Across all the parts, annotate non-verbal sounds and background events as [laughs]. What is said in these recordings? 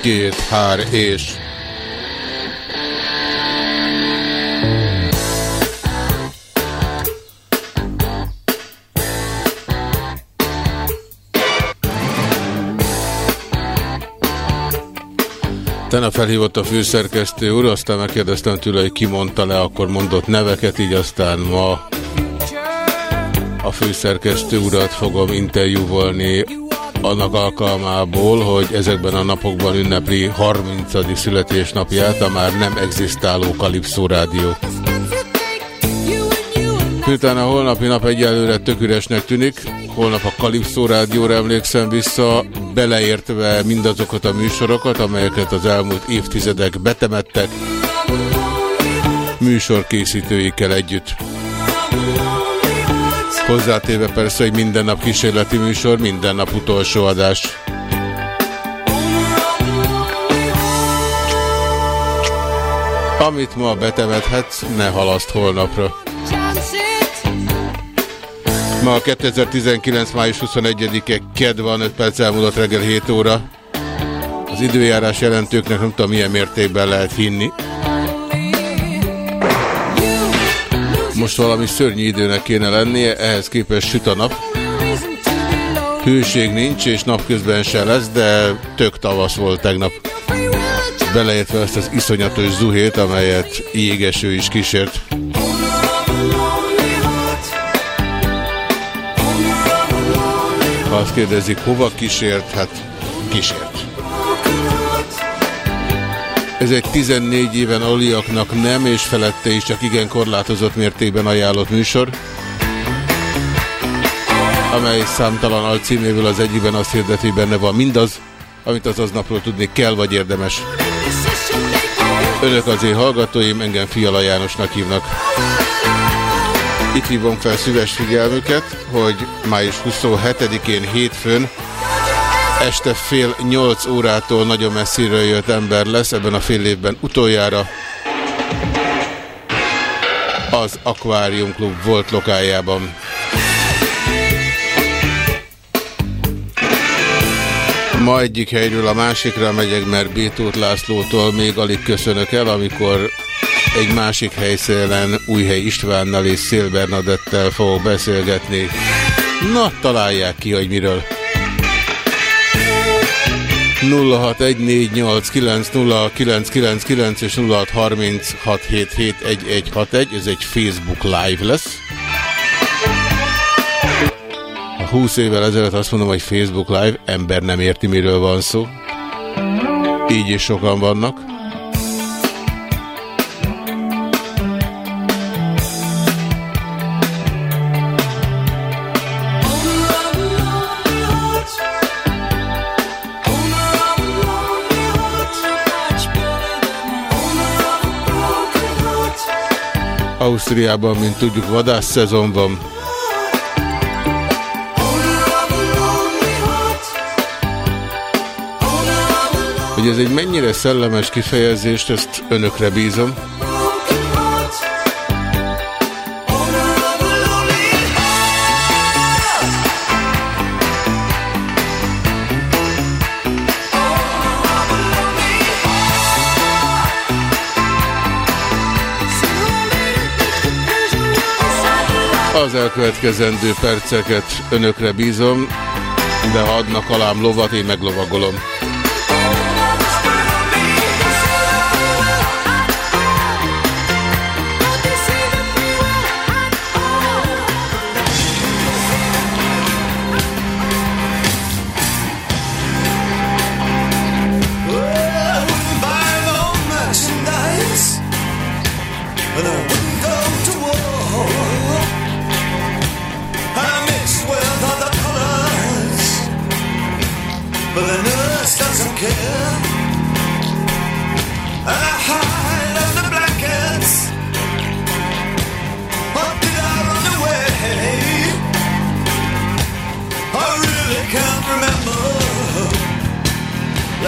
Két, hár és... Tenne felhívott a főszerkesztő úr, aztán megkérdeztem tőle, hogy ki mondta le, akkor mondott neveket, így aztán ma a főszerkesztő urat fogom interjúvolni annak alkalmából, hogy ezekben a napokban ünnepli 30. születésnapját a már nem egzisztáló Kalipszó Rádió. Miután a holnapi nap egyelőre tök üresnek tűnik, holnap a Kalipszó Rádióra emlékszem vissza, beleértve mindazokat a műsorokat, amelyeket az elmúlt évtizedek betemettek, műsorkészítőikkel együtt. Hozzátéve persze, hogy minden nap kísérleti műsor, minden nap utolsó adás. Amit ma betemethetsz, ne halaszt holnapra. Ma a 2019. május 21-e KED van, 5 perc elmúlott reggel 7 óra. Az időjárás jelentőknek nem tudom milyen mértékben lehet hinni. Most valami szörnyű időnek kéne lennie, ehhez képest süt a nap. Hőség nincs, és napközben se lesz, de tök tavasz volt tegnap. Beleértve ezt az iszonyatos zuhét, amelyet jégeső is kísért. Ha azt kérdezik, hova kísért, hát kísért. Ez egy 14 éven aliaknak nem, és felette is csak igen korlátozott mértékben ajánlott műsor, amely számtalan alcíméből az egyikben azt hirdeti, hogy benne van mindaz, amit az aznapról tudni kell, vagy érdemes. Önök az én hallgatóim, engem Fiala Jánosnak hívnak. Itt hívom fel szíves figyelmüket, hogy május 27-én hétfőn este fél nyolc órától nagyon messziről jött ember lesz ebben a fél évben utoljára. Az Aquarium Club volt lokájában. Ma egyik helyről a másikra megyek, mert Bétót Lászlótól még alig köszönök el, amikor egy másik helyszínen Újhely Istvánnal és Szél Bernadettel fogok beszélgetni. Na, találják ki, hogy miről. 0614890999 és 0636771161, ez egy Facebook Live lesz. A 20 évvel ezelőtt azt mondom, hogy Facebook Live, ember nem érti, miről van szó. Így is sokan vannak. Ausztriában, mint tudjuk, vadászszezon van. Hogy ez egy mennyire szellemes kifejezést, ezt önökre bízom. Az elkövetkezendő perceket önökre bízom, de ha adnak alám lovat, én meglovagolom.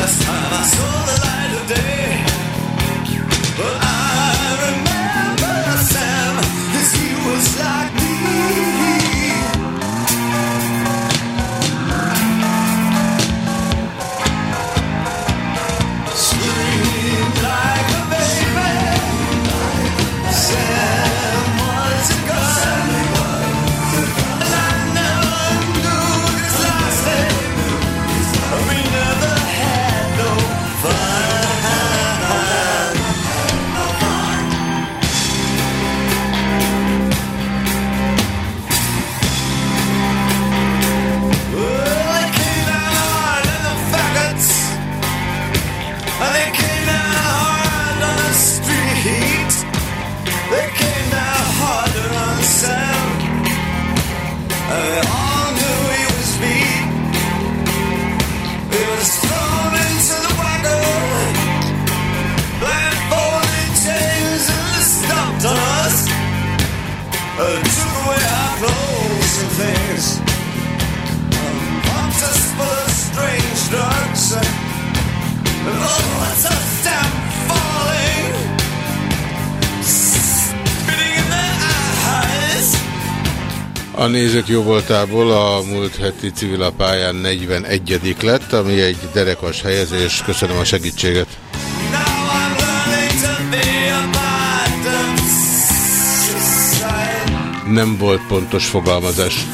las habas. A nézők jó voltából a múlt heti civil pályán 41 lett, ami egy derekas helyezés. Köszönöm a segítséget. Nem volt pontos fogalmazás.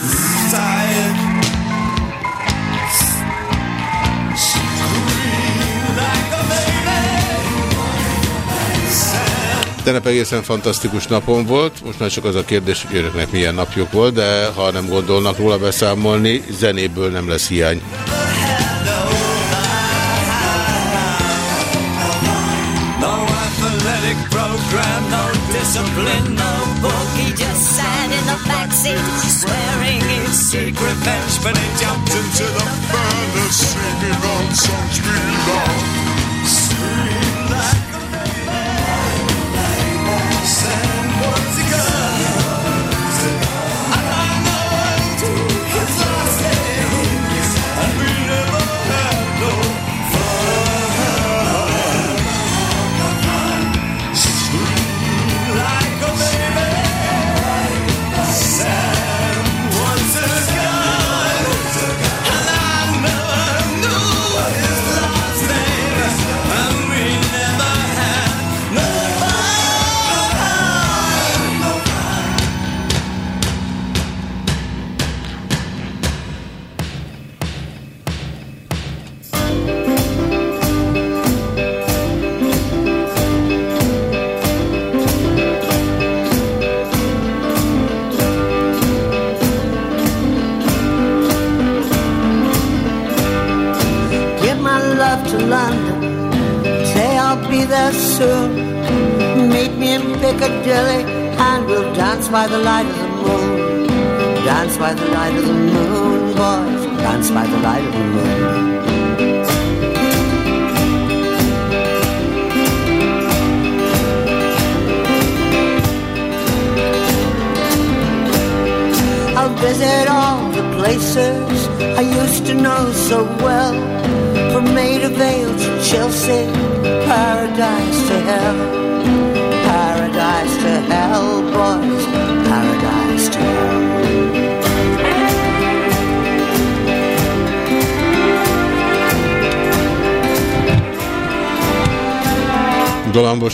Tegnap egészen fantasztikus napon volt, most már csak az a kérdés, hogy önöknek milyen napjuk volt, de ha nem gondolnak róla beszámolni, zenéből nem lesz hiány. secret bench, but he jumped into the furnace, singing on some street on.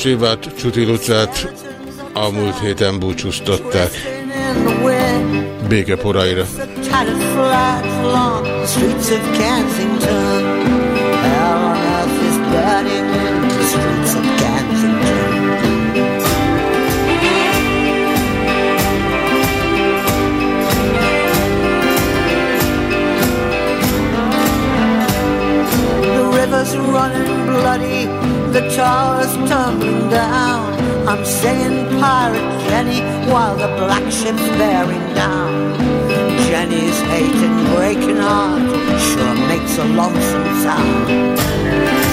Galambos Évát, Csuti Lucát a múlt héten búcsúztatták. Békeporaira. rivers running bloody, the towers tumbling down. I'm singing Pirate Jenny while the black ship's bearing down. Jenny's hating, breaking heart sure makes a lonesome sound.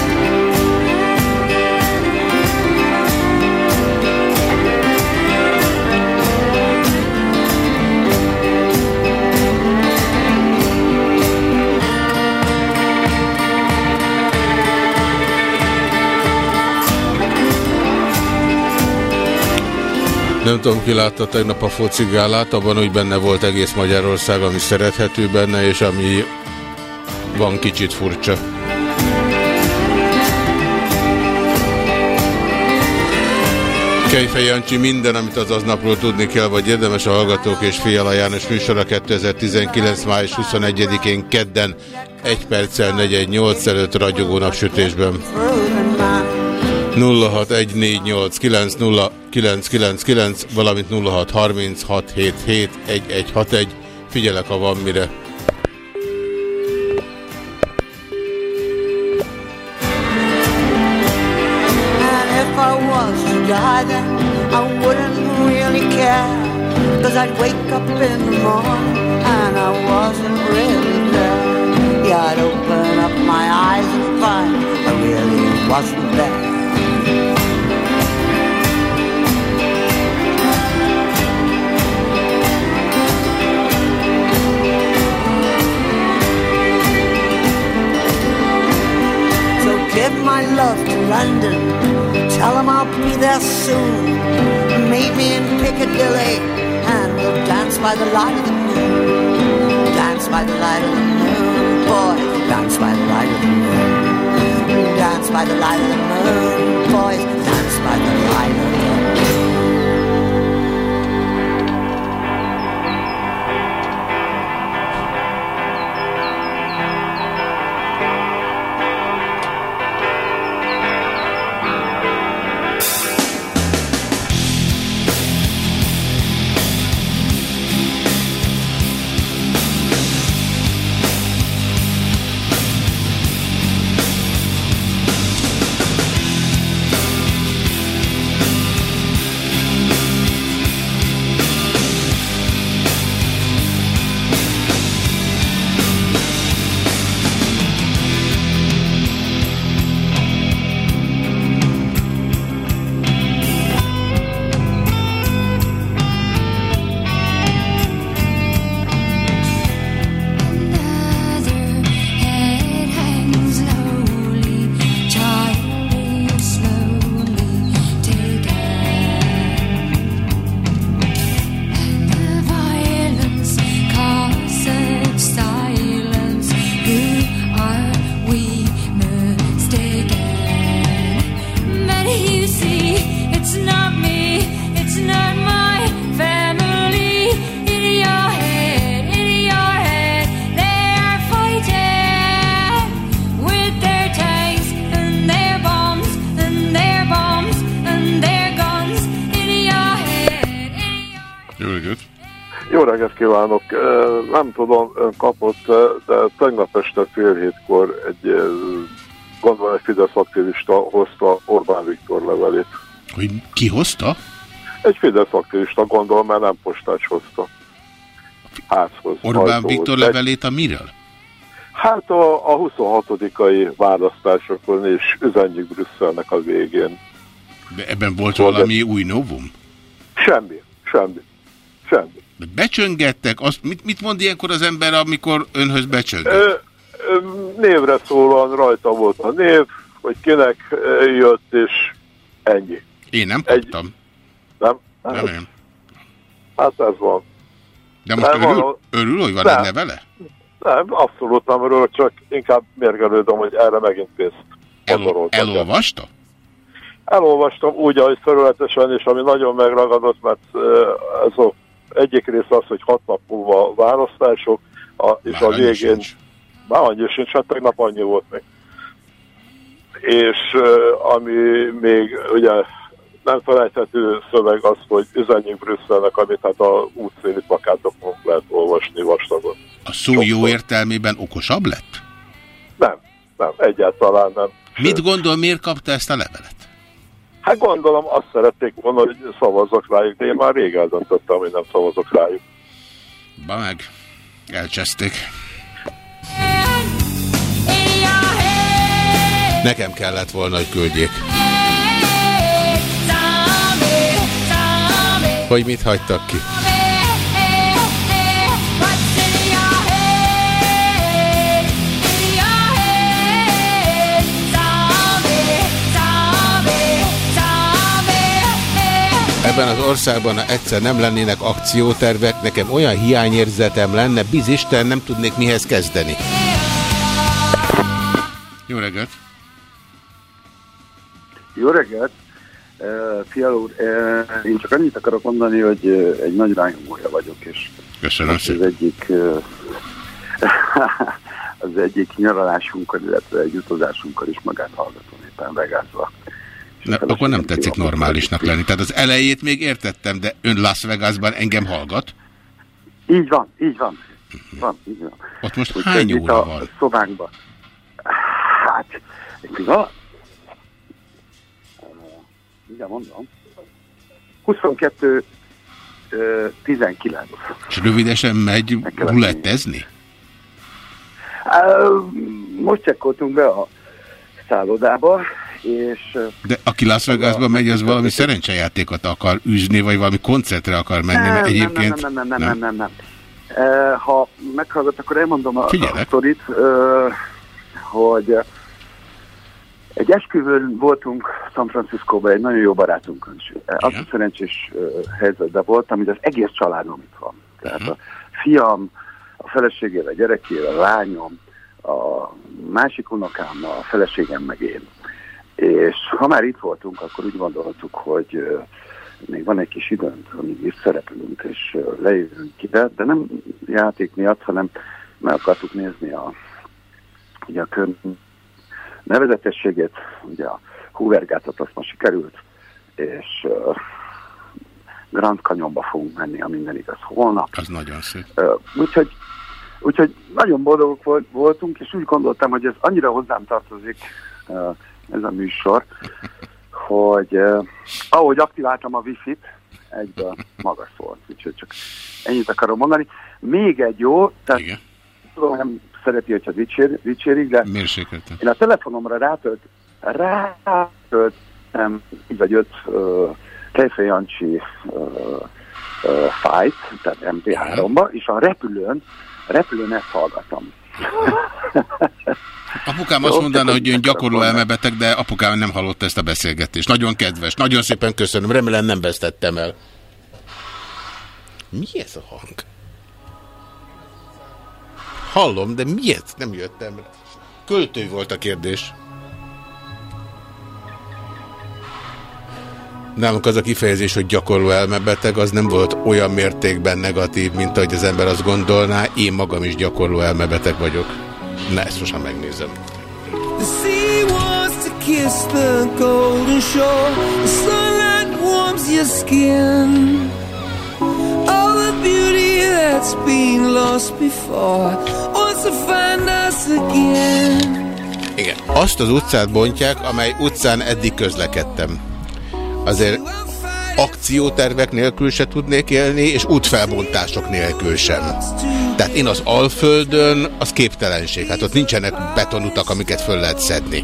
Nem tudom, ki látta tegnap a focigálát, abban úgy benne volt egész Magyarország, ami szerethető benne, és ami van kicsit furcsa. Kejfej Jancsi minden, amit az aznapról tudni kell, vagy érdemes a Hallgatók és Fiala János műsora 2019. május 21-én kedden 1 perccel 418 előtt ragyogó napsütésben. 0614890999, valamint 0636771161. Figyelek, ha van mire. Fél hétkor egy, gondolom egy Fidesz aktivista hozta Orbán Viktor levelét. Hogy ki hozta? Egy Fidesz aktivista, gondolom, mert nem postás hozta. Házhoz. Orbán ajtóhoz. Viktor levelét a miről? Hát a, a 26-ai választásokon és üzenjük Brüsszelnek a végén. De ebben volt de- valami új novum? Semmi, semmi, semmi. Becsöngettek? Azt, mit, mit mond ilyenkor az ember, amikor önhöz becsönget? Ö, névre szólóan rajta volt a név, hogy kinek jött, és ennyi. Én nem egy- kaptam. Nem? Nem, nem. Hát ez van. De most Nem, örül, valahol- örül, hogy van Nem. egy nevele? Nem, abszolút nem örülök, csak inkább mérgelődöm, hogy erre megint pénzt El, elolvasta? Elolvastam úgy, ahogy felületesen, és ami nagyon megragadott, mert ez a egyik része az, hogy hat nap múlva a választások, a, és Már a végén, sincs. Már annyi sincs, hát tegnap annyi volt még. És ami még ugye nem felejthető szöveg az, hogy üzenjünk Brüsszelnek, amit hát a útszéli plakátokon lehet olvasni vastagon. A szó jó értelmében okosabb lett? Nem, nem, egyáltalán nem. Mit gondol, miért kapta ezt a levelet? Hát gondolom azt szerették volna, hogy szavazzak rájuk, de én már rég eldöntöttem, hogy nem szavazok rájuk. Ba meg. Elcseszték. Nekem kellett volna, hogy küldjék. Hogy mit hagytak ki? Ebben az országban, ha egyszer nem lennének akciótervek, nekem olyan hiányérzetem lenne, bizisten nem tudnék mihez kezdeni. Jó reggelt! Jó reggelt! Fiala úr, én csak annyit akarok mondani, hogy egy nagy rajongója vagyok, és Köszönöm az egyik [laughs] az egyik nyaralásunkkal, illetve egy utazásunkkal is magát hallgatom éppen Vegasba. Na, akkor nem tetszik normálisnak lenni. Tehát az elejét még értettem, de ön Las Vegasban engem hallgat? Így van, így van. van így van. Ott most Úgyhogy hány óra a van? szobánkban. Hát, egy pillanat. Mindjárt mondom. 22 ö, 19. És rövidesen megy rulettezni? Most csekkoltunk be a szállodába, és De aki Las Vegasban megy, az valami szerencsejátékot akar űzni, vagy valami koncertre akar menni, mert egyébként... Nem, nem, nem, nem, nem, nem, ha meghallgat, akkor elmondom a, a sztorit, hogy egy esküvőn voltunk San Franciscóban, egy nagyon jó barátunkon is. Azt a szerencsés helyzetben voltam, hogy az egész családom itt van. Tehát Mhm. a fiam, a feleségével, a gyerekével, a lányom, a másik unokámmal, a feleségem meg én. És ha már itt voltunk, akkor úgy gondoltuk, hogy még van egy kis időnk, amíg is szerepelünk, és lejövünk ide, de nem játék miatt, hanem meg akartuk nézni a, ugye a kör nevezetességét, ugye a Hoovergátot azt ma sikerült, és ö, Grand Canyonba fogunk menni, a minden igaz holnap. Az nagyon szép. Úgyhogy, úgyhogy nagyon boldogok volt, voltunk, és úgy gondoltam, hogy ez annyira hozzám tartozik ez a műsor, hogy uh, ahogy aktiváltam a wifi-t, egyből magas volt. Úgyhogy csak ennyit akarom mondani. Még egy jó, tehát Igen. tudom, nem szereti, hogyha dicsér, dicsérik, de Mérsékeltem. én a telefonomra rátölt, rátöltem így vagy öt uh, Kejfej Jancsi uh, uh, fájt, tehát MP3-ba, és a repülőn, repülőn ezt hallgatom. [laughs] Apukám azt mondaná, hogy ön gyakorló elmebeteg, de apukám nem hallotta ezt a beszélgetést. Nagyon kedves, nagyon szépen köszönöm. Remélem nem vesztettem el. Mi ez a hang? Hallom, de miért nem jöttem rá? Költői volt a kérdés. Nálunk az a kifejezés, hogy gyakorló elmebeteg, az nem volt olyan mértékben negatív, mint ahogy az ember azt gondolná. Én magam is gyakorló elmebeteg vagyok. Na, ezt most már megnézem. The beauty that's been lost before wants to find us again. Igen. Azt az utcát bontják, amely utcán eddig közlekedtem. Azért akciótervek nélkül se tudnék élni, és útfelbontások nélkül sem. Tehát én az Alföldön, az képtelenség. Hát ott nincsenek betonutak, amiket föl lehet szedni.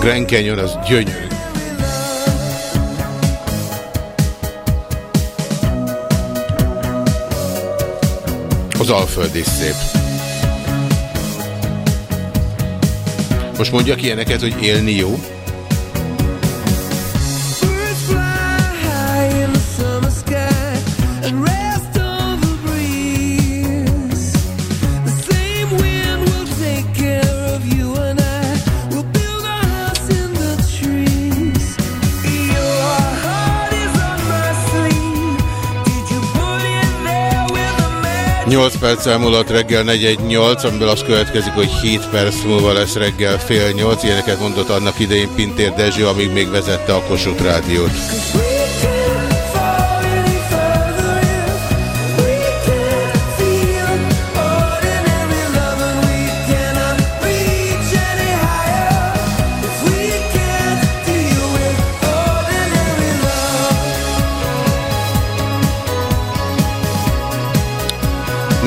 Grand Canyon az gyönyörű. Az Alföld is szép. Most mondjak ilyeneket, hogy élni jó? 8 perccel múlott reggel 418, amiből az következik, hogy 7 perc múlva lesz reggel fél 8. Ilyeneket mondott annak idején Pintér Dezső, amíg még vezette a Kossuth rádiót.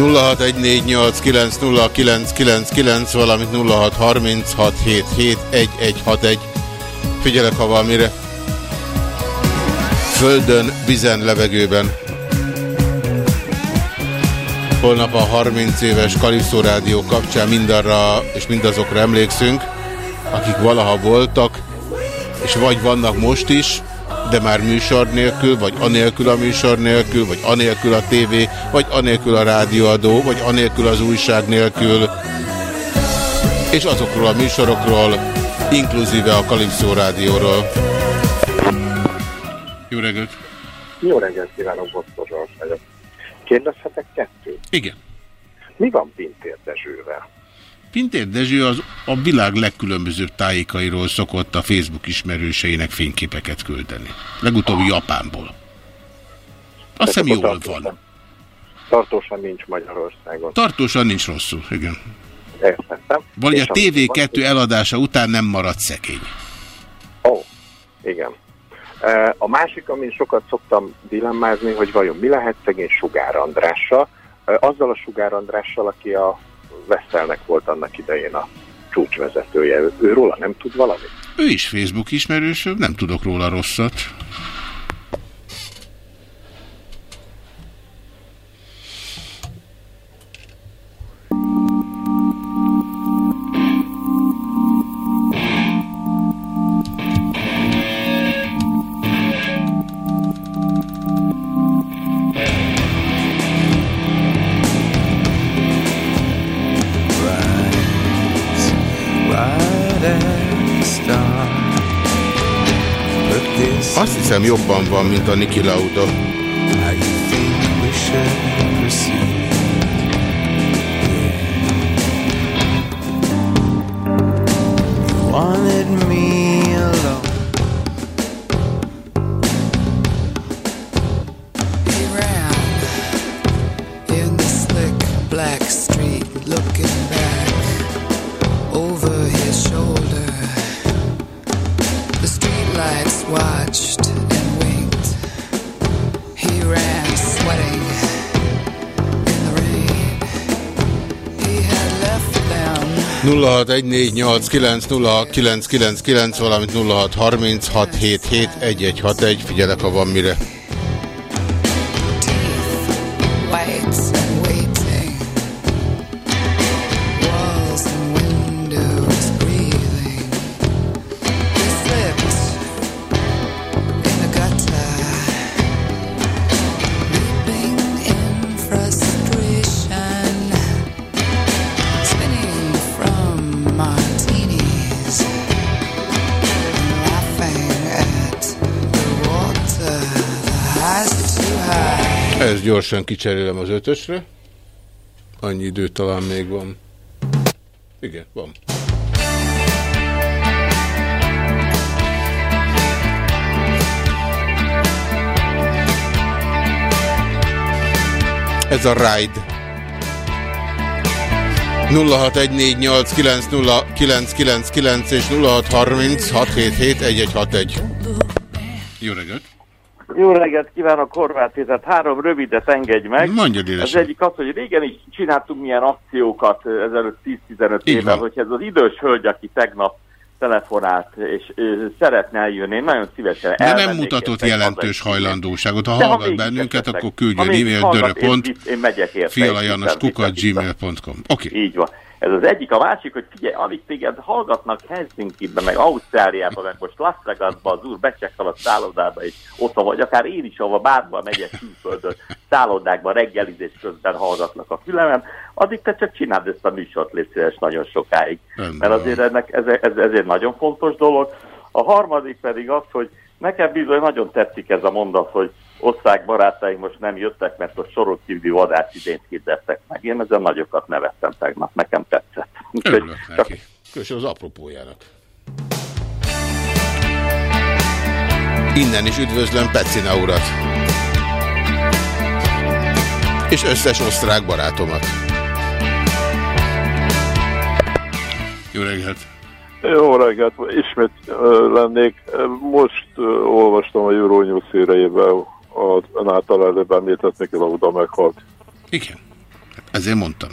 0614890999, valamint 0636771161. Figyelek, ha valamire. Földön, vizen, levegőben. Holnap a 30 éves Kalipszó Rádió kapcsán mindarra és mindazokra emlékszünk, akik valaha voltak, és vagy vannak most is, de már műsor nélkül, vagy anélkül a műsor nélkül, vagy anélkül a tévé, vagy anélkül a rádióadó, vagy anélkül az újság nélkül, és azokról a műsorokról, inkluzíve a Kalipszó Rádióról. Jó reggelt! Jó reggelt kívánok, Bosztor Zsors vagyok. Kérdezhetek kettőt? Igen. Mi van Pintér Dezsővel? Pintér Dezső az a világ legkülönbözőbb tájékairól szokott a Facebook ismerőseinek fényképeket küldeni. Legutóbb Japánból. Azt hiszem jól van. Tartósan nincs Magyarországon. Tartósan nincs rosszul, igen. Értettem. Vagy a TV2 eladása után nem maradt szegény. Ó, igen. E, A másik, amin sokat szoktam dilemmázni, hogy vajon mi lehet szegény Sugár Andrással, E, azzal a Sugár Andrással, aki a Veszelnek volt annak idején a csúcsvezetője. Ő, róla nem tud valamit? Ő is Facebook ismerősöm, nem tudok róla rosszat. Azt hiszem jobban van, mint a Niki Lauda. 0614890999, valamint 0636771161. Figyelek, ha van mire. Gyorsan kicserélem az ötösre. Annyi idő talán még van. Igen, van. Ez a ride. 0614890999 és 0636771161. Jó reggelt! Jó reggelt kívánok, Horváth Pétert. Három rövidet engedj meg. Mondjad, Az édesem. egyik az, hogy régen is csináltunk milyen akciókat ezelőtt 10-15 Így évvel, hogyha ez az idős hölgy, aki tegnap telefonált, és ö, szeretne eljönni, én nagyon szívesen De nem mutatott jelentős hajlandóságot. Ha De ha hallgat mégis bennünket, akkor küldjön ha én dörö.pont visz- Én megyek érte. fialajanos Vissza- kukat gmail.com. Oké. Így van. Ez az egyik. A másik, hogy figyelj, amíg téged hallgatnak Helsinki-ben, meg Ausztráliában, meg most Las Vegasban az úr becsekkal a szállodába, és ott vagy akár én is, ahova bárba megyek külföldön, szállodákban reggelizés közben hallgatnak a fülemen, addig te csak csináld ezt a műsort, légy szíves nagyon sokáig. Mert azért ennek ez, ez, ez egy nagyon fontos dolog. A harmadik pedig az, hogy nekem bizony nagyon tetszik ez a mondat, hogy osztrák barátaim most nem jöttek, mert a sorok kívüli vadász idényt hirdettek meg. Én ezen nagyokat nevettem tegnap, nekem tetszett. Úgyhogy csak neki. Köszönöm az apropójának. Innen is üdvözlöm Pecina urat. És összes osztrák barátomat. Jó reggelt! Jó reggelt, ismét ö, lennék. Most olvastam a Euronews híreiben, az ön által előbb említett Niki Lauda meghalt. Igen. Ezért mondtam.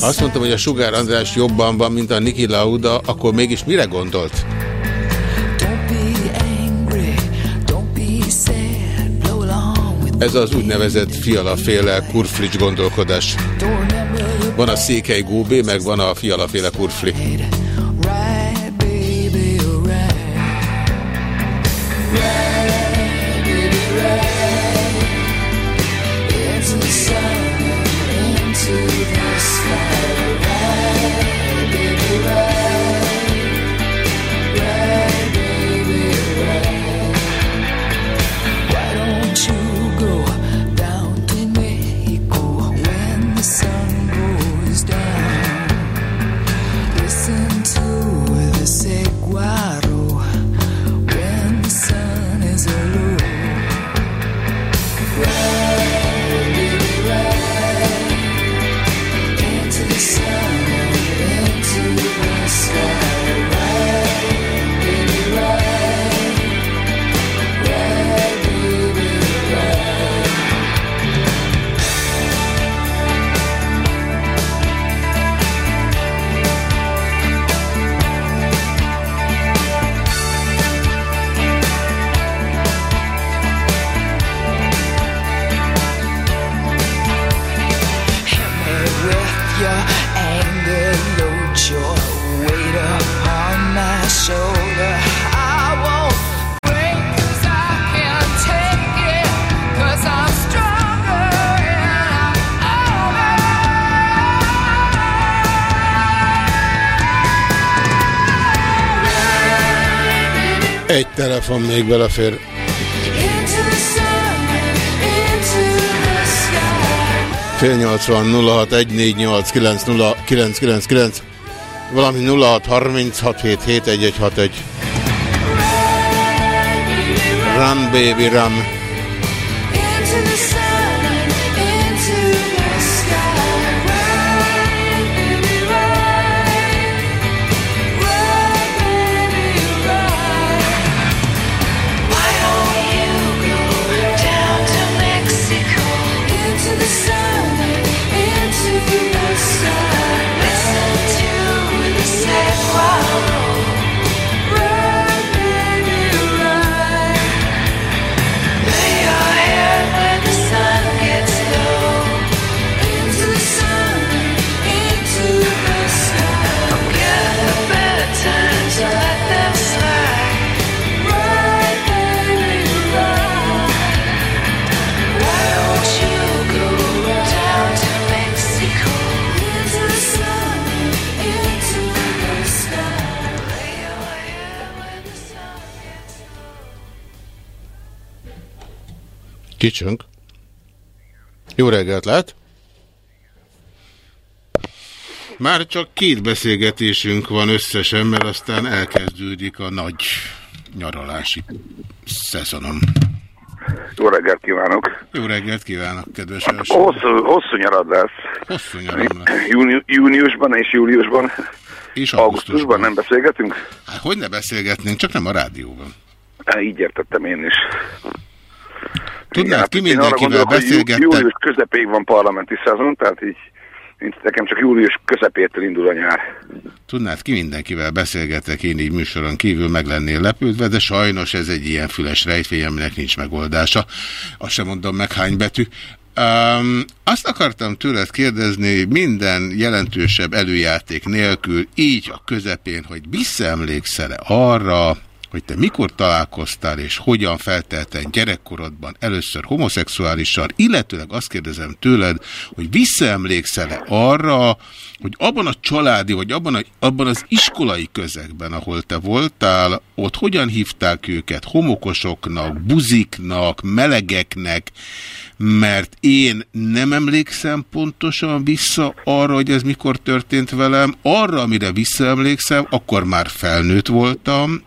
Ha azt mondtam, hogy a Sugár András jobban van, mint a Niki Lauda, akkor mégis mire gondolt? Ez az úgynevezett fialaféle kurflics gondolkodás. Van a székely góbé, meg van a fialaféle kurfli. Telefon még belefér. Fél 80 06 148 90 999 valami 06 36 77 1161. Run baby run. Kicsünk. Jó reggelt lehet? Már csak két beszélgetésünk van összesen, mert aztán elkezdődik a nagy nyaralási szezonom. Jó reggelt kívánok! Jó reggelt kívánok, kedves első. Hosszú, hosszú nyarad lesz. Hosszú nyaram lesz. Júni, júniusban és júliusban. És augusztusban nem beszélgetünk? Hát, hogy ne beszélgetnénk, csak nem a rádióban. Há, így értettem én is. Tudnád, hát ki mindenkivel beszélgettek? Július közepéig van parlamenti szezon, tehát így nekem csak július közepétől indul a nyár. Tudnád, ki mindenkivel beszélgetek én így műsoron kívül, meg lennél lepődve, de sajnos ez egy ilyen füles rejtvény, aminek nincs megoldása. Azt sem mondom meg hány betű. Um, azt akartam tőled kérdezni, minden jelentősebb előjáték nélkül, így a közepén, hogy visszaemlékszel-e arra, hogy te mikor találkoztál és hogyan feltelten gyerekkorodban először homoszexuálissal, illetőleg azt kérdezem tőled, hogy visszaemlékszel-e arra, hogy abban a családi, vagy abban, a, abban az iskolai közegben, ahol te voltál, ott hogyan hívták őket homokosoknak, buziknak, melegeknek, mert én nem emlékszem pontosan vissza arra, hogy ez mikor történt velem. Arra, amire visszaemlékszem, akkor már felnőtt voltam,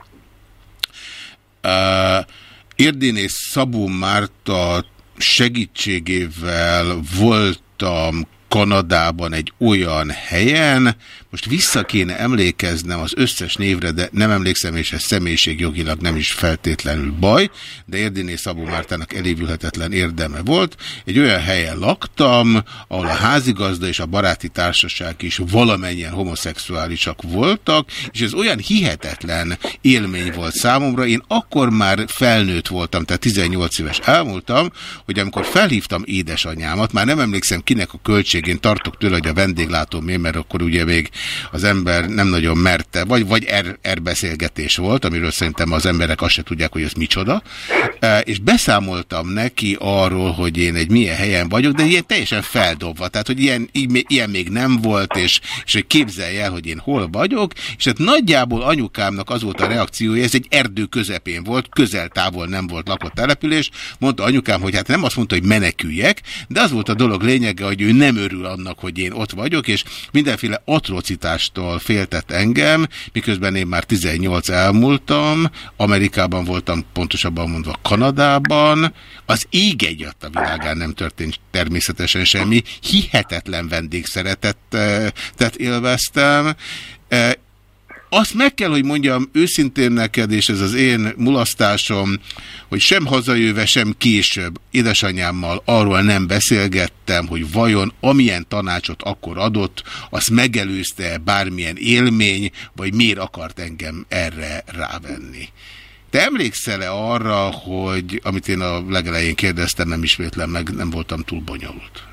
Érdén és Szabó Márta segítségével voltam Kanadában egy olyan helyen, most vissza kéne emlékeznem az összes névre, de nem emlékszem, és ez személyiségjogilag nem is feltétlenül baj, de Érdiné Szabó Mártának elévülhetetlen érdeme volt. Egy olyan helyen laktam, ahol a házigazda és a baráti társaság is valamennyien homoszexuálisak voltak, és ez olyan hihetetlen élmény volt számomra. Én akkor már felnőtt voltam, tehát 18 éves elmúltam, hogy amikor felhívtam édesanyámat, már nem emlékszem kinek a költségén tartok tőle, hogy a vendéglátóm én, mert akkor ugye még az ember nem nagyon merte, vagy, vagy er, erbeszélgetés volt, amiről szerintem az emberek azt se tudják, hogy ez micsoda, E, és beszámoltam neki arról, hogy én egy milyen helyen vagyok, de ilyen teljesen feldobva, tehát hogy ilyen, ilyen még nem volt, és, és hogy képzelj el, hogy én hol vagyok, és hát nagyjából anyukámnak az volt a reakciója, ez egy erdő közepén volt, közel-távol nem volt lakott település, mondta anyukám, hogy hát nem azt mondta, hogy meneküljek, de az volt a dolog lényege, hogy ő nem örül annak, hogy én ott vagyok, és mindenféle atrocitástól féltett engem, miközben én már 18 elmúltam, Amerikában voltam, pontosabban mondva Kanadában, az ég egyat a világán nem történt természetesen semmi, hihetetlen vendégszeretettet élveztem, Eh, azt meg kell, hogy mondjam őszintén neked, és ez az én mulasztásom, hogy sem hazajöve, sem később édesanyámmal arról nem beszélgettem, hogy vajon amilyen tanácsot akkor adott, azt megelőzte bármilyen élmény, vagy miért akart engem erre rávenni. Te emlékszel-e arra, hogy amit én a legelején kérdeztem, nem ismétlem meg, nem voltam túl bonyolult?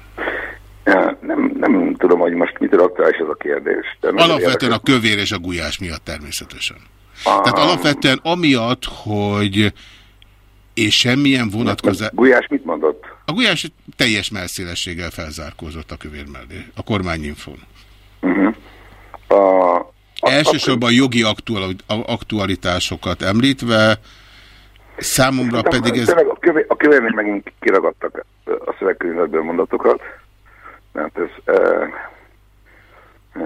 Nem, nem tudom, hogy most mitől aktuális ez a kérdés. De Alapvetően a kövér és a gulyás miatt természetesen. Ah. Tehát alapvetően amiatt, hogy és semmilyen vonatkozás... Gulyás mit mondott? A gulyás teljes melszélességgel felzárkózott a kövér mellé, a kormányinfón. Uh-huh. A, Elsősorban jogi aktuali- aktualitásokat említve, számomra pedig ez... A, kövé, a kövérnél megint kiragadtak a szövegkönyvetből mondatokat, mert ez e,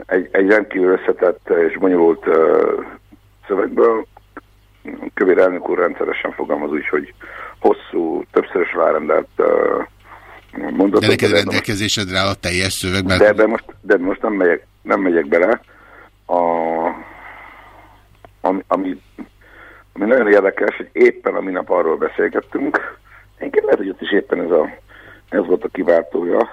egy, egy rendkívül összetett és bonyolult e, szövegből. Kövér elnök úr rendszeresen fogalmaz úgy, hogy hosszú, többszörös várendelt e, mondatok. De neked de- rendelkezésedre áll a teljes szöveg, mert de ebben most, de most nem, megyek, nem megyek bele. A, ami, ami, ami nagyon érdekes, hogy éppen a minap arról beszélgettünk, engem lehet, hogy ott is éppen ez, a, ez volt a kiváltója,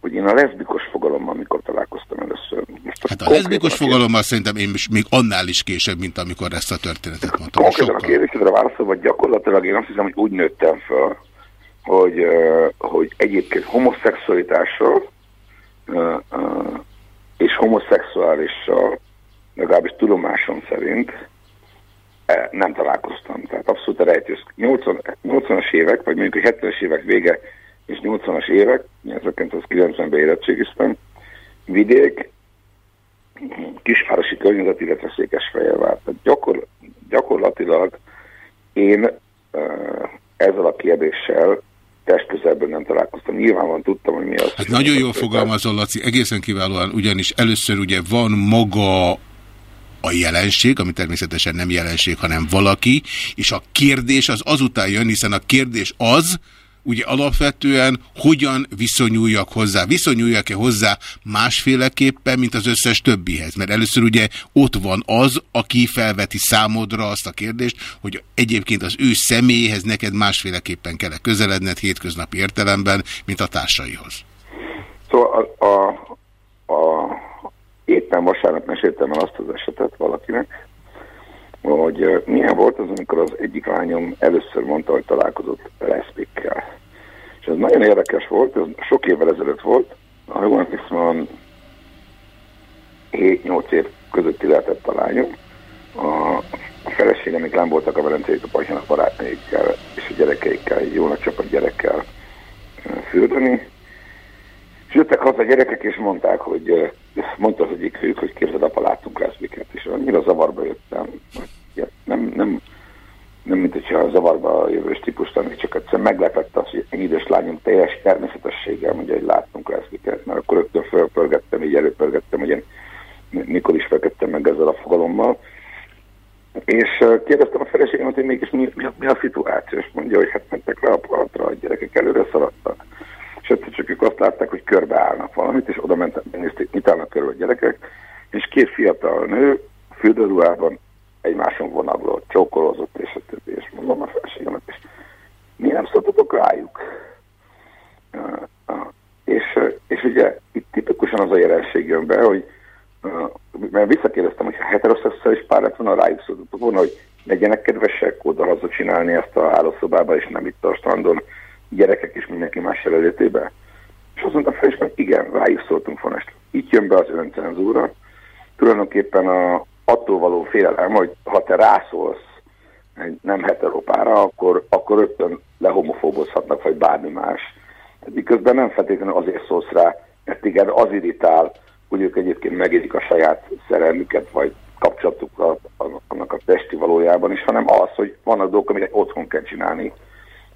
hogy én a leszbikus fogalommal mikor találkoztam először. Most hát a leszbikus fogalommal szerintem én is még annál is később, mint amikor ezt a történetet mondtam. Konkrétan a kérdésedre válaszolva, gyakorlatilag én azt hiszem, hogy úgy nőttem fel, hogy, hogy egyébként homoszexualitással és homoszexuálissal, legalábbis tudomásom szerint eh, nem találkoztam. Tehát abszolút a rejtőz. 80, 80-as évek, vagy mondjuk a 70-es évek vége és 80-as évek, 1990-ben érettségiztem, vidék, kisvárosi környezet, illetve Székesfehérvár. Tehát gyakor, gyakorlatilag én ezzel a kérdéssel testközelből nem találkoztam. Nyilvánvalóan tudtam, hogy mi az. Hát nagyon jól fogalmazol, Laci, egészen kiválóan, ugyanis először ugye van maga a jelenség, ami természetesen nem jelenség, hanem valaki, és a kérdés az azután jön, hiszen a kérdés az, ugye alapvetően hogyan viszonyuljak hozzá. Viszonyuljak-e hozzá másféleképpen, mint az összes többihez? Mert először ugye ott van az, aki felveti számodra azt a kérdést, hogy egyébként az ő személyéhez neked másféleképpen kell -e közeledned hétköznapi értelemben, mint a társaihoz. Szóval a, a, a, éppen vasárnap meséltem el azt az esetet valakinek, hogy milyen volt az, amikor az egyik lányom először mondta, hogy találkozott leszbikkel. És ez nagyon érdekes volt, ez sok évvel ezelőtt volt, ha jól emlékszem, 7-8 év közötti lehetett a lányom. A, a felesége még nem voltak a Velencei Topajsának barátnőikkel és a gyerekeikkel, egy jó nagy csapat gyerekkel fürdeni. És jöttek haza gyerekek, és mondták, hogy mondta az egyik ők, hogy képzeld, apa, láttunk leszbiket, és annyira zavarba jöttem. Nem, nem, nem mint hogyha a zavarba jövős típus lennék, csak egyszerűen meglepett az, hogy egy idős lányom teljes természetességgel mondja, hogy láttunk leszbiket, mert akkor rögtön fölpörgettem, így előpörgettem, hogy én mikor ismerkedtem meg ezzel a fogalommal. És kérdeztem a feleségemet, hogy mégis mi, mi, mi a szituáció, és mondja, hogy hát mentek le a partra, a gyerekek előre szaladtak. És egyszer csak ők azt látták, hogy körbeállnak valamit, és oda mentem, nézték, mit állnak körbe a gyerekek, és két fiatal nő fürdőruhában egymáson vonaglott, csókolózott, és a többi, és mondom a felségemet, és mi nem szóltatok rájuk? És, és ugye itt tipikusan az a jelenség jön be, hogy mert visszakérdeztem, hogy ha heteroszexuális pár lett volna, rájuk szóltatok volna, hogy legyenek kedvesek oda-haza csinálni ezt a hálószobába, és nem itt a strandon gyerekek és mindenki más jelenlétében. És azt mondta fel, hogy igen, rájuk szóltunk volna. Itt jön be az öncenzúra. Tulajdonképpen a, attól való félelem, hogy ha te rászólsz egy nem heteropára, akkor, akkor rögtön lehomofóbozhatnak, vagy bármi más. Miközben nem feltétlenül azért szólsz rá, mert igen, az irritál, hogy ők egyébként megérik a saját szerelmüket, vagy kapcsolatukat annak a testi valójában is, hanem az, hogy vannak dolgok, amiket otthon kell csinálni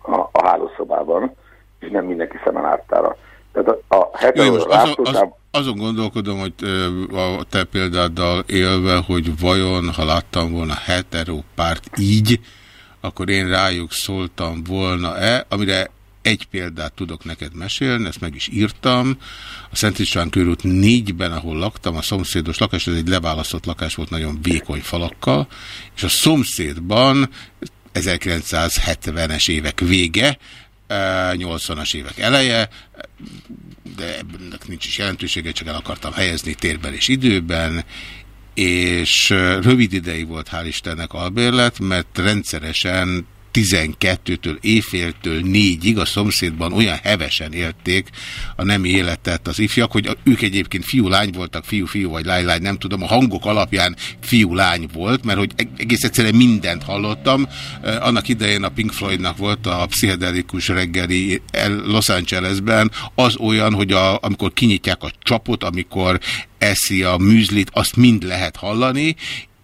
a, a hálószobában, és nem mindenki szemen ártára. Tehát a, a Jó, most azon, az, rászóltában- azon gondolkodom, hogy a te példáddal élve, hogy vajon, ha láttam volna hetero párt így, akkor én rájuk szóltam volna-e, amire egy példát tudok neked mesélni, ezt meg is írtam. A Szent István körút négyben, ahol laktam, a szomszédos lakás, ez egy leválasztott lakás volt nagyon vékony falakkal, és a szomszédban 1970-es évek vége, eh, 80-as évek eleje, de ennek nincs is jelentősége, csak el akartam helyezni térben és időben, és rövid ideig volt hál' Istennek albérlet, mert rendszeresen 12-től éjféltől 4-ig a szomszédban olyan hevesen élték a nemi életet az ifjak, hogy ők egyébként fiú-lány voltak, fiú-fiú vagy lány-lány, nem tudom, a hangok alapján fiú-lány volt, mert hogy eg- egész egyszerűen mindent hallottam. Eh, Annak idején a Pink Floydnak volt a pszichedelikus reggeli el- Los Angelesben, az olyan, hogy a, amikor kinyitják a csapot, amikor eszi a műzlit, azt mind lehet hallani,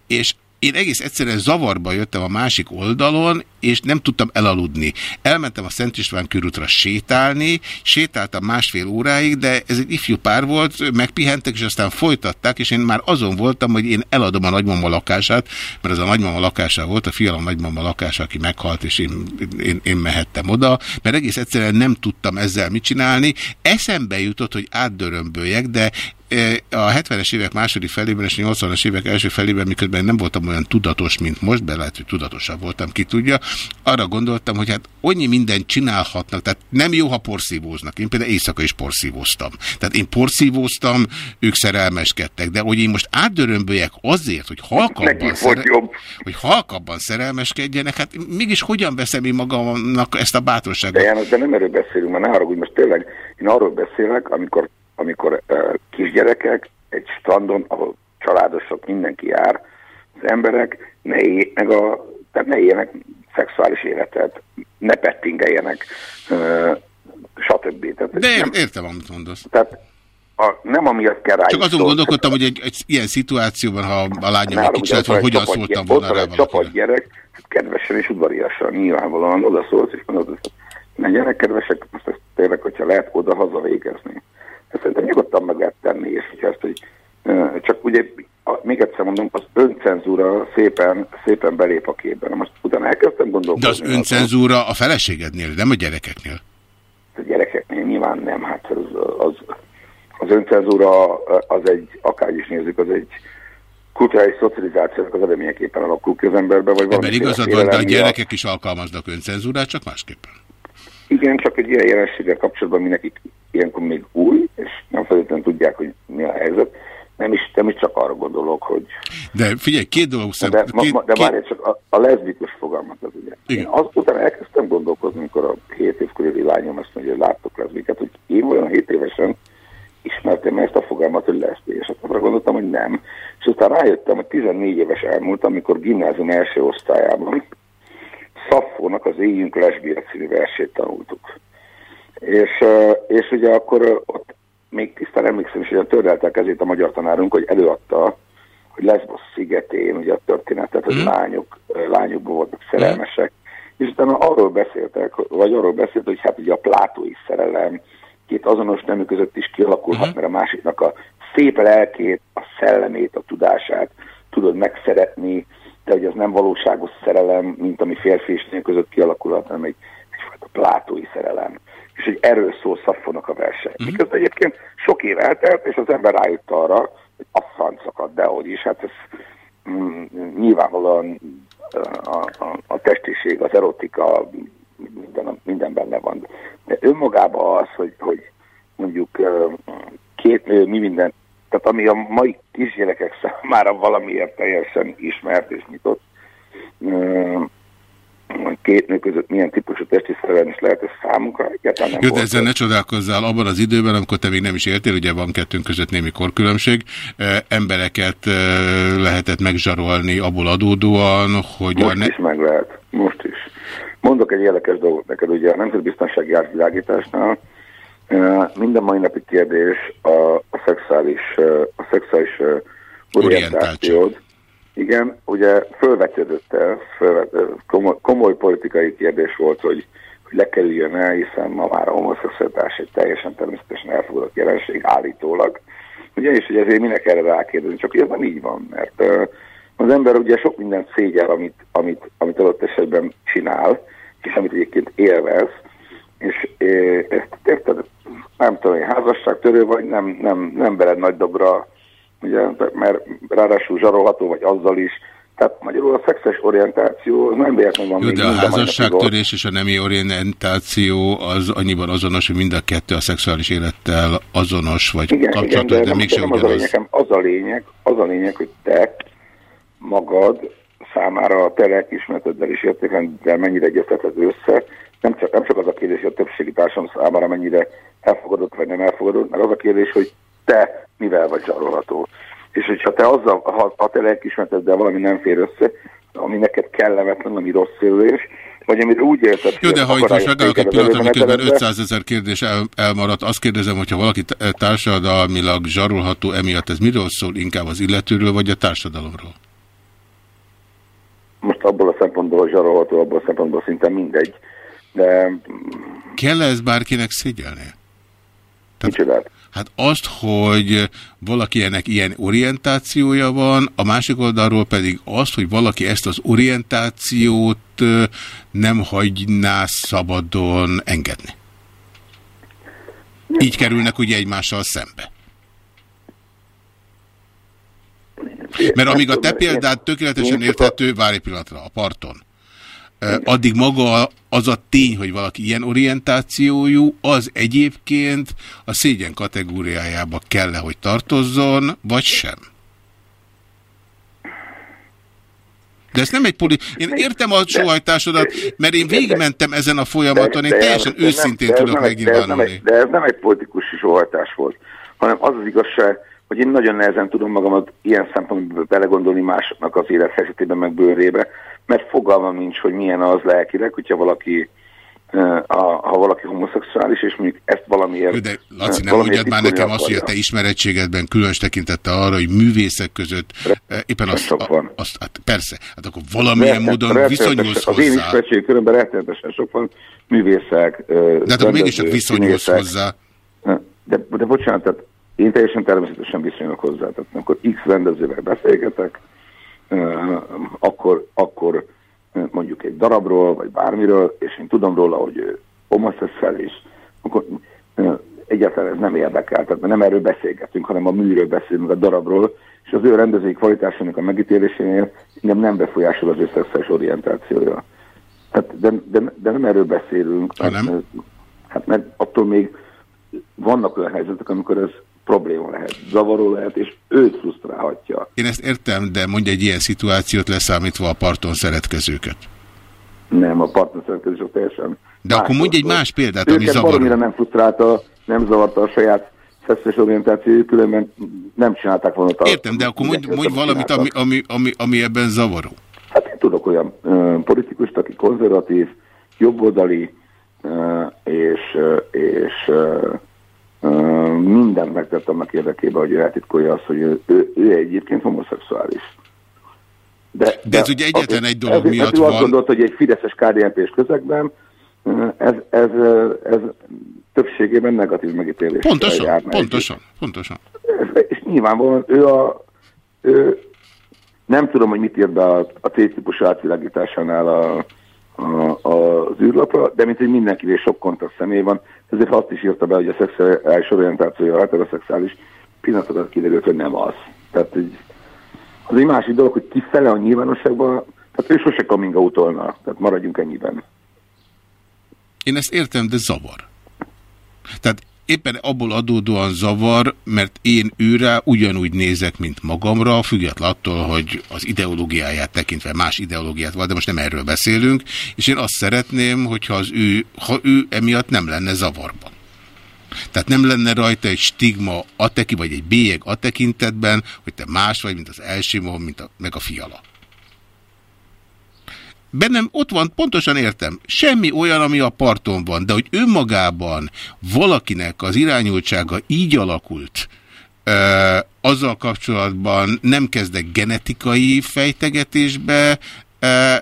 és én egész egyszerűen zavarba jöttem a másik oldalon, és nem tudtam elaludni. Elmentem a Szent István körútra sétálni, sétáltam másfél óráig, de ez egy ifjú pár volt, megpihentek, és aztán folytatták, és én már azon voltam, hogy én eladom a nagymama lakását, mert az a nagymama lakása volt, a fialom nagymama lakása, aki meghalt, és én, én, én mehettem oda, mert egész egyszerűen nem tudtam ezzel mit csinálni. Eszembe jutott, hogy átdörömböljek, de a 70-es évek második felében és a 80-as évek első felében, miközben nem voltam olyan tudatos, mint most, be lehet, hogy tudatosabb voltam, ki tudja, arra gondoltam, hogy hát annyi mindent csinálhatnak, tehát nem jó, ha porszívóznak. Én például éjszaka is porszívóztam. Tehát én porszívóztam, ők szerelmeskedtek, de hogy én most átdörömböljek azért, hogy halkabban, szere... hogy halkabban szerelmeskedjenek, hát mégis hogyan veszem én magamnak ezt a De bátorságot? János, de nem erről beszélünk, mert ne haragudj, most tényleg én arról beszélek, amikor, amikor kisgyerekek egy strandon, ahol családosok, mindenki jár, az emberek ne, él, meg a, tehát ne éljenek szexuális életet, ne pettingeljenek, stb. Tehát, De ér- nem, értem, amit mondasz. tehát a, nem amiatt kell rájuk Csak azon szólni. gondolkodtam, hogy egy, egy ilyen szituációban, ha a lányom egy kicsit, van hogy hogyan szóltam gyerek- volna rá egy csapat gyerek, hát kedvesen és udvariasan nyilvánvalóan oda szólsz, és mondod, hogy legyenek kedvesek, most ezt tényleg, hogyha lehet oda-haza végezni. Ezt szerintem nyugodtan meg lehet tenni, és hogyha ezt, hogy csak ugye, még egyszer mondom, az öncenzúra szépen, szépen belép a képbe. Na Most utána elkezdtem De gondolkodni. az öncenzúra a feleségednél, nem a gyerekeknél. A gyerekeknél nyilván nem, hát az, az, az öncenzúra az egy, akár is nézzük, az egy kulturális szocializációnak az eredményeképpen alakul ki az emberbe, vagy Ebben igazad van, de a gyerekek is alkalmaznak öncenzúrát, csak másképpen. Igen, csak egy ilyen jelenséggel kapcsolatban mindenkik ilyenkor még új, és nem feltétlenül tudják, hogy mi a helyzet. Nem is, nem is csak arra gondolok, hogy... De figyelj, két dolog szem, de, két, ma, de két, várj csak a, a leszbikus fogalmat az ugye. Igen. Én azután elkezdtem gondolkozni, amikor a 7 év körüli lányom azt mondja, hogy láttok leszbiket, hogy én olyan 7 évesen ismertem ezt a fogalmat, hogy leszbi, és akkor arra gondoltam, hogy nem. És aztán rájöttem, hogy 14 éves elmúlt, amikor gimnázium első osztályában Szaffónak az Éljünk Lesbia című versét tanultuk. És, és ugye akkor ott még tisztán emlékszem is, hogy a tördelte a kezét a magyar tanárunk, hogy előadta, hogy Lesbos szigetén ugye a történetet, hogy lányok, ö, lányokban voltak szerelmesek, és utána arról beszéltek, vagy arról beszélt, hogy hát ugye a plátói szerelem két azonos nemű között is kialakulhat, mert a másiknak a szép lelkét, a szellemét, a tudását tudod megszeretni, de hogy ez nem valóságos szerelem, mint ami férfi és nő között kialakulhat, hanem egy, egyfajta plátói szerelem. És hogy erről szól szaffonak a verseny. Miközben egyébként sok év eltelt, és az ember rájött arra, hogy a francokat, de hogy is, hát ez mm, nyilvánvalóan a, a, a testiség, az erotika, minden, minden benne van. De önmagában az, hogy, hogy mondjuk két, ö, mi minden, tehát ami a mai kisgyerekek számára valamiért teljesen ismert és nyitott, hogy két nő között milyen típusú testi szerelem is lehet, ez számunkra egyáltalán nem Jó, de ezzel ne csodálkozzál, abban az időben, amikor te még nem is éltél, ugye van kettőnk között némi korkülönbség, embereket eh, lehetett megzsarolni abból adódóan, hogy a Most ne... is meg lehet, most is. Mondok egy érdekes dolgot neked, ugye a Nemzetbiztonsági Átvilágításnál eh, minden mai napi kérdés a, a szexuális, a szexuális orientációd. Igen, ugye fölvetődött el, komoly, politikai kérdés volt, hogy, hogy lekerüljön el, hiszen ma már a homoszexualitás egy teljesen természetesen elfogadott jelenség állítólag. Ugye, és hogy ezért minek erre rákérdezni, csak ez nem így van, mert az ember ugye sok mindent szégyel, amit, amit, amit adott esetben csinál, és amit egyébként élvez, és eh, ezt érted, nem tudom, hogy házasságtörő vagy, nem, nem, nem veled nagy dobra, ugye, mert ráadásul zsarolható vagy azzal is. Tehát magyarul a szexes orientáció az nem véletlenül van Jó, de a házasságtörés és a nemi orientáció az annyiban azonos, hogy mind a kettő a szexuális élettel azonos, vagy Igen, igen, kapcsolatos, de, de nem, mégsem nem az a ugyanaz. lényeg, az a lényeg, az a lényeg, hogy te magad számára a te lelkiismereteddel és értékrenddel mennyire egyezteted össze. Nem csak, nem csak az a kérdés, hogy a többségi társadalom számára mennyire elfogadott vagy nem elfogadott, meg az a kérdés, hogy te mivel vagy zsarolható. És hogyha te azzal, ha a te lelkiismereteddel valami nem fér össze, ami neked kellemetlen, ami rossz érzés, vagy amire úgy érzed, Jó, de ha itt most megállok egy pillanat, miközben előmeneteledbe, 500 ezer kérdés el, elmaradt, azt kérdezem, hogyha valaki társadalmilag zsarolható emiatt, ez miről szól? Inkább az illetőről, vagy a társadalomról? most abból a szempontból zsarolható, abból a szempontból szinte mindegy. De Kell -e ez bárkinek szégyelnie? Micsodát? Hát azt, hogy valakinek ilyen orientációja van, a másik oldalról pedig azt, hogy valaki ezt az orientációt nem hagyná szabadon engedni. Így kerülnek ugye egymással szembe. Mert amíg a te példád tökéletesen érthető, várj egy pillanatra, a parton, addig maga az a tény, hogy valaki ilyen orientációjú, az egyébként a szégyen kategóriájába kell -e, hogy tartozzon, vagy sem. De ez nem egy poli... Én értem a sóhajtásodat, mert én végigmentem ezen a folyamaton, én teljesen őszintén de tudok nem egy- de ez nem megnyilvánulni. egy- De ez nem egy politikusi sohajtás volt, hanem az az igazság, hogy én nagyon nehezen tudom magamat ilyen szempontból belegondolni másoknak az élethelyzetében, meg bőrébe, mert fogalmam nincs, hogy milyen az lelkileg, hogyha valaki a, ha valaki homoszexuális, és mondjuk ezt valamiért... De Laci, nem mondjad már nekem azt, hogy a akarja. te ismerettségedben különös tekintette arra, hogy művészek között eh, éppen azt, a, azt hát persze, hát akkor valamilyen módon viszonyulsz Az én hozzá. ismertség körömben rettenetesen sok van művészek. De hát akkor mégiscsak viszonyulsz hozzá. De, de bocsánat, tehát én teljesen természetesen viszonyulok hozzá. Tehát amikor X rendezővel beszélgetek, akkor, akkor mondjuk egy darabról, vagy bármiről, és én tudom róla, hogy ő homoszexuális, akkor ö, egyáltalán ez nem érdekel, tehát nem erről beszélgetünk, hanem a műről beszélünk, a darabról, és az ő rendezői kvalitásának a megítélésénél engem nem befolyásol az ő szexuális orientációja. Tehát, de, de, de nem erről beszélünk, mert, hát mert attól még vannak olyan helyzetek, amikor ez probléma lehet, zavaró lehet, és őt frusztrálhatja. Én ezt értem, de mondj egy ilyen szituációt leszámítva a parton szeretkezőket. Nem, a partnerszerkezések teljesen De akkor mondj egy más példát, ami Őket zavaró. baromira nem frusztrálta, nem zavarta a saját szexuális orientációjuk, különben nem csinálták volna. Értem, de akkor mondj, mondj valamit, ami, ami, ami, ami ebben zavaró. Hát én tudok olyan ö, politikust, aki konzervatív, jobboldali, ö, és, ö, és ö, mindent megtett annak érdekében, hogy eltitkolja azt, hogy ő, ő, ő egyébként homoszexuális. De, De ez ugye egyetlen egy dolog ezért, miatt mert ő azt van. gondolt, hogy egy fideszes KDNP-s közegben ez, ez, ez többségében negatív megítélés. Pontosan, pontosan, pontosan. És nyilvánvalóan ő a... Ő, nem tudom, hogy mit írt be a, a C-típusú átvilágításánál a, a, az űrlapra, de mint hogy mindenkinél sok kontakt személy van, ezért azt is írta be, hogy a szexuális orientációja a heteroszexuális pillanatokat kiderült, hogy nem az. Tehát egy, az egy másik dolog, hogy kifele a nyilvánosságban, tehát ő sose coming out tehát maradjunk ennyiben. Én ezt értem, de zavar. Tehát éppen abból adódóan zavar, mert én őre ugyanúgy nézek, mint magamra, független attól, hogy az ideológiáját tekintve más ideológiát van, de most nem erről beszélünk, és én azt szeretném, hogyha az ő, ha ő emiatt nem lenne zavarban. Tehát nem lenne rajta egy stigma a teki, vagy egy bélyeg a tekintetben, hogy te más vagy, mint az Elsimon, mint a, meg a fiala. Bennem ott van, pontosan értem, semmi olyan, ami a parton van, de hogy önmagában valakinek az irányultsága így alakult, ö, azzal kapcsolatban nem kezdek genetikai fejtegetésbe, ö,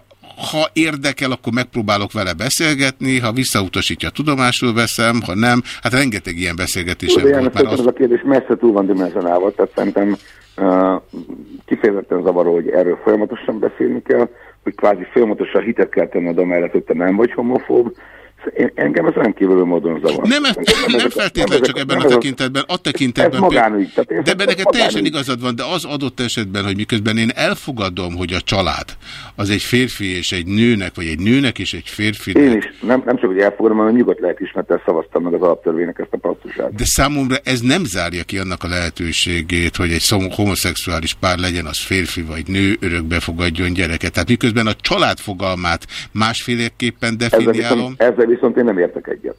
ha érdekel, akkor megpróbálok vele beszélgetni, ha visszautasítja, tudomásul veszem, ha nem, hát rengeteg ilyen beszélgetésem Tudod, volt már. az... Az... a kérdés messze túl van dimenzionálva, tehát szerintem uh, kifejezetten zavaró, hogy erről folyamatosan beszélni kell, hogy kvázi folyamatosan hitet kell tenned amellett, hogy te nem vagy homofób. Én, engem ez rendkívül módon zavar. Nem, nem, nem feltétlenül csak ebben a tekintetben, a tekintetben. Ez magánügy. Tehát én De ebben ez neked teljesen igazad van, de az adott esetben, hogy miközben én elfogadom, hogy a család az egy férfi és egy nőnek, vagy egy nőnek és egy férfinek. Én is, nem, nem csak, hogy elfogadom, hanem nyugodt lehet is, mert szavaztam meg az alaptörvénynek ezt a passzusát. De számomra ez nem zárja ki annak a lehetőségét, hogy egy homoszexuális pár legyen, az férfi vagy nő, örökbe fogadjon gyereket. Tehát miközben a család fogalmát másféleképpen definiálom, ezzel viszont én nem értek egyet.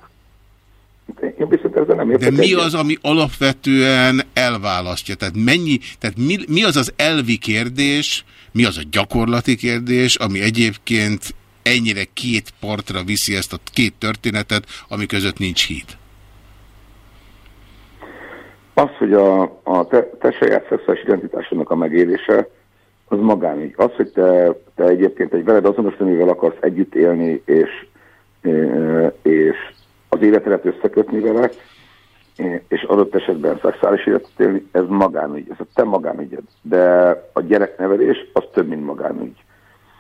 Én viszont ezzel nem De értek mi egyet. az, ami alapvetően elválasztja? Tehát, mennyi, tehát mi, mi az az elvi kérdés, mi az a gyakorlati kérdés, ami egyébként ennyire két partra viszi ezt a két történetet, ami között nincs híd? Az, hogy a, a te, te saját szexuális identitásodnak a megélése, az magánügy. Az, hogy te, te egyébként egy veled azonos nővel akarsz együtt élni, és, és az életedet összekötni vele, és adott esetben szexuális életet élni, ez magánügy, ez a te magánügyed. De a gyereknevelés az több, mint magánügy.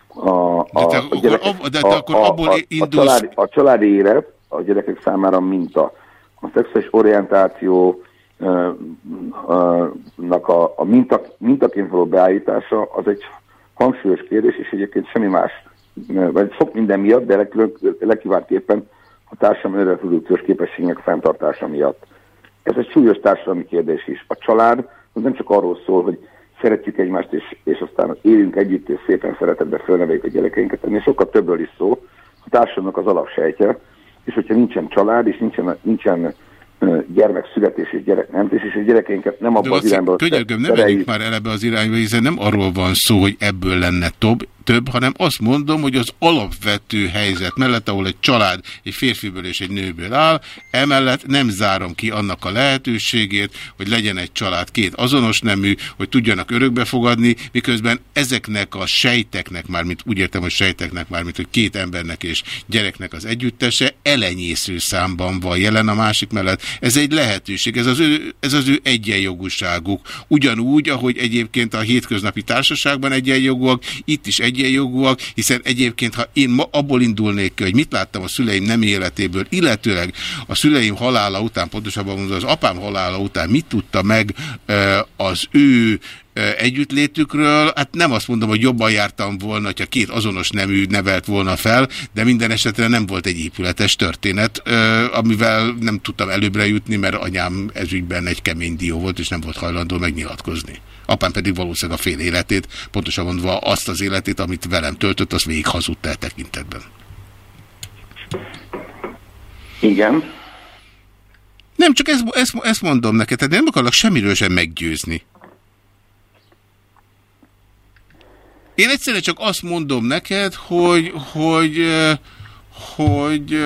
A, a, te a, gyerekek, ab- de te akkor abból a, a, indulsz- családi, a családi élet a gyerekek számára minta. A szexuális orientáció ö, ö, nak a, a minta, mintaként való beállítása az egy hangsúlyos kérdés, és egyébként semmi más, vagy sok minden miatt, de legkiváltképpen a társadalmi örökprodukciós képességnek fenntartása miatt. Ez egy súlyos társadalmi kérdés is. A család az nem csak arról szól, hogy szeretjük egymást, és, és aztán élünk együtt, és szépen szeretetbe fölneveljük a gyerekeinket, ennél sokkal többről is szó. A társadalomnak az alapsejtje, és hogyha nincsen család, és nincsen, nincsen gyermek születés és gyerek nemzés, és a gyerekeinket nem abban az irányba könyörgöm, ne menjünk már el ebbe az irányba, hiszen nem arról van szó, hogy ebből lenne több, több, hanem azt mondom, hogy az alapvető helyzet mellett, ahol egy család egy férfiből és egy nőből áll, emellett nem zárom ki annak a lehetőségét, hogy legyen egy család két azonos nemű, hogy tudjanak örökbe fogadni, miközben ezeknek a sejteknek, már mint úgy értem, hogy sejteknek már, mint hogy két embernek és gyereknek az együttese elenyésző számban van jelen a másik mellett. Ez egy lehetőség, ez az ő, ez az ő egyenjogúságuk. Ugyanúgy, ahogy egyébként a hétköznapi társaságban egyenjogúak, itt is egyenjogúak, hiszen egyébként, ha én ma abból indulnék ki, hogy mit láttam a szüleim nem életéből, illetőleg a szüleim halála után, pontosabban mondva az apám halála után mit tudta meg az ő együttlétükről, hát nem azt mondom, hogy jobban jártam volna, hogyha két azonos nemű nevelt volna fel, de minden esetre nem volt egy épületes történet, amivel nem tudtam előbbre jutni, mert anyám ezügyben egy kemény dió volt, és nem volt hajlandó megnyilatkozni. Apám pedig valószínűleg a fél életét, pontosan mondva azt az életét, amit velem töltött, az végig hazudta e tekintetben. Igen. Nem, csak ezt, ezt, ezt mondom neked, tehát nem akarok semmiről sem meggyőzni. Én egyszerűen csak azt mondom neked, hogy, hogy, hogy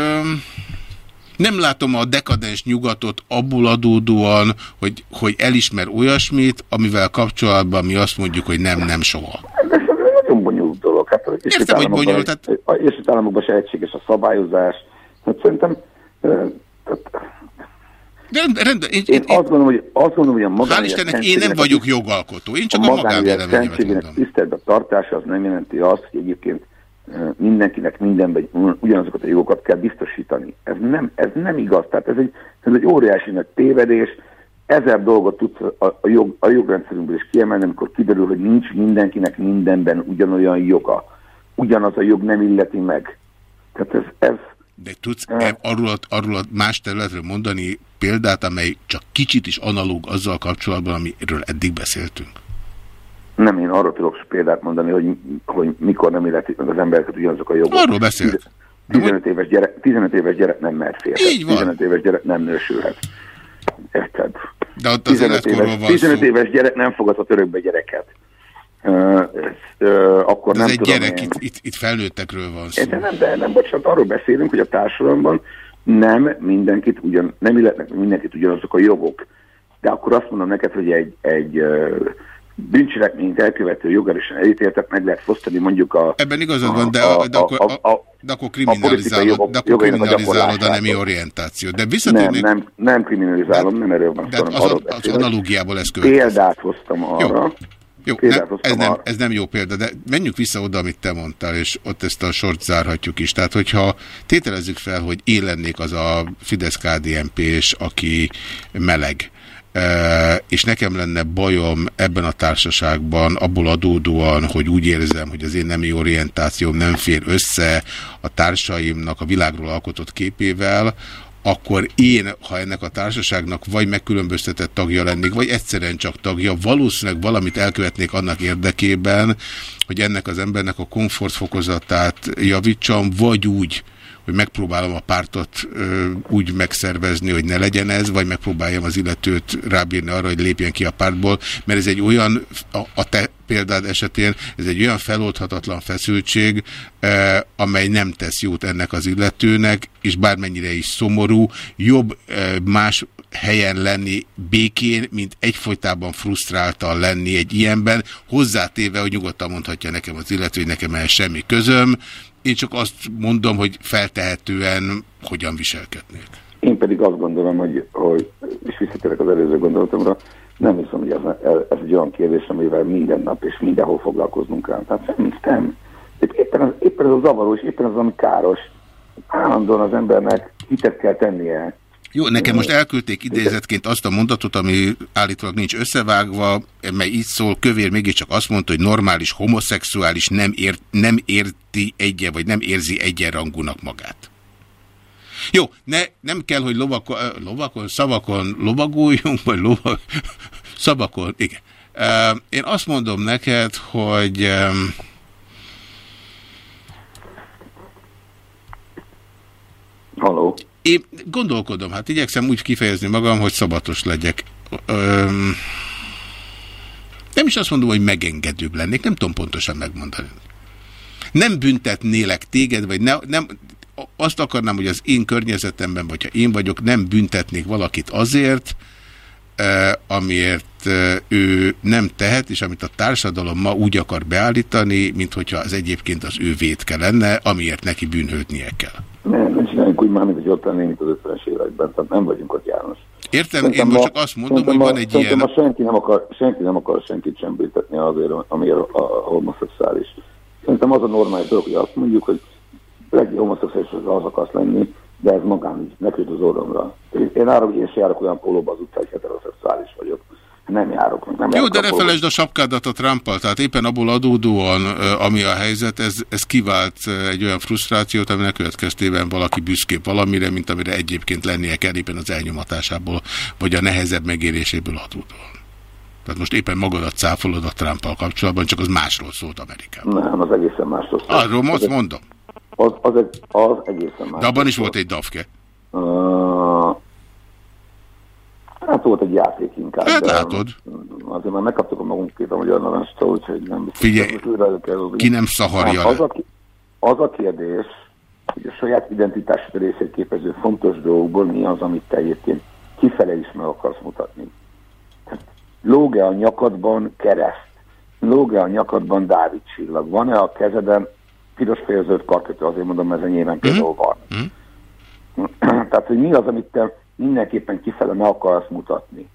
nem látom a dekadens nyugatot abból adódóan, hogy, hogy elismer olyasmit, amivel kapcsolatban mi azt mondjuk, hogy nem, nem soha. De ez nagyon bonyolult dolog. Hát, Egyesült Értem, hogy bonyolult, tehát- Egyesült Államokban se egységes a szabályozás. Hát szerintem De rend, rend, én, én, azt gondolom, hogy, azt gondolom, hogy a magánélet Istennek én nem vagyok jogalkotó, én csak a a magánélet mondom. tiszteletbe tartása az nem jelenti azt, hogy egyébként mindenkinek mindenben ugyanazokat a jogokat kell biztosítani. Ez nem, ez nem igaz. Tehát ez egy, ez egy óriási nagy tévedés. Ezer dolgot tudsz a, a, jog, a jogrendszerünkből is kiemelni, amikor kiderül, hogy nincs mindenkinek mindenben ugyanolyan joga. Ugyanaz a jog nem illeti meg. Tehát ez, ez De tudsz e, arról, a- arról a más területről mondani példát, amely csak kicsit is analóg azzal kapcsolatban, amiről eddig beszéltünk? nem én arról tudok példát mondani, hogy, hogy mikor nem illetik meg az embereket ugyanazok a jogok. Arról beszélt. 15 éves, gyerek, 15 éves gyerek nem mehet férhet. Így van. 15 éves gyerek nem nősülhet. Érted? De ott az 15 életkorról éves, van 15 szó. éves gyerek nem fogadhat örökbe gyereket. Ez, uh, akkor Ez nem egy tudom gyerek, én. itt, itt, itt felnőttekről van szó. De nem, de nem, bocsánat, arról beszélünk, hogy a társadalomban nem mindenkit ugyan, nem illetnek mindenkit ugyanazok a jogok. De akkor azt mondom neked, hogy egy, egy bűncselekményt elkövető jogerősen elítéltet meg lehet fosztani mondjuk a... Ebben igazad van, de, a- a, de, akkor, a- a, de akkor kriminalizálod, jogok- de akkor jogainak a kriminalizálod a nemi orientációt. De Nem, visszatérnék, nem, nem kriminalizálom, nem erről van szó, az, az, az analógiából ez következik. Példát hoztam arra, Jó, Példát nem, ez, nem, ez nem jó példa, de menjünk vissza oda, amit te mondtál, és ott ezt a sort zárhatjuk is. Tehát, hogyha tételezzük fel, hogy én lennék az a fidesz kdnp és aki meleg, eh, és nekem lenne bajom ebben a társaságban abból adódóan, hogy úgy érzem, hogy az én nemi orientációm nem fér össze a társaimnak a világról alkotott képével, akkor én, ha ennek a társaságnak vagy megkülönböztetett tagja lennék, vagy egyszerűen csak tagja, valószínűleg valamit elkövetnék annak érdekében, hogy ennek az embernek a komfortfokozatát javítsam, vagy úgy, hogy megpróbálom a pártot ö, úgy megszervezni, hogy ne legyen ez, vagy megpróbáljam az illetőt rábírni arra, hogy lépjen ki a pártból, mert ez egy olyan, a, a te példád esetén, ez egy olyan feloldhatatlan feszültség, eh, amely nem tesz jót ennek az illetőnek, és bármennyire is szomorú, jobb eh, más helyen lenni békén, mint egyfolytában frusztráltan lenni egy ilyenben, hozzátéve, hogy nyugodtan mondhatja nekem az illető, hogy nekem ehhez semmi közöm. Én csak azt mondom, hogy feltehetően hogyan viselkednék. Én pedig azt gondolom, hogy, hogy és visszatérek az előző gondolatomra, nem hiszem, hogy ez, ez egy olyan kérdés, amivel minden nap és mindenhol foglalkoznunk kell. Tehát nem, nem. Épp- Éppen, az, éppen ez a zavaró, és éppen az, ami káros. Állandóan az embernek hitet kell tennie. Jó, nekem most elküldték idézetként azt a mondatot, ami állítólag nincs összevágva, mely így szól, kövér mégiscsak azt mondta, hogy normális homoszexuális nem, ért, nem érti egyen, vagy nem érzi egyenrangúnak magát. Jó, ne, nem kell, hogy lovakon, lovakon szavakon lovagoljunk, vagy lova, [laughs] szavakon, igen. Én azt mondom neked, hogy öm, Halló? Én gondolkodom, hát igyekszem úgy kifejezni magam, hogy szabatos legyek. Öm, nem is azt mondom, hogy megengedőbb lennék, nem tudom pontosan megmondani. Nem büntetnélek téged, vagy ne, nem, azt akarnám, hogy az én környezetemben, vagy ha én vagyok, nem büntetnék valakit azért, amiért ő nem tehet, és amit a társadalom ma úgy akar beállítani, mint hogyha az egyébként az ő vétke lenne, amiért neki bűnhődnie kell. Nem csináljuk úgy már, mint hogy ott lennénk az 50-es években, tehát nem vagyunk ott János. Értem, Szerintem én most csak azt mondom, hogy van egy ilyen... ma senki nem, akar, senki nem akar senkit sem büntetni azért, amiért a, a homoszexuális. Szerintem az a normális dolog, hogy azt mondjuk, hogy legyen homoszexuális, az az akarsz lenni, de ez magán nekült az orromra. Én, én arra, hogy én se járok olyan pólóba az utcán, hogy heteroszexuális vagyok. Nem járok. Nem Jó, de ne felejtsd a sapkádat a Trumpal, tehát éppen abból adódóan, ami a helyzet, ez, ez kivált egy olyan frusztrációt, aminek következtében valaki büszkébb valamire, mint amire egyébként lennie kell éppen az elnyomatásából, vagy a nehezebb megéréséből adódóan. Tehát most éppen magadat cáfolod a Trumpal kapcsolatban, csak az másról szólt Amerikában. Nem, az egészen másról szól. Arról most Az- mondom. Az, az, egy- az egészen más. De abban is volt egy dafke. Uh, hát volt egy játék inkább. Hát látod. Azért már megkaptuk a magunkét a magyar narancstól, úgyhogy nem biztos, Figyelj, kell ki nem szaharja Nem, az, a, az a kérdés, hogy a saját identitásod részét képező fontos dolgokból mi az, amit te egyébként kifele is meg akarsz mutatni. Tehát Lóg-e a nyakadban kereszt? Lóg-e a nyakadban Dávid csillag? Van-e a kezeden piros félzőt karkötő? Azért mondom, ez enyémen például van. Tehát, hogy mi az, amit te mindenképpen kifele meg akarsz mutatni.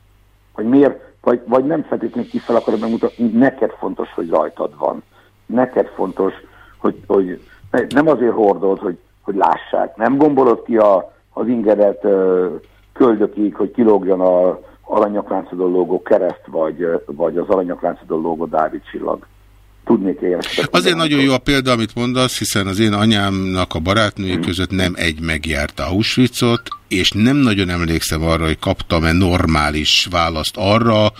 Hogy miért, vagy, vagy nem feltétlenül kifele akarod megmutatni, neked fontos, hogy rajtad van. Neked fontos, hogy, hogy nem azért hordod, hogy, hogy lássák. Nem gombolod ki a, az ingedet ö, köldökig, hogy kilógjon a aranyakláncodon lógó kereszt, vagy, vagy az aranyakláncodon lógó Dávid csillag. Tudnék érni. Azért nagyon jó a példa, amit mondasz, hiszen az én anyámnak a barátnői között nem egy megjárta Auschwitzot, és nem nagyon emlékszem arra, hogy kaptam-e normális választ arra,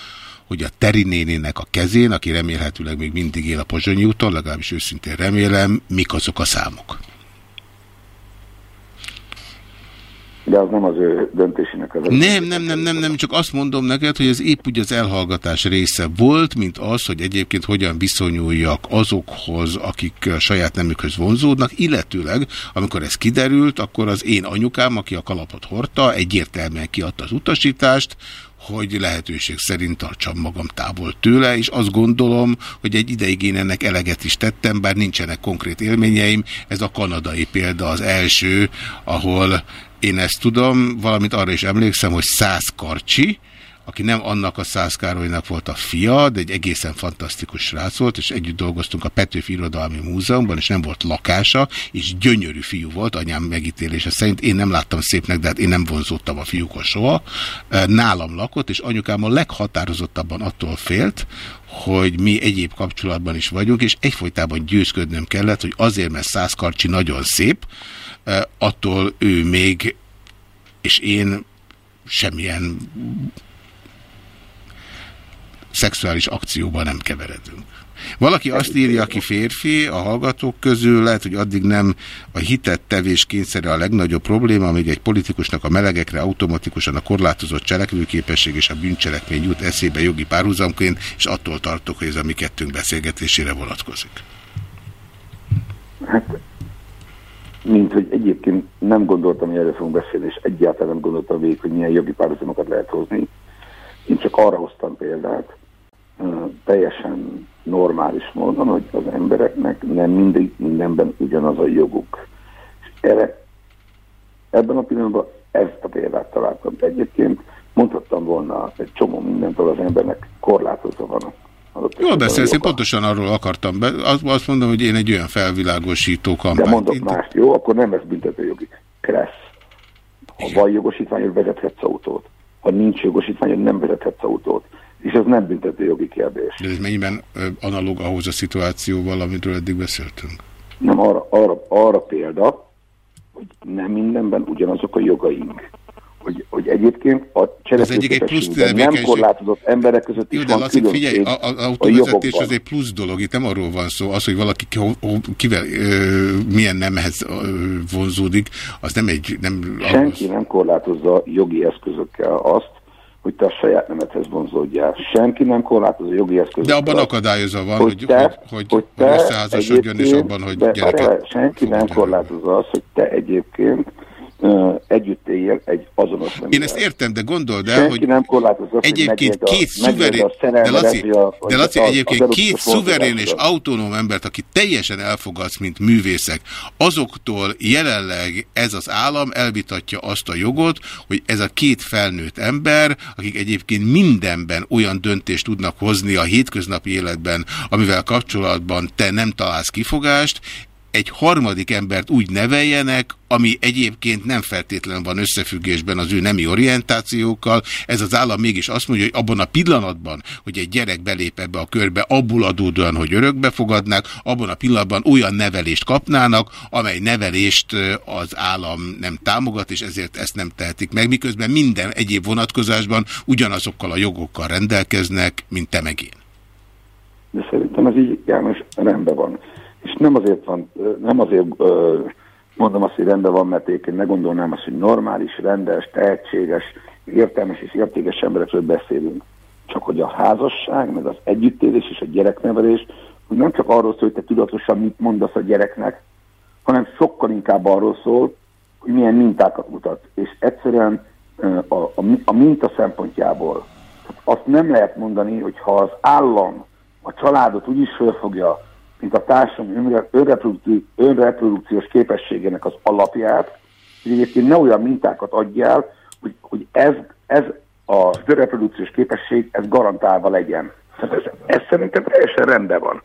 hogy a Teri nénének a kezén, aki remélhetőleg még mindig él a Pozsonyi úton, legalábbis őszintén remélem, mik azok a számok. De az nem az ő döntésének az Nem, nem, nem, nem, nem, csak azt mondom neked, hogy ez épp úgy az elhallgatás része volt, mint az, hogy egyébként hogyan viszonyuljak azokhoz, akik saját nemükhöz vonzódnak, illetőleg, amikor ez kiderült, akkor az én anyukám, aki a kalapot hordta, egyértelműen kiadta az utasítást, hogy lehetőség szerint tartsam magam távol tőle, és azt gondolom, hogy egy ideig én ennek eleget is tettem, bár nincsenek konkrét élményeim. Ez a kanadai példa az első, ahol én ezt tudom, valamint arra is emlékszem, hogy Száz Karcsi, aki nem annak a Károlynak volt a fia, de egy egészen fantasztikus srác volt, és együtt dolgoztunk a Petőfi Irodalmi Múzeumban, és nem volt lakása, és gyönyörű fiú volt, anyám megítélése szerint. Én nem láttam szépnek, de hát én nem vonzódtam a fiúkhoz soha. Nálam lakott, és anyukám a leghatározottabban attól félt, hogy mi egyéb kapcsolatban is vagyunk, és egyfolytában győzködnöm kellett, hogy azért, mert Száz Karcsi nagyon szép, attól ő még, és én semmilyen szexuális akcióban nem keveredünk. Valaki azt írja, aki férfi, a hallgatók közül, lehet, hogy addig nem a hitet tevés kényszere a legnagyobb probléma, amíg egy politikusnak a melegekre automatikusan a korlátozott cselekvőképesség és a bűncselekmény jut eszébe jogi párhuzamként, és attól tartok, hogy ez a mi kettőnk beszélgetésére vonatkozik. Hát, mint hogy egyébként nem gondoltam, hogy erről fogunk beszélni, és egyáltalán nem gondoltam végig, hogy milyen jogi párhuzamokat lehet hozni. Én csak arra hoztam példát, teljesen normális módon, hogy az embereknek nem mindig mindenben ugyanaz a joguk. És erre, ebben a pillanatban ezt a példát találtam. De egyébként mondhattam volna egy csomó mindentől az embernek korlátozva van Jól beszélsz, én pontosan arról akartam be. Azt, azt mondom, hogy én egy olyan felvilágosító De kampányt. mondok mást, jó? Akkor nem ez büntetőjogi. Kressz. Ha van jogosítványod, vezethetsz autót. Ha nincs jogosítványod, nem vezethetsz autót. És ez nem büntetőjogi kérdés. De ez mennyiben analóg ahhoz a szituációval, amiről eddig beszéltünk? Nem arra, arra, arra példa, hogy nem mindenben ugyanazok a jogaink. Hogy, hogy egyébként a cselekvőképességben nem korlátozott emberek között is Jó, de van Laci, figyelj, a- a- az autóvezetés az egy plusz dolog, itt nem arról van szó, az, hogy valaki kivel, ö, milyen nemhez vonzódik, az nem egy, nem, Senki nem korlátozza jogi eszközökkel azt, hogy te a saját nemedhez vonzódjál. Senki nem korlátozza jogi eszközökkel. de abban akadályozva van, hogy, te, hogy, hogy, hogy te összeházasodjon, és abban, hogy gyereket Senki nem korlátozza azt, hogy te egyébként együtt éljél egy azonos Én neművel. ezt értem, de gondold el, Senki hogy nem korlátozza hogy egyébként a- két szuverén, a de Laci, a- de Laci az egyébként erotikus két szuverén és autonóm embert, aki teljesen elfogadsz, mint művészek, azoktól jelenleg ez az állam elvitatja azt a jogot, hogy ez a két felnőtt ember, akik egyébként mindenben olyan döntést tudnak hozni a hétköznapi életben, amivel kapcsolatban te nem találsz kifogást, egy harmadik embert úgy neveljenek, ami egyébként nem feltétlenül van összefüggésben az ő nemi orientációkkal. Ez az állam mégis azt mondja, hogy abban a pillanatban, hogy egy gyerek belép ebbe a körbe, abból adódóan, hogy örökbe fogadnák, abban a pillanatban olyan nevelést kapnának, amely nevelést az állam nem támogat, és ezért ezt nem tehetik meg, miközben minden egyéb vonatkozásban ugyanazokkal a jogokkal rendelkeznek, mint te meg én. De szerintem ez így, János, rendben van. És nem azért van, nem azért mondom azt, hogy rendben van, mert én ne gondolnám azt, hogy normális, rendes, tehetséges, értelmes és értékes emberekről beszélünk. Csak hogy a házasság, meg az együttélés és a gyereknevelés, hogy nem csak arról szól, hogy te tudatosan mit mondasz a gyereknek, hanem sokkal inkább arról szól, hogy milyen mintákat mutat. És egyszerűen a, a, a minta szempontjából azt nem lehet mondani, hogy ha az állam a családot úgy is fölfogja, mint a társadalom önre- önreproduktív- önreprodukciós képességének az alapját, hogy egyébként ne olyan mintákat adjál, hogy, hogy ez, ez a önreprodukciós képesség, ez garantálva legyen. Tehát ez, ez szerintem teljesen rendben van.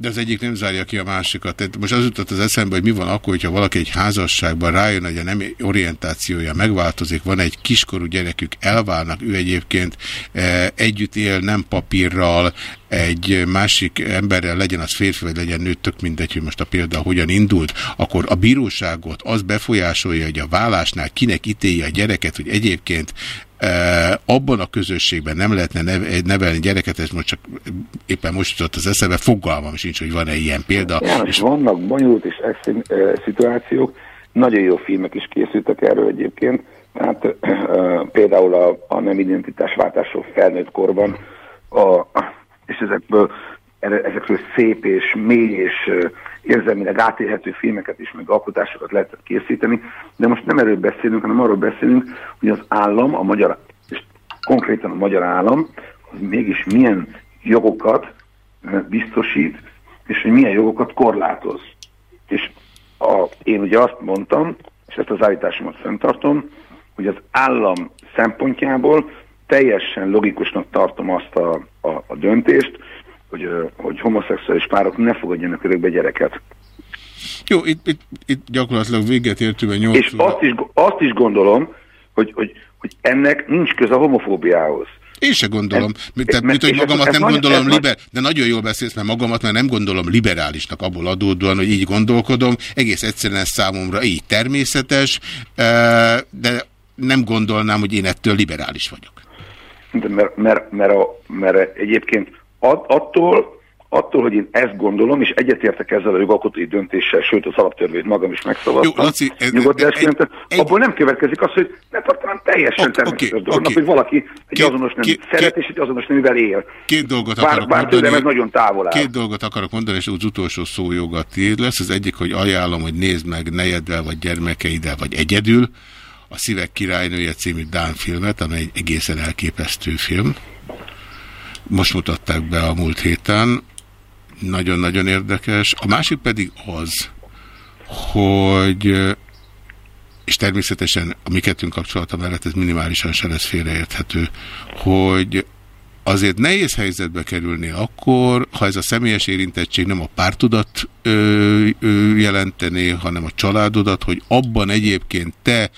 De az egyik nem zárja ki a másikat. Tehát most az jutott az eszembe, hogy mi van akkor, hogyha valaki egy házasságban rájön, hogy a nem orientációja megváltozik, van egy kiskorú gyerekük, elválnak, ő egyébként e, együtt él, nem papírral, egy másik emberrel, legyen az férfi, vagy legyen nő, tök mindegy, hogy most a példa hogyan indult, akkor a bíróságot az befolyásolja, hogy a vállásnál kinek ítélje a gyereket, hogy egyébként abban a közösségben nem lehetne neve- nevelni gyereket, ez most csak éppen most jutott az eszembe, fogalmam sincs, hogy van-e ilyen példa. János, vannak bonyolult és extrém szituációk, nagyon jó filmek is készültek erről egyébként, tehát eh, például a, a nem identitásváltásról felnőtt korban, a, és ezekből, ezekről szép és mély és érzelmileg átélhető filmeket is, meg alkotásokat lehetett készíteni, de most nem erről beszélünk, hanem arról beszélünk, hogy az állam, a magyar, és konkrétan a magyar állam, az mégis milyen jogokat eh, biztosít, és hogy milyen jogokat korlátoz. És a, én ugye azt mondtam, és ezt az állításomat fenntartom, hogy az állam szempontjából teljesen logikusnak tartom azt a, a, a döntést, hogy, hogy homoszexuális párok ne fogadjanak örökbe gyereket. Jó, itt, itt, itt gyakorlatilag véget értünk a nyolc És azt is, azt is gondolom, hogy, hogy, hogy ennek nincs köze a homofóbiához. Én se gondolom. Ez- Tehát, mint, hogy magamat nem nagyon- gondolom ez liber, de nagyon jól beszélsz, mert magamat mert nem gondolom liberálisnak abból adódóan, hogy így gondolkodom. Egész egyszerűen számomra így természetes, de nem gondolnám, hogy én ettől liberális vagyok. De mert, mert, mert, a, mert egyébként at, attól, attól, hogy én ezt gondolom, és egyetértek ezzel a jogalkotói döntéssel, sőt az alaptörvényt magam is megszavaztam, Jó, Laci, ez- nyugodt egy, abból nem következik az, hogy ne tartanám teljesen természetes dolognak, hogy valaki egy azonos nem szeret, és egy azonos nemivel él. Két dolgot Bár- akarok bár mondani. ez nagyon távol áll. Két dolgot akarok mondani, és az utolsó szó joga tiéd lesz. Az egyik, hogy ajánlom, hogy nézd meg nejeddel, vagy gyermekeiddel, vagy egyedül a Szívek királynője című Dán filmet, amely egy egészen elképesztő film. Most mutatták be a múlt héten. Nagyon-nagyon érdekes. A másik pedig az, hogy és természetesen a mi kettőnk kapcsolata mellett ez minimálisan se lesz félreérthető, hogy azért nehéz helyzetbe kerülni akkor, ha ez a személyes érintettség nem a pártudat ö, ö, jelentené, hanem a családodat, hogy abban egyébként te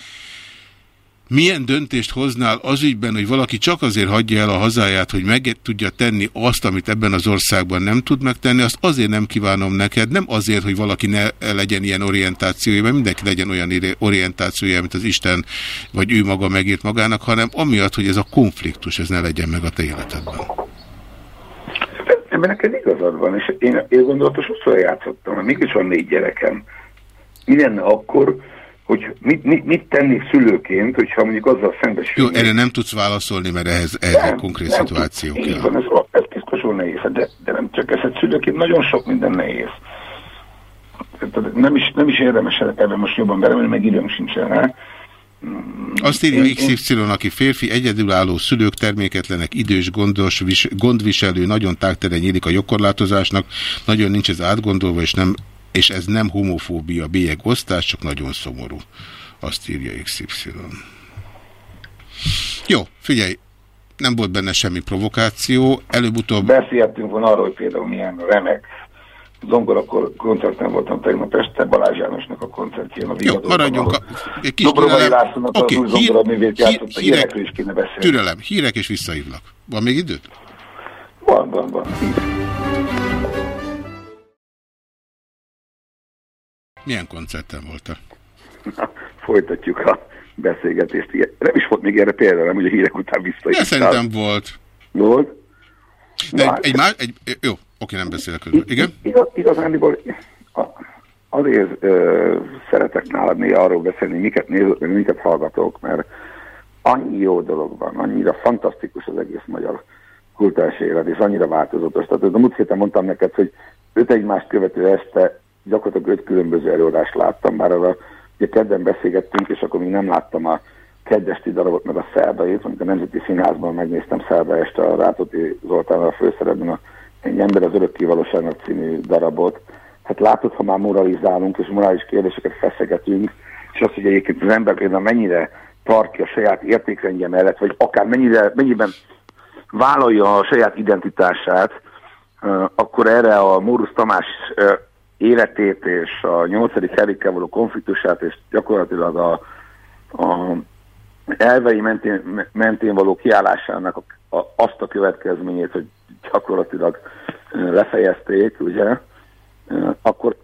milyen döntést hoznál az ügyben, hogy valaki csak azért hagyja el a hazáját, hogy meg tudja tenni azt, amit ebben az országban nem tud megtenni, azt azért nem kívánom neked, nem azért, hogy valaki ne legyen ilyen orientációja, mert mindenki legyen olyan orientációja, amit az Isten vagy ő maga megírt magának, hanem amiatt, hogy ez a konfliktus, ez ne legyen meg a te életedben. Ebben neked igazad van, és én, én gondolatos sokszor játszottam, mégis van négy gyerekem. Mi lenne akkor, hogy mit, mit, mit tennék szülőként, hogyha mondjuk azzal szembesülnék? Jó, erre nem tudsz válaszolni, mert ehhez, ehhez egy konkrét nem szituáció Így kell. van, ez, ez piszkosul nehéz, de, de nem csak ez, egy szülőként nagyon sok minden nehéz. Nem is, nem is érdemes ebben most jobban belemenni, meg időm sincsen rá. Azt írja XY, aki férfi, egyedülálló szülők, terméketlenek, idős, gondos, vis, gondviselő, nagyon tágtere nyílik a jogkorlátozásnak, nagyon nincs ez átgondolva, és, nem, és ez nem homofóbia, bélyeg osztás, csak nagyon szomorú. Azt írja XY. Jó, figyelj, nem volt benne semmi provokáció, előbb-utóbb... Beszéltünk volna arról, hogy például milyen remek zongora koncerten voltam tegnap este, Balázs Jánosnak a koncertjén a Jó, maradjunk a... Egy kis Dobrovai. Lászlónak Oké, az új hír- zongoraművét hír- játszott, hírek- ilyenekről is kéne beszélni. Türelem, hírek és visszahívlak. Van még időd? Van, van, van. Milyen koncerten voltál? Na, folytatjuk a beszélgetést. Igen. Nem is volt még erre példa, nem, hogy a hírek után De visszaírtál. szerintem volt. Volt? De Na, egy, egy más, egy, jó, oké, nem beszélek közben. Igen? Igaz, igazándiból a- azért ö, szeretek nálad néha arról beszélni, miket nézek, meg miket hallgatok, mert annyi jó dolog van, annyira fantasztikus az egész magyar kultúrás élet, és annyira változatos. Tehát a múlt héten mondtam neked, hogy öt egymást követő este gyakorlatilag öt különböző előadást láttam, bár arra ugye kedden beszélgettünk, és akkor még nem láttam a keddesti darabot, meg a szerdait, amikor a Nemzeti Színházban megnéztem szerda este a Rátóti Zoltán a főszerepben a Egy ember az örökké valóságnak című darabot. Hát látod, ha már moralizálunk, és morális kérdéseket feszegetünk, és azt, hogy egyébként az ember például mennyire tartja a saját értékrendje mellett, vagy akár mennyire, mennyiben vállalja a saját identitását, akkor erre a Mórusz Tamás életét és a nyolcadik Erikkel való konfliktusát, és gyakorlatilag a, a elvei mentén, mentén való kiállásának a, a, azt a következményét, hogy gyakorlatilag lefejezték, ugye, akkor,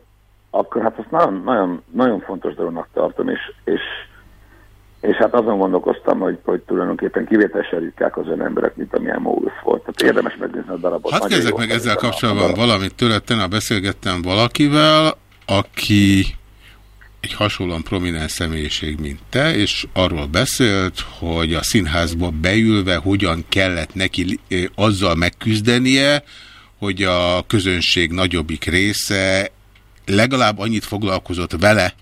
akkor hát azt nagyon, nagyon, nagyon fontos dolognak tartom, és, és, és hát azon gondolkoztam, hogy, hogy tulajdonképpen kivételesen ritkák az ön emberek, mint amilyen Mórusz volt. Tehát érdemes megnézni a darabot. Nagyon kezdek meg ezzel kapcsolatban valamit tőled. Tegnap beszélgettem valakivel, aki egy hasonlóan prominens személyiség, mint te, és arról beszélt, hogy a színházba beülve hogyan kellett neki eh, azzal megküzdenie, hogy a közönség nagyobbik része legalább annyit foglalkozott vele,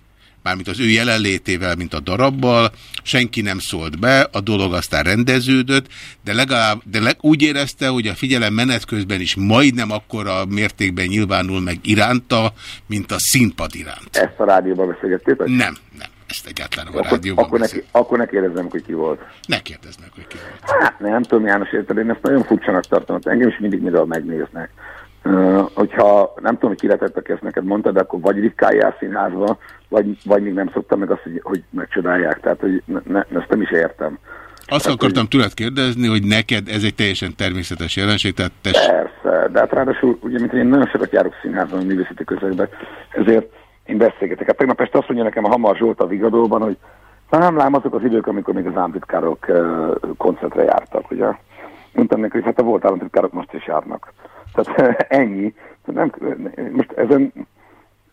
mármint az ő jelenlétével, mint a darabbal, senki nem szólt be, a dolog aztán rendeződött, de legalább de leg, úgy érezte, hogy a figyelem menet közben is majdnem akkora mértékben nyilvánul meg iránta, mint a színpad iránt. Ezt a rádióban beszélgettétek? Nem, nem, ezt egyáltalán a Akkor, rádióban akkor, beszél. neki, akkor ne kérdezzem, hogy ki volt. Ne kérdezd meg, hogy ki volt. Hát nem tudom, János, érted, én ezt nagyon furcsanak tartom, engem is mindig miről megnéznek. Uh, hogyha nem tudom, hogy ki lehetett ezt neked mondtad, de akkor vagy ritkán jár színházba, vagy, vagy még nem szoktam meg azt, hogy, hogy megcsodálják. Tehát, hogy ne, ne, ezt nem is értem. Azt akartam tőled kérdezni, hogy neked ez egy teljesen természetes jelenség, tehát te Persze, de hát ráadásul, ugye, mint én nagyon sokat járok színházban, művészeti közegben, ezért én beszélgetek. Hát tegnap este azt mondja nekem a Hamar Zsolt a Vigadóban, hogy "Na, nem lám azok az idők, amikor még az államtitkárok koncertre jártak, ugye. Mondtam neki, hogy hát a volt államtitkárok most is járnak. Tehát [laughs] ennyi. Nem, most ezen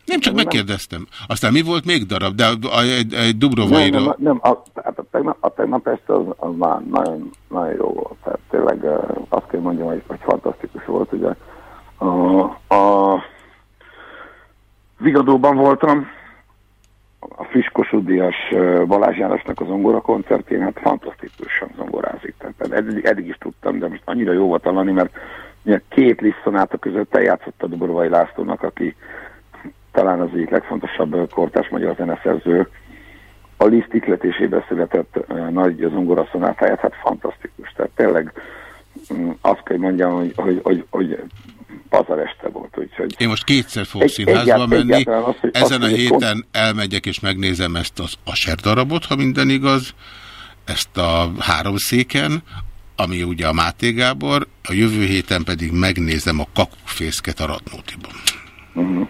Nem csak megkérdeztem. Aztán mi volt még darab? De egy, egy nem, Dubrovaira... nem, nem a, tehát a, tegnap, a tegnap este az, az már nagyon, nagyon jó volt. Tehát tényleg azt kell mondjam, hogy, hogy fantasztikus volt. Ugye a, a Vigadóban voltam, a friss Kossuth Díjas uh, Balázs Jánosnak a zongora koncertjén, hát fantasztikusan zongorázik. Tehát eddig, eddig is tudtam, de most annyira jó volt hallani, mert két Liszonáta között eljátszott a Dubrovai Lászlónak, aki talán az egyik legfontosabb kortás magyar zeneszerző, a Liszt ikletésében született nagy zongora szonátáját, hát fantasztikus. Tehát tényleg um, azt kell mondjam, hogy, hogy, hogy, hogy pazar este volt. Úgyhogy Én most kétszer fogok Egy- színházba menni. az, hogy- Ezen az, a héten elmegyek és megnézem ezt az Aser darabot, ha minden igaz, ezt a háromszéken, ami ugye a Máté Gábor, a jövő héten pedig megnézem a kakukfészket a Radnótiban. Mhm.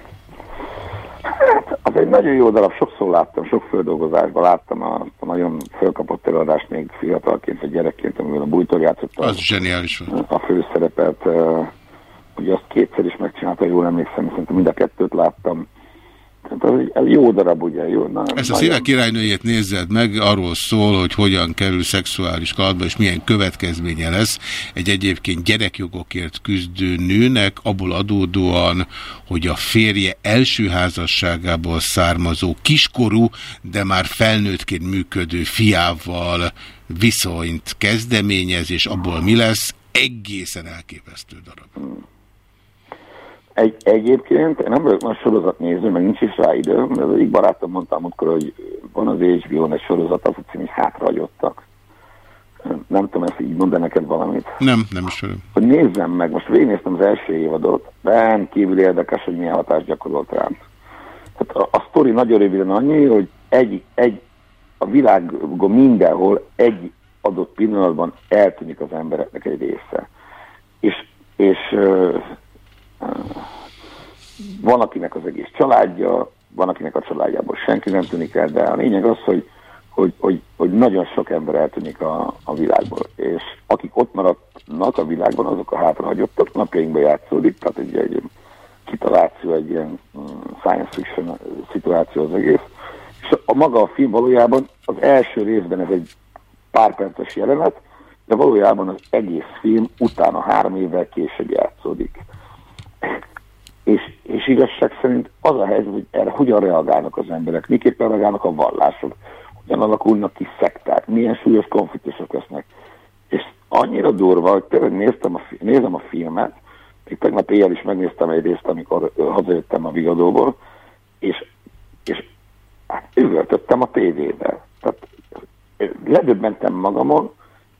Az egy nagyon jó darab, sokszor láttam, sok földolgozásban láttam a, a nagyon fölkapott előadást még fiatalként, vagy gyerekként, amivel a Bújtor játszott a, Az zseniális volt. a főszerepet. Ugye azt kétszer is megcsinálta, jól emlékszem, szerintem mind a kettőt láttam. Tehát az egy, egy jó darab, ugye, jó. Na, Ezt a szívek királynőjét nézzed meg, arról szól, hogy hogyan kerül szexuális kalandba, és milyen következménye lesz egy egyébként gyerekjogokért küzdő nőnek, abból adódóan, hogy a férje első házasságából származó kiskorú, de már felnőttként működő fiával viszonyt kezdeményez, és abból mi lesz, egészen elképesztő darab. Egy, egyébként én nem vagyok nagy sorozatnéző, meg nincs is rá idő, mert az egyik barátom mondta múltkor, hogy van az HBO-n egy sorozat, az cím, hogy hátrahagyottak. Nem tudom, ezt így mond neked valamit. Nem, nem is tudom. Hogy nézzem meg, most végignéztem az első évadot, rendkívül érdekes, hogy milyen hatást gyakorolt rám. Tehát a, a sztori nagyon röviden annyi, hogy egy, egy, a világon mindenhol egy adott pillanatban eltűnik az embereknek egy része. És, és van akinek az egész családja, van akinek a családjából senki nem tűnik el, de a lényeg az, hogy, hogy, hogy, hogy nagyon sok ember eltűnik a, a világból, és akik ott maradnak a világban, azok a hátrahagyottak, napjainkban játszódik, tehát egy, egy kitaláció, egy ilyen mm, science fiction szituáció az egész. És a maga a film valójában az első részben ez egy pár perces jelenet, de valójában az egész film utána három évvel később játszódik. És, és igazság szerint az a helyzet, hogy erre hogyan reagálnak az emberek, miképpen reagálnak a vallások, hogyan alakulnak ki szekták, milyen súlyos konfliktusok lesznek. És annyira durva, hogy tényleg néztem a, nézem a filmet, még tegnap éjjel is megnéztem egy részt, amikor hazajöttem a Vigadóból, és, és hát üvöltöttem a tévébe. Tehát ledöbbentem magamon,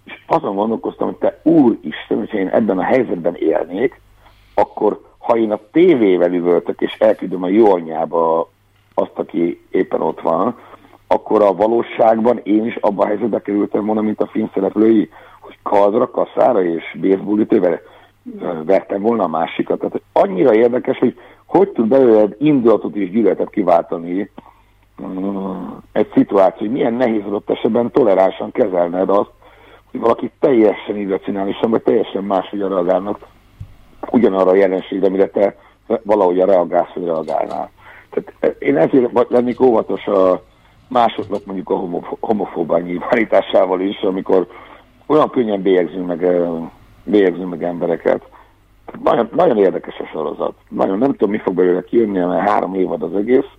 és azon gondolkoztam, hogy te úristen, hogyha én ebben a helyzetben élnék, akkor ha én a tévével üvöltök, és elküldöm a jó anyjába azt, aki éppen ott van, akkor a valóságban én is abba a helyzetbe kerültem volna, mint a film szereplői, hogy kardra, kasszára és baseballütővel vertem volna a másikat. Tehát annyira érdekes, hogy hogy tud belőled indulatot és gyűlöletet kiváltani egy szituáció, hogy milyen nehéz adott esetben toleránsan kezelned azt, hogy valaki teljesen irracionálisan, vagy teljesen máshogy reagálnak ugyanarra a jelenségre, amire te valahogy reagálsz, vagy reagálnál. Tehát eh, én ezért lennék óvatos a másoknak mondjuk a homo- homofóbán nyilvánításával is, amikor olyan könnyen bélyegzünk meg, eh, bélyegzünk meg embereket. Nagyon, nagyon érdekes a sorozat. Nagyon nem tudom, mi fog belőle kijönni, mert három évad az egész.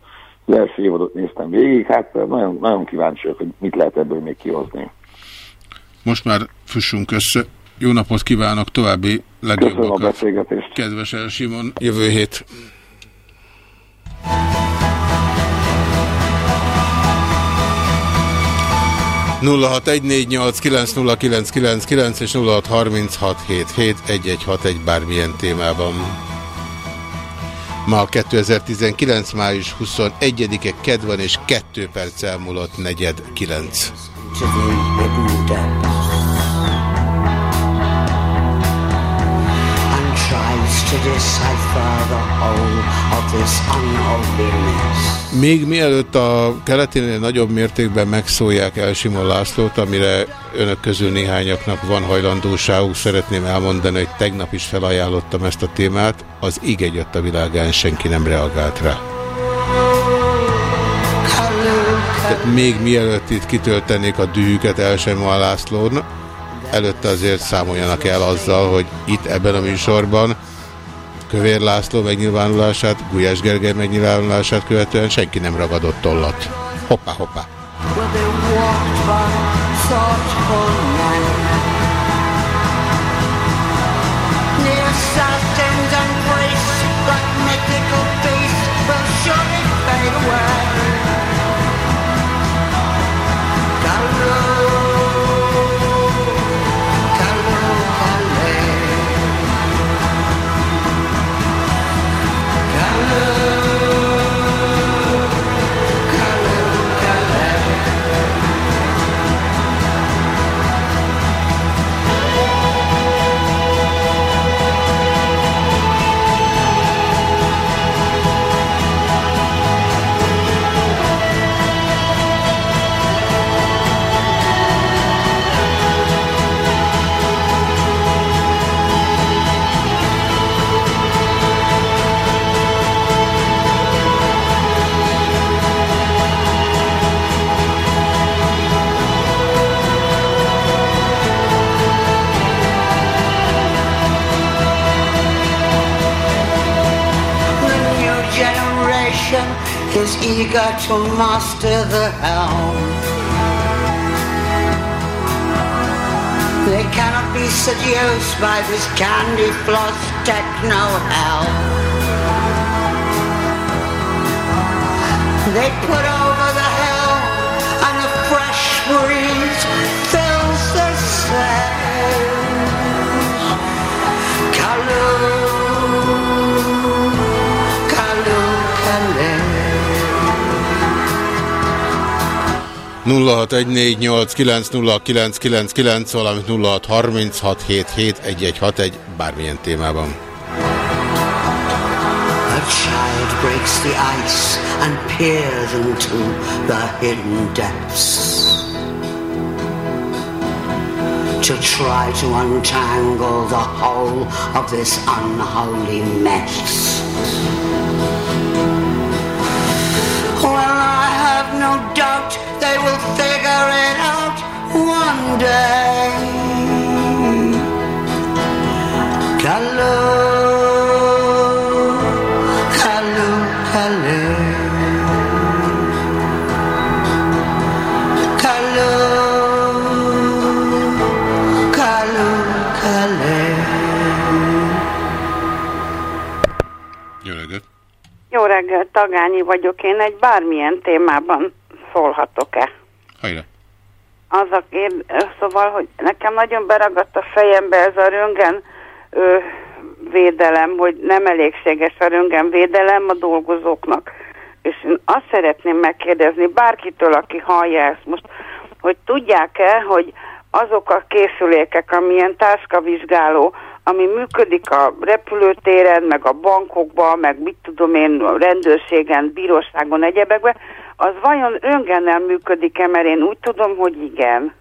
Az első évadot néztem végig, hát nagyon, nagyon kíváncsi hogy mit lehet ebből még kihozni. Most már fussunk össze. Jó napot kívánok, további Köszönöm a legjobbakat. beszélgetést. Kedves El Simon, jövő hét. nulla hat és nulla egy bármilyen témában. Ma 2019. május 21-e ked van és 2 perc elmúlott negyed 9. to the Még mielőtt a keleténél nagyobb mértékben megszólják el Simon Lászlót, amire önök közül néhányaknak van hajlandóságuk, szeretném elmondani, hogy tegnap is felajánlottam ezt a témát, az ég egyet a világán senki nem reagált rá. Tehát még mielőtt itt kitöltenék a dühüket el Simon Lászlón, előtte azért számoljanak el azzal, hogy itt ebben a műsorban Kövér László megnyilvánulását, Gulyás Gergely megnyilvánulását követően senki nem ragadott tollat. Hoppá, hoppá. Where is eager to master the helm. They cannot be seduced by this candy floss techno hell. They put over 0614890999, valamint 0636771161 bármilyen témában. A child breaks the ice and peers into the hidden depths to try to untangle the whole of this unholy mess. No doubt they will figure it out one day. Caloo, Jó reggelt, Tagányi vagyok. Én egy bármilyen témában szólhatok-e? Hajrá! Az a kérd... Szóval, hogy nekem nagyon beragadt a fejembe ez a röngen ö, védelem, hogy nem elégséges a röntgenvédelem a dolgozóknak. És én azt szeretném megkérdezni bárkitől, aki hallja ezt most, hogy tudják-e, hogy azok a készülékek, amilyen táskavizsgáló, ami működik a repülőtéren, meg a bankokban, meg mit tudom én, a rendőrségen, bíróságon, egyebekben, az vajon röntgennel működik-e, mert én úgy tudom, hogy igen.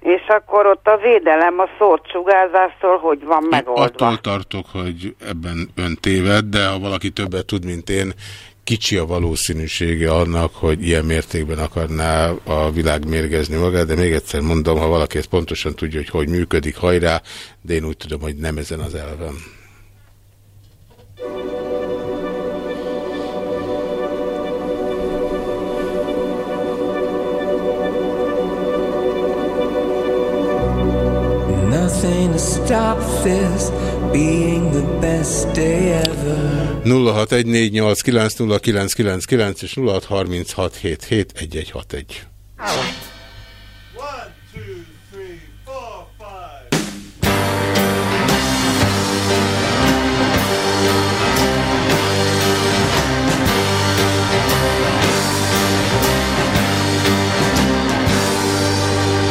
És akkor ott a védelem a szórt sugárzástól, hogy van megoldva. Attól tartok, hogy ebben ön téved, de ha valaki többet tud, mint én, kicsi a valószínűsége annak, hogy ilyen mértékben akarná a világ mérgezni magát, de még egyszer mondom, ha valaki ezt pontosan tudja, hogy hogy működik, hajrá, de én úgy tudom, hogy nem ezen az elven. Nothing to stop this being the best day ever. 0614890999 és 0636771161.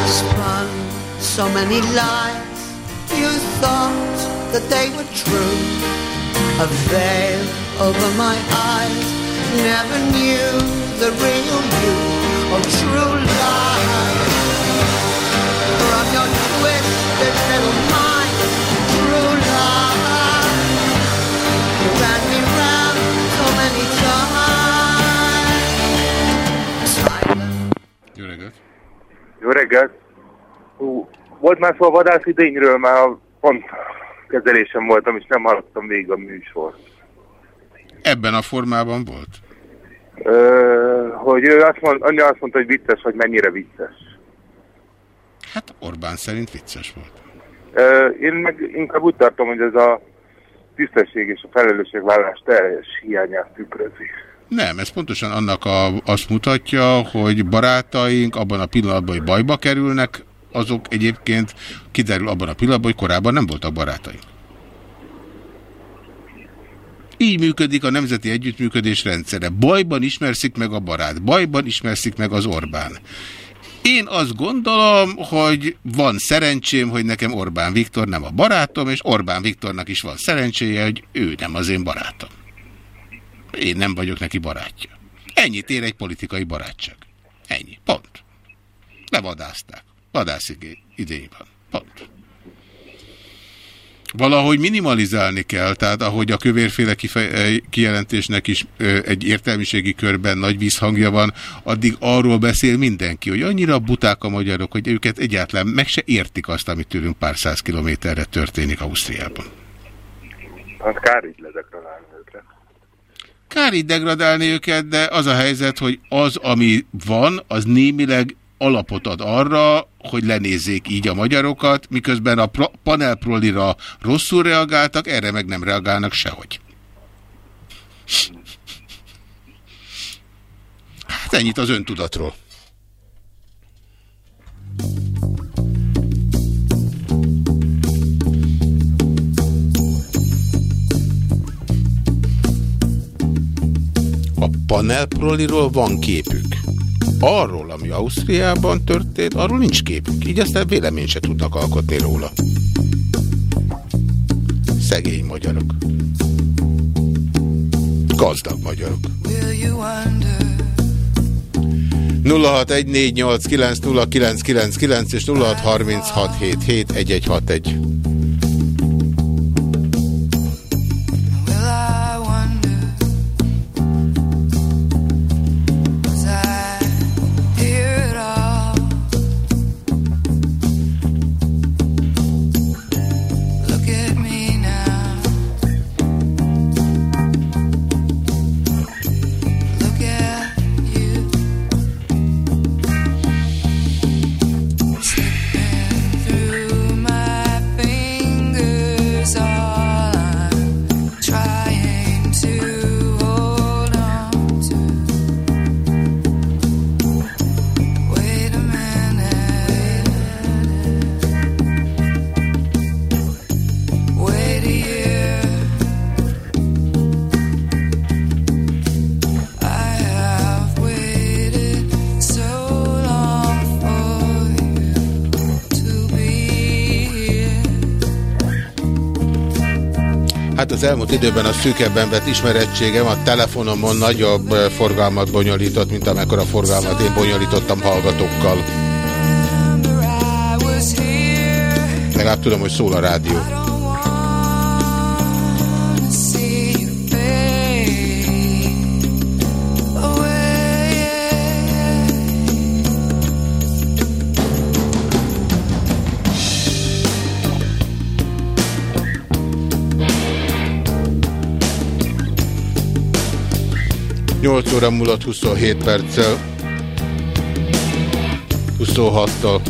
spun so many lies. You thought that they were true. A veil over my eyes. Never knew the real you. Oh, true lies. From your twisted little mind. True lies. You ran me round so many times. Jó reggelt! Jó reggelt! Hú, volt már szó a vadász idényről, már pont kezelésem voltam, és nem hallottam végig a műsor. Ebben a formában volt? Ö, hogy ő azt mond, anya azt mondta, hogy vicces, hogy mennyire vicces. Hát Orbán szerint vicces volt. Ö, én meg inkább úgy tartom, hogy ez a tisztesség és a felelősségvállalás teljes hiányát tükrözi. Nem, ez pontosan annak a, azt mutatja, hogy barátaink abban a pillanatban, hogy bajba kerülnek, azok egyébként kiderül abban a pillanatban, hogy korábban nem voltak barátaink. Így működik a nemzeti együttműködés rendszere. Bajban ismerszik meg a barát, bajban ismerszik meg az Orbán. Én azt gondolom, hogy van szerencsém, hogy nekem Orbán Viktor nem a barátom, és Orbán Viktornak is van szerencséje, hogy ő nem az én barátom. Én nem vagyok neki barátja. Ennyit ér egy politikai barátság. Ennyi. Pont. Levadázták. Vadász idején van. Pont. Valahogy minimalizálni kell, tehát ahogy a kövérféle kife- kijelentésnek is ö, egy értelmiségi körben nagy vízhangja van, addig arról beszél mindenki, hogy annyira buták a magyarok, hogy őket egyáltalán meg se értik azt, amit tőlünk pár száz kilométerre történik Ausztriában. Hát kár így őket. Kár így degradálni őket, de az a helyzet, hogy az, ami van, az némileg alapot ad arra, hogy lenézzék így a magyarokat, miközben a pro- panelprolira rosszul reagáltak, erre meg nem reagálnak sehogy. Hát ennyit az öntudatról. A panelproliról van képük. Arról, ami Ausztriában történt, arról nincs képük. Így aztán véleményt se tudnak alkotni róla. Szegény magyarok. Gazdag magyarok. Will you wonder? 0614890999 és 0636771161. az elmúlt időben a szűkebben vett ismerettségem a telefonomon nagyobb eh, forgalmat bonyolított, mint amekkora forgalmat én bonyolítottam hallgatókkal. Legalább tudom, hogy szól a rádió. Nyolc óra múlott 27 perccel. 26-tal.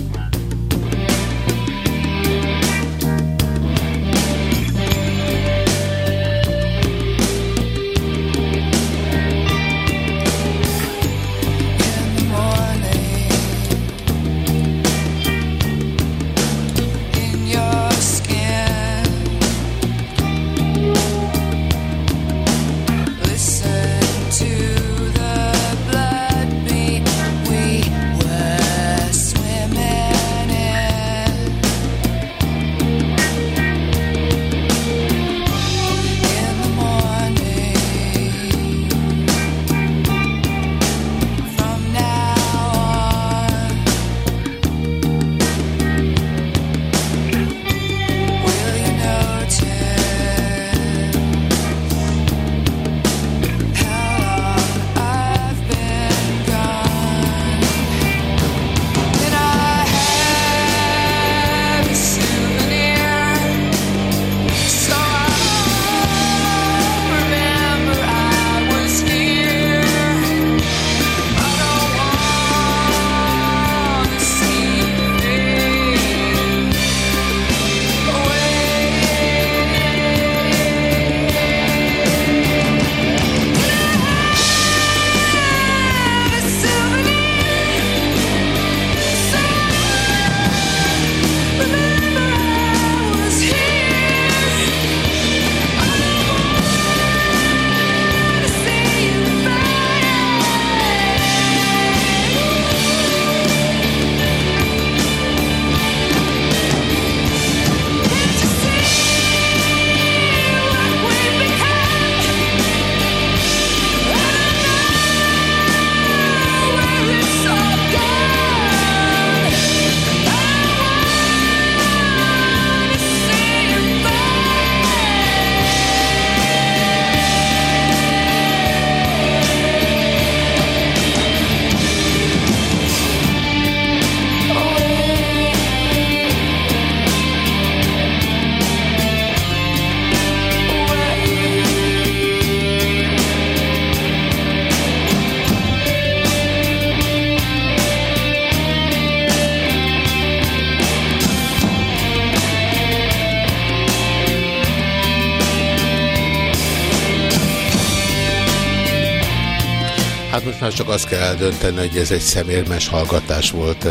Csak azt kell eldönteni, hogy ez egy szemérmes hallgatás volt.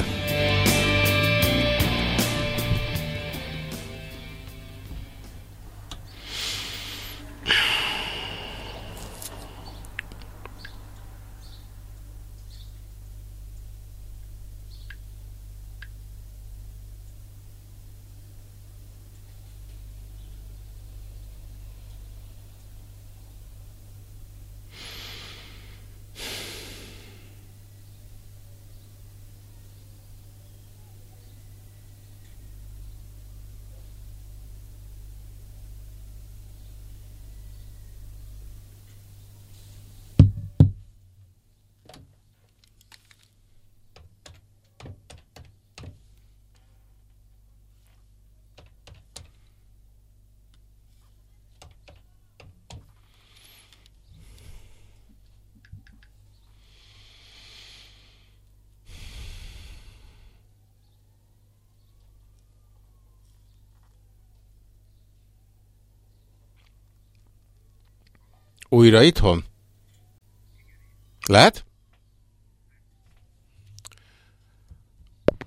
Újra itthon? Lehet?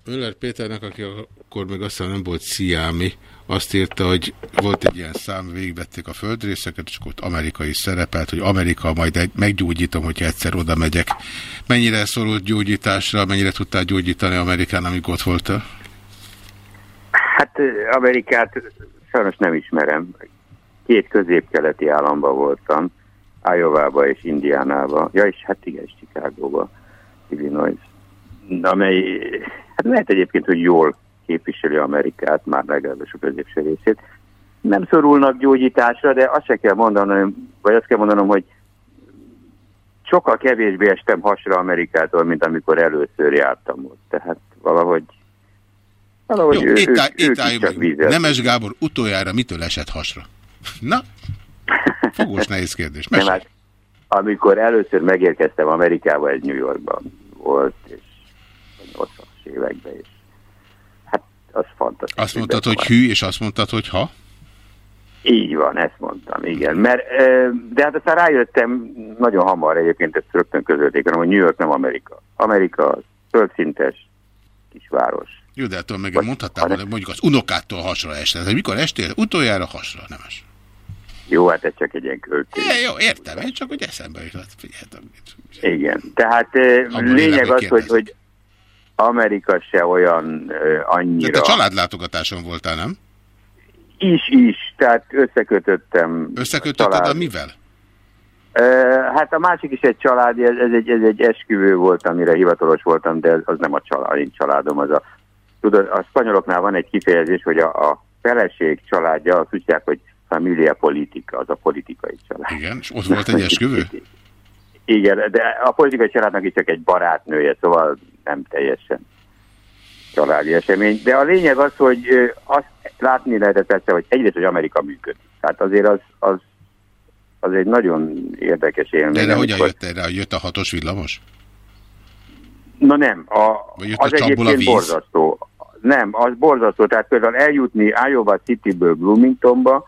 Müller Péternek, aki akkor még aztán nem volt sziámi, azt írta, hogy volt egy ilyen szám, végigvették a földrészeket, és akkor ott amerikai szerepelt, hogy Amerika majd egy, meggyógyítom, hogyha egyszer oda megyek. Mennyire szorult gyógyításra, mennyire tudtál gyógyítani Amerikán, amíg ott voltál? Hát Amerikát sajnos nem ismerem. két középkeleti államban voltam, Iowa-ba és Indiánába, ja és hát igen, Chicago-ba, Illinois, amely, hát lehet egyébként, hogy jól képviseli Amerikát, már legalábbis a középső részét. Nem szorulnak gyógyításra, de azt se kell mondanom, vagy azt kell mondanom, hogy sokkal kevésbé estem hasra Amerikától, mint amikor először jártam ott. Tehát valahogy, valahogy Jó, ő, itt, ők, áll, ők itt csak vízzel. Nemes Gábor utoljára mitől esett hasra? Na, fogós nehéz kérdés. Nem, hát, amikor először megérkeztem Amerikába, ez New Yorkban volt, és a 80-as években, és hát az fantasztikus. Azt mondtad, hogy hű, és azt mondtad, hogy ha? Így van, ezt mondtam, igen. Mert, de hát aztán rájöttem nagyon hamar egyébként, ezt rögtön közölték, hanem, hogy New York nem Amerika. Amerika az földszintes kisváros. Jó, de attól meg mondhatnál volna, mondjuk az unokától hasra. Hogy mikor estél? Utoljára hasra, nemes. Jó, hát ez csak egy ilyen költés. É, jó, értem, én csak hogy eszembe jutott. Figyeltem. Igen, tehát Abban lényeg az, hogy, hogy Amerika se olyan ö, De annyira... te családlátogatáson voltál, nem? Is, is, tehát összekötöttem. Összekötötted család- a mivel? Hát a másik is egy család, ez, ez, egy, ez egy esküvő volt, amire hivatalos voltam, de az nem a család, én családom, az a... Tudod, a spanyoloknál van egy kifejezés, hogy a, a feleség családja, azt tudják, hogy familia politika, az a politikai család. Igen, és ott volt egy esküvő? Igen, de a politikai családnak is csak egy barátnője, szóval nem teljesen családi esemény. De a lényeg az, hogy azt látni lehetett persze, hogy egyrészt, hogy Amerika működik. Tehát azért az, az, az egy nagyon érdekes élmény. De erre hogyan jött erre? Jött a hatos villamos? Na nem, a, az a a egyébként víz? borzasztó. Nem, az borzasztó. Tehát például eljutni Iowa Cityből Bloomingtonba,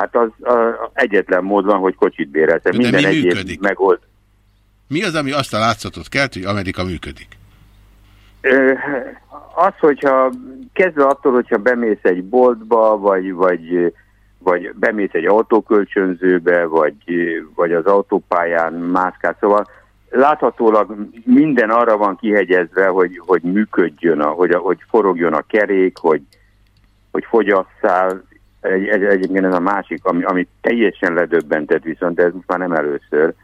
hát az a, egyetlen mód van, hogy kocsit béreltem. De mi Minden egyéb működik? megold. Mi az, ami azt a látszatot kelt, hogy Amerika működik? Ö, Az, hogyha kezdve attól, hogyha bemész egy boltba, vagy, vagy, vagy bemész egy autókölcsönzőbe, vagy, vagy az autópályán mászkál, szóval láthatólag minden arra van kihegyezve, hogy, hogy működjön, a, hogy, hogy forogjon a kerék, hogy, hogy fogyasszál. Egy, egy, egyébként ez a másik, ami, ami teljesen ledöbbentett viszont, de ez most már nem először,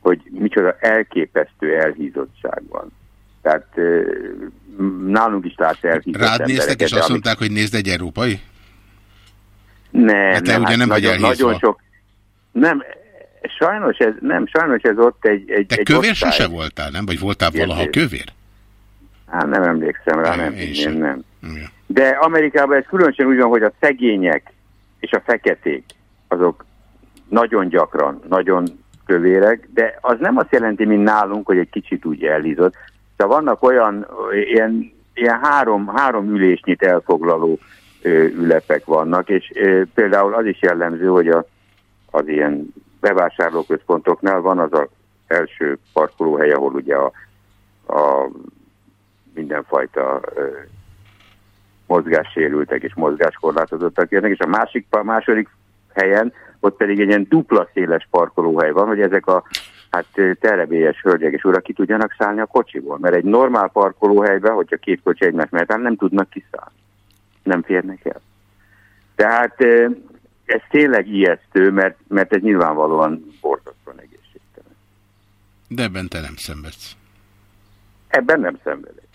hogy micsoda elképesztő elhízottság van. Tehát nálunk is látsz elhízott Rád néztek, és azt mondták, hogy nézd egy európai? nem, Hát nem, ugye nem vagy nagyon, nagyon sok. Nem, sajnos ez, nem, sajnos ez ott egy, egy, Te egy kövér osztály. sose voltál, nem? Vagy voltál Igen, valaha kövér? Hát nem emlékszem rá, Nem, nem, én én, sem. nem. De Amerikában ez különösen úgy van, hogy a szegények és a feketék, azok nagyon gyakran, nagyon kövérek, de az nem azt jelenti, mint nálunk, hogy egy kicsit úgy elhízott. Szóval vannak olyan ilyen, ilyen három, három ülésnyit elfoglaló ö, ülepek vannak, és ö, például az is jellemző, hogy a, az ilyen bevásárlóközpontoknál van az az első parkolóhely, ahol ugye a, a mindenfajta ö, mozgássérültek és mozgáskorlátozottak jönnek, és a másik, a második helyen ott pedig egy ilyen dupla széles parkolóhely van, hogy ezek a hát terebélyes hölgyek és urak ki tudjanak szállni a kocsiból. Mert egy normál parkolóhelyben, hogyha két kocsi egymás mellett nem tudnak kiszállni. Nem férnek el. Tehát ez tényleg ijesztő, mert, mert ez nyilvánvalóan borzasztóan egészségtelen. De ebben te nem szenvedsz. Ebben nem szenvedek.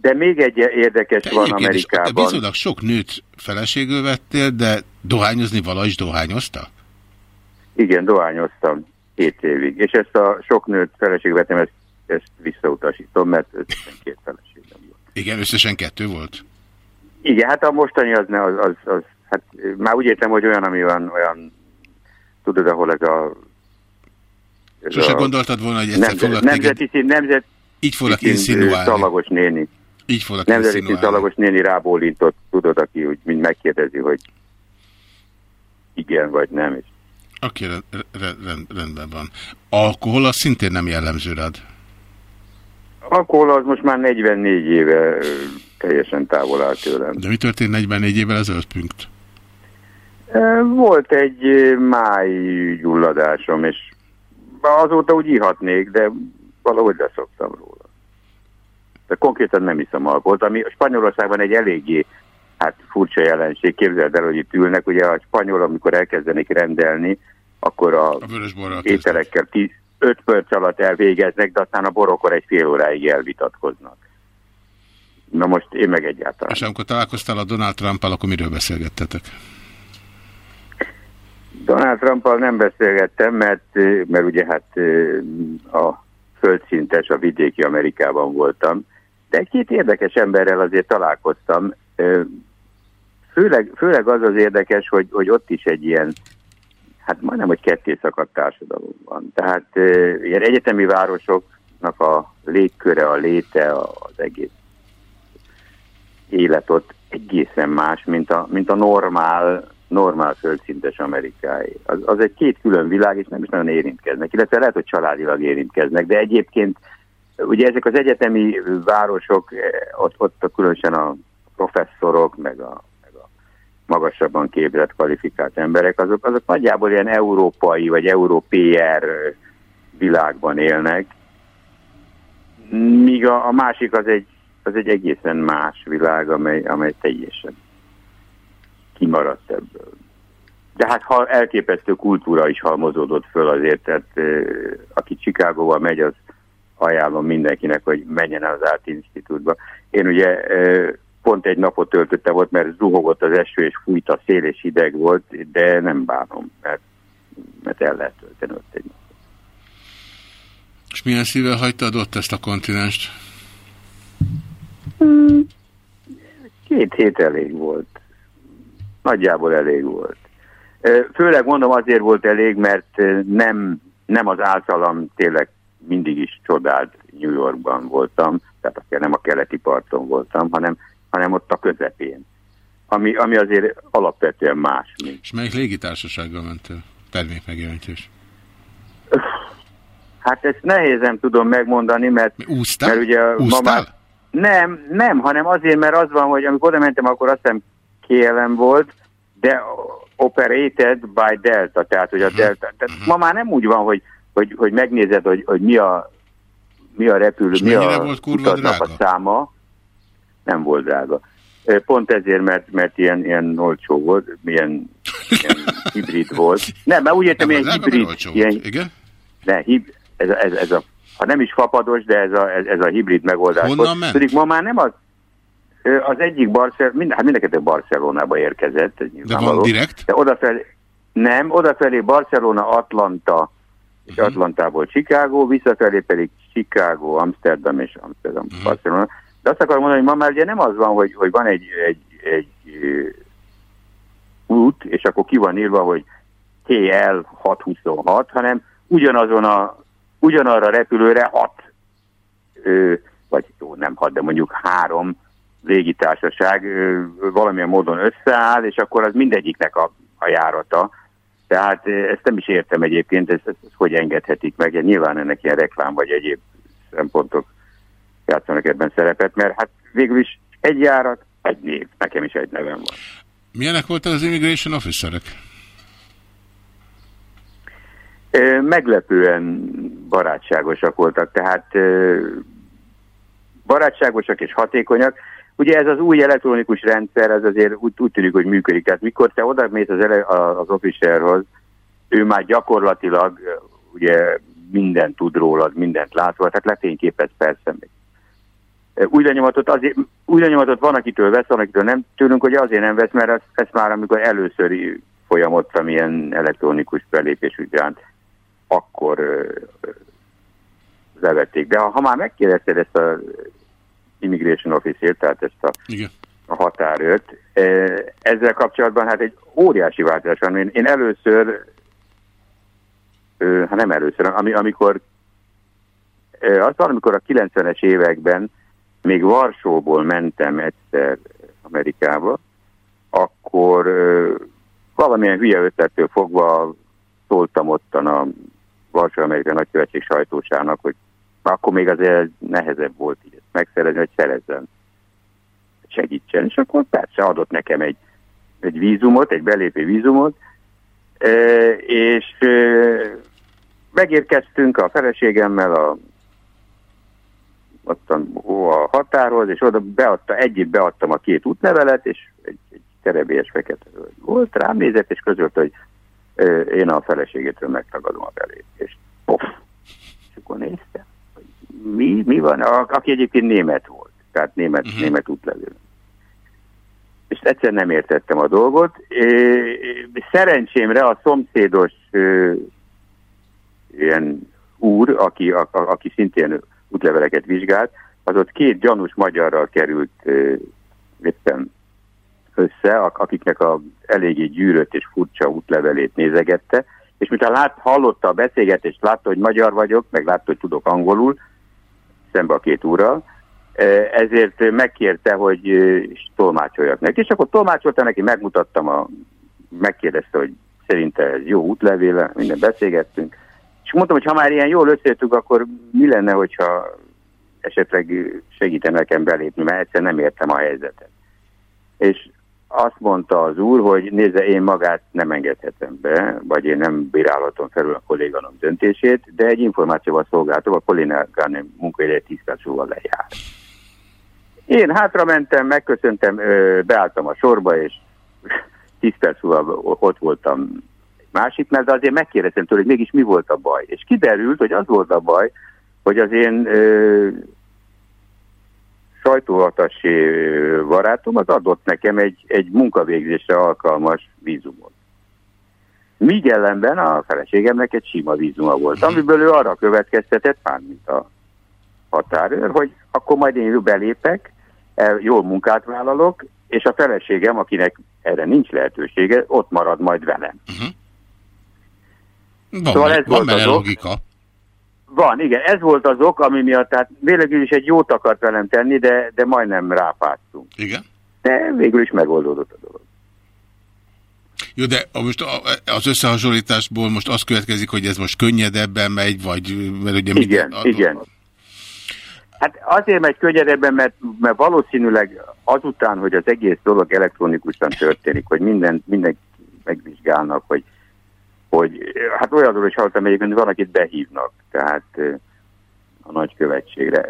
De még egy érdekes Te van egyébként Amerikában. Viszonylag sok nőt feleségül vettél, de dohányozni vala is dohányozta? Igen, dohányoztam két évig. És ezt a sok nőt feleségül vettem, ezt, ezt visszautasítom, mert összesen két feleségem volt. Igen, összesen kettő volt? Igen, hát a mostani az, ne, az, az, az hát már úgy értem, hogy olyan, ami van, olyan, tudod, ahol ez a... Ez Sose a gondoltad volna, hogy egyszer nemzet, foglak téged, nemzeti szín, nemzet, így foglak insinuálni. Szalagos néni. Így foglak Nemzeti szalagos néni rábólintott, tudod, aki úgy mind megkérdezi, hogy igen vagy nem. És Oké, rend, rend, rendben van. Alkohol az szintén nem jellemző rád. Alkohol az most már 44 éve teljesen távol áll tőlem. De mi történt 44 évvel ezelőtt, Pünkt? Volt egy máj gyulladásom, és azóta úgy ihatnék, de valahogy leszoktam róla. De konkrétan nem iszom alkoholt, ami Spanyolországban egy eléggé hát furcsa jelenség. Képzeld el, hogy itt ülnek, ugye a spanyol, amikor elkezdenek rendelni, akkor a, A ételekkel 5 perc alatt elvégeznek, de aztán a borokkor egy fél óráig elvitatkoznak. Na most én meg egyáltalán. És amikor találkoztál a Donald Trump-al, akkor miről beszélgettetek? Donald Trumpal nem beszélgettem, mert, mert ugye hát a földszintes, a vidéki Amerikában voltam, de egy-két érdekes emberrel azért találkoztam. Főleg, főleg az az érdekes, hogy, hogy ott is egy ilyen, hát majdnem, hogy ketté szakadt társadalom van. Tehát eh, ilyen egyetemi városoknak a légköre, a léte, az egész élet ott egészen más, mint a, mint a normál, normál földszintes amerikai. Az, az egy két külön világ, és nem is nagyon érintkeznek, illetve lehet, hogy családilag érintkeznek, de egyébként ugye ezek az egyetemi városok, eh, ott, ott a különösen a professzorok, meg a, meg a magasabban képzett, kvalifikált emberek, azok, azok nagyjából ilyen európai vagy európér világban élnek, míg a, a másik az egy, az egy egészen más világ, amely, amely teljesen kimaradt ebből. De hát ha elképesztő kultúra is halmozódott föl azért, tehát eh, aki Chicagóval megy, az ajánlom mindenkinek, hogy menjen el az Art Institute-ba. Én ugye pont egy napot töltöttem ott, mert zuhogott az eső, és fújt a szél, és hideg volt, de nem bánom, mert, mert el lehet tölteni ott egy És milyen szívvel hagytad ott ezt a kontinenst? Két hét elég volt. Nagyjából elég volt. Főleg mondom azért volt elég, mert nem, nem az általam tényleg mindig is csodált New Yorkban voltam, tehát akkor nem a keleti parton voltam, hanem, hanem ott a közepén. Ami, ami azért alapvetően más, mint És melyik légitársasággal mentél? Termék megjelentés. Hát ezt nehézen tudom megmondani, mert, Úsztál? mert ugye ma Úsztál? már... Nem, nem, hanem azért, mert az van, hogy amikor oda mentem, akkor azt hiszem KLM volt, de operated by Delta, tehát hogy a Delta. Tehát ma már nem úgy van, hogy, hogy, hogy megnézed, hogy, hogy mi a mi a repülő, És mi a volt a száma. Nem volt drága. Pont ezért, mert, mert ilyen, ilyen olcsó volt, ilyen, ilyen [laughs] hibrid volt. Nem, mert úgy értem, Nem, ilyen hibrid. Ilyen. Igen? ne, hib, ez, ez, ez a, ha nem is fapados, de ez a, ez, ez a hibrid megoldás Honnan volt. ment? Ma már nem az, az egyik Barcelona, mind, hát mindenkettő Barcelonába érkezett. ez nyilvánvaló. direkt? De odafelé, nem, odafelé Barcelona, Atlanta, és Mhm. Atlantából Chicago, visszafelé pedig Chicago, Amsterdam és Amsterdam, Mhm. Barcelona. De azt akarom mondani, hogy ma már ugye nem az van, hogy, hogy van egy, egy, egy út, és akkor ki van írva, hogy TL 626, hanem ugyanazon a, ugyanarra a repülőre hat, ö, vagy jó, nem hat, de mondjuk három légitársaság ö, valamilyen módon összeáll, és akkor az mindegyiknek a, a járata. Tehát ö, ezt nem is értem egyébként, ezt, ezt, ezt hogy engedhetik meg. Nyilván ennek ilyen reklám vagy egyéb szempontok játszanak ebben szerepet, mert hát végül is egy járat, egy név. Nekem is egy nevem van. Milyenek voltak az immigration officerek? Meglepően barátságosak voltak, tehát barátságosak és hatékonyak. Ugye ez az új elektronikus rendszer, ez azért úgy, úgy tűnik, hogy működik. Tehát mikor te oda mész az, ele, az officerhoz, ő már gyakorlatilag ugye mindent tud rólad, mindent lát róla, tehát lefényképez persze még. Új lenyomatot, azért, új lenyomatot van, akitől vesz, van, akitől nem tőlünk, hogy azért nem vesz, mert ezt, ezt már amikor először folyamodtam ilyen elektronikus belépés után, akkor levették. De ha, ha már megkérdezted ezt a immigration office tehát ezt a, Igen. a határőrt, ö, ezzel kapcsolatban hát egy óriási változás van. Én, én először, ö, hát nem először, ami, amikor ö, az van, amikor a 90-es években még Varsóból mentem egyszer Amerikába, akkor valamilyen hülye ötlettől fogva szóltam ottan a Varsó Amerikai Nagykövetség sajtósának, hogy akkor még azért nehezebb volt így megszerezni, hogy szerezzen, segítsen. És akkor persze adott nekem egy, egy vízumot, egy belépő vízumot, és megérkeztünk a feleségemmel a ottan a határhoz, és oda beadta, együtt beadtam a két útlevelet, és egy, egy terebélyes fekete volt, rám nézett, és közölte, hogy én a feleségétől megtagadom a belét. És pof! És akkor néztem, mi, mi van, a, aki egyébként német volt, tehát német, uh-huh. német útlevél. És egyszer nem értettem a dolgot. Szerencsémre a szomszédos ilyen úr, aki, a, a, aki szintén útleveleket vizsgált, az ott két gyanús magyarral került éppen össze, ak- akiknek a eléggé gyűrött és furcsa útlevelét nézegette, és miután lát, hallotta a beszélgetést, látta, hogy magyar vagyok, meg látta, hogy tudok angolul, szembe a két úrral, ezért megkérte, hogy tolmácsoljak neki. És akkor tolmácsolta neki, megmutattam, a, megkérdezte, hogy szerinte ez jó útlevél, minden beszélgettünk. És mondtam, hogy ha már ilyen jól összejöttünk, akkor mi lenne, hogyha esetleg segítene nekem belépni, mert egyszer nem értem a helyzetet. És azt mondta az úr, hogy nézze, én magát nem engedhetem be, vagy én nem bírálhatom felül a kolléganom döntését, de egy információval szolgáltam, a kolléganőm munkaideje 10 perc múlva lejár. Én hátra mentem, megköszöntem, beálltam a sorba, és 10 perc múlva ott voltam másiknál, de azért megkérdeztem tőle, hogy mégis mi volt a baj. És kiderült, hogy az volt a baj, hogy az én ö, sajtóhatasi barátom az adott nekem egy, egy munkavégzésre alkalmas vízumot. Míg ellenben a feleségemnek egy sima vízuma volt, amiből ő arra következtetett, mármint a határőr, hogy akkor majd én belépek, el- jól munkát vállalok, és a feleségem, akinek erre nincs lehetősége, ott marad majd velem. Van, Szóval ez van volt az logika. Van, igen, ez volt az ok, ami miatt, tehát végül is egy jót akart velem tenni, de, de majdnem rápáttunk. Igen. De végül is megoldódott a dolog. Jó, de most az összehasonlításból most az következik, hogy ez most könnyedebben megy, vagy mert ugye Igen, minden- igen. Hát azért megy könnyedebben, mert, mert valószínűleg azután, hogy az egész dolog elektronikusan történik, hogy minden, minden megvizsgálnak, hogy, hogy hát olyanról is hallottam egyébként, van, akit behívnak, tehát a nagykövetségre.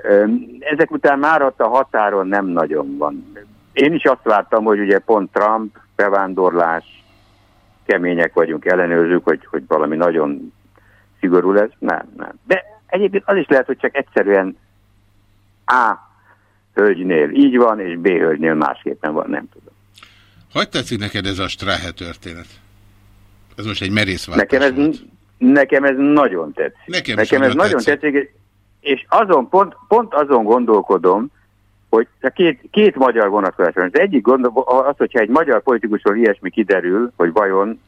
Ezek után már ott a határon nem nagyon van. Én is azt vártam, hogy ugye pont Trump, bevándorlás, kemények vagyunk, ellenőrzők, hogy, hogy valami nagyon szigorú lesz. Nem, nem. De egyébként az is lehet, hogy csak egyszerűen A hölgynél így van, és B hölgynél másképpen van, nem tudom. Hogy tetszik neked ez a Strahe történet? Ez most egy merész Nekem ez, nekem ez nagyon tetszik. Nekem nekem ez nagyon tetszik. tetszik, és azon pont, pont azon gondolkodom, hogy a két, két magyar vonatkozás van. Az egyik gondol, az, hogyha egy magyar politikusról ilyesmi kiderül, hogy vajon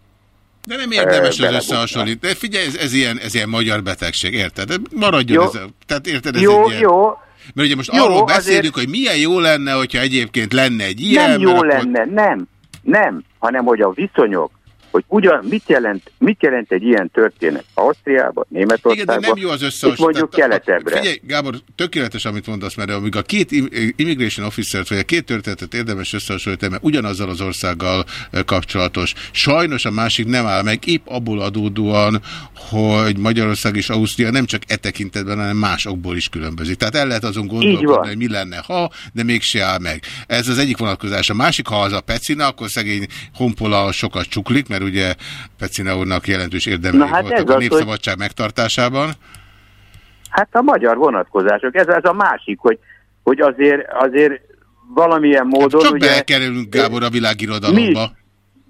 De nem érdemes Ö, az összehasonlítani. De figyelj, ez, ez, ilyen, ez ilyen magyar betegség, érted? Maradjon Jó. ez a, Tehát érted, ez jó, egy ilyen... jó, Mert ugye most Jó, arról azért- beszélünk, hogy milyen jó lenne, hogyha egyébként lenne egy ilyen, nem jó akkor- lenne, nem, nem, hanem hogy a viszonyok, hogy ugyan mit jelent, mit jelent egy ilyen történet Ausztriában, Igen, de Németországban, nem jó az összehasonlítás. mondjuk keletebbre. Figyelj, Gábor, tökéletes, amit mondasz, mert amíg a két im- immigration officer vagy a két történetet érdemes összehasonlítani, mert ugyanazzal az országgal kapcsolatos. Sajnos a másik nem áll meg, épp abból adódóan, hogy Magyarország és Ausztria nem csak e tekintetben, hanem más okból is különbözik. Tehát el lehet azon gondolkodni, hogy mi lenne, ha, de mégse áll meg. Ez az egyik vonatkozás. A másik, ha az a Pecina, akkor szegény Honpola sokat csuklik, mert ugye Pecina úrnak jelentős érdemei hát voltak a az, népszabadság megtartásában. Hát a magyar vonatkozások, ez, ez a másik, hogy, hogy azért, azért valamilyen módon... Csak ugye, belekerülünk, Gábor, a mi, világirodalomba.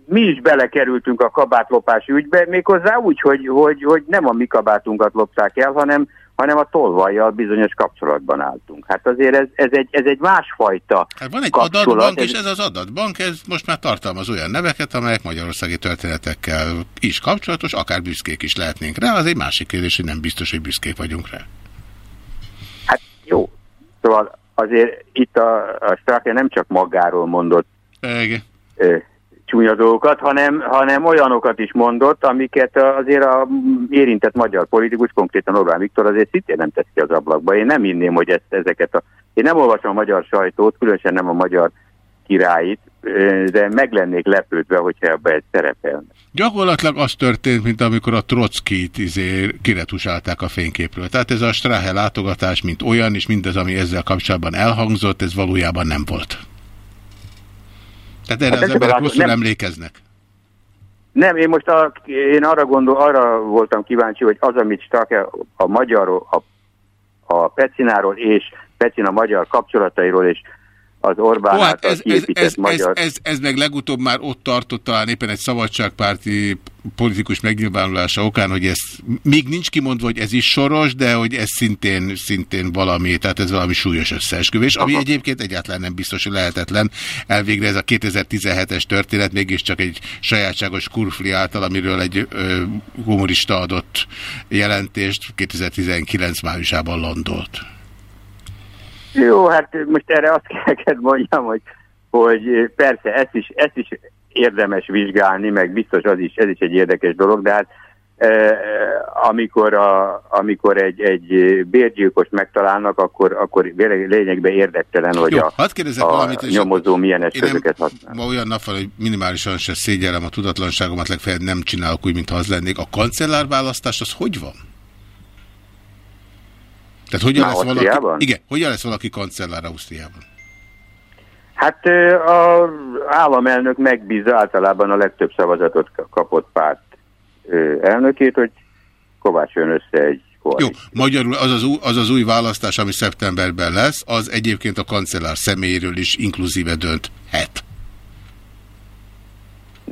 mi is belekerültünk a kabátlopási ügybe, méghozzá úgy, hogy, hogy, hogy nem a mi kabátunkat lopták el, hanem, hanem a tolvajjal bizonyos kapcsolatban álltunk. Hát azért ez, ez, egy, ez egy másfajta Hát van egy kapcsolat. adatbank, ez- és ez az adatbank, ez most már tartalmaz olyan neveket, amelyek magyarországi történetekkel is kapcsolatos, akár büszkék is lehetnénk rá. Az egy másik kérdés, hogy nem biztos, hogy büszkék vagyunk rá. Hát jó. Szóval azért itt a, a Strache nem csak magáról mondott Igen. Csúnya dolgokat, hanem, hanem olyanokat is mondott, amiket azért a érintett magyar politikus, konkrétan Orbán Viktor azért szintén nem tesz ki az ablakba. Én nem hinném, hogy ezt, ezeket a... Én nem olvasom a magyar sajtót, különösen nem a magyar királyit, ö, de meg lennék lepődve, hogyha ebbe egy szerepelne. Gyakorlatilag az történt, mint amikor a Trockit izé kiretusálták a fényképről. Tehát ez a Strahe látogatás, mint olyan, és mindez, ami ezzel kapcsolatban elhangzott, ez valójában nem volt. Tehát erre Hát az emberek rosszul nem- emlékeznek. Nem, én most a, én arra gondol, arra voltam kíváncsi, hogy az, amit Stake a magyarról, a, a Pecináról és Pecina magyar kapcsolatairól és az Orbán Ó, hát ez, ez, ez, ez, ez, ez meg legutóbb már ott tartott talán éppen egy szabadságpárti politikus megnyilvánulása okán, hogy ez még nincs kimondva, hogy ez is soros, de hogy ez szintén, szintén valami, tehát ez valami súlyos összeesküvés, ami egyébként egyáltalán nem biztos, hogy lehetetlen. Elvégre ez a 2017-es történet mégiscsak egy sajátságos kurfli által, amiről egy ö, humorista adott jelentést 2019 májusában landolt. Jó, hát most erre azt kell neked mondjam, hogy, hogy persze ezt is, ezt is érdemes vizsgálni, meg biztos az is, ez is egy érdekes dolog, de hát eh, amikor, a, amikor egy, egy bérgyilkos megtalálnak, akkor, akkor lényegben érdektelen, hogy Jó, a, a valamit, nyomozó milyen eszközöket használ. ma olyan nap van, hogy minimálisan se szégyellem a tudatlanságomat, legfeljebb nem csinálok úgy, mintha az lennék. A kancellárválasztás az hogy van? Tehát hogyan Már lesz valaki, Ausztriában? igen, hogyan lesz valaki kancellár Ausztriában? Hát ö, a államelnök megbízza általában a legtöbb szavazatot ka- kapott párt elnökét, hogy kovácsoljon össze egy Jó, magyarul az az, új, az az új választás, ami szeptemberben lesz, az egyébként a kancellár személyéről is inkluzíve dönthet.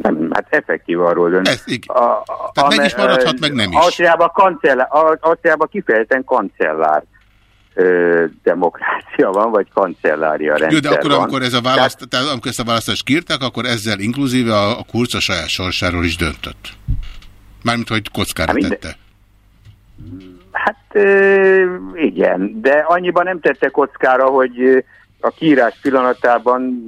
Nem, hát effektív arról dönt. Ez, igen. A, a, Tehát meg ame- is maradhat, meg nem is. Ausztriában, kancellár, a- Ausztriában kifejezetten kancellár ö, demokrácia van, vagy kancellária rendszer Jó, de akkor, van. amikor, ez a választ, tehát, amikor ezt a választást kiírták, akkor ezzel inkluzíve a, a kurc a saját sorsáról is döntött. Mármint, hogy kockára Hát tette. Hát ö, igen, de annyiban nem tette kockára, hogy a kiírás pillanatában,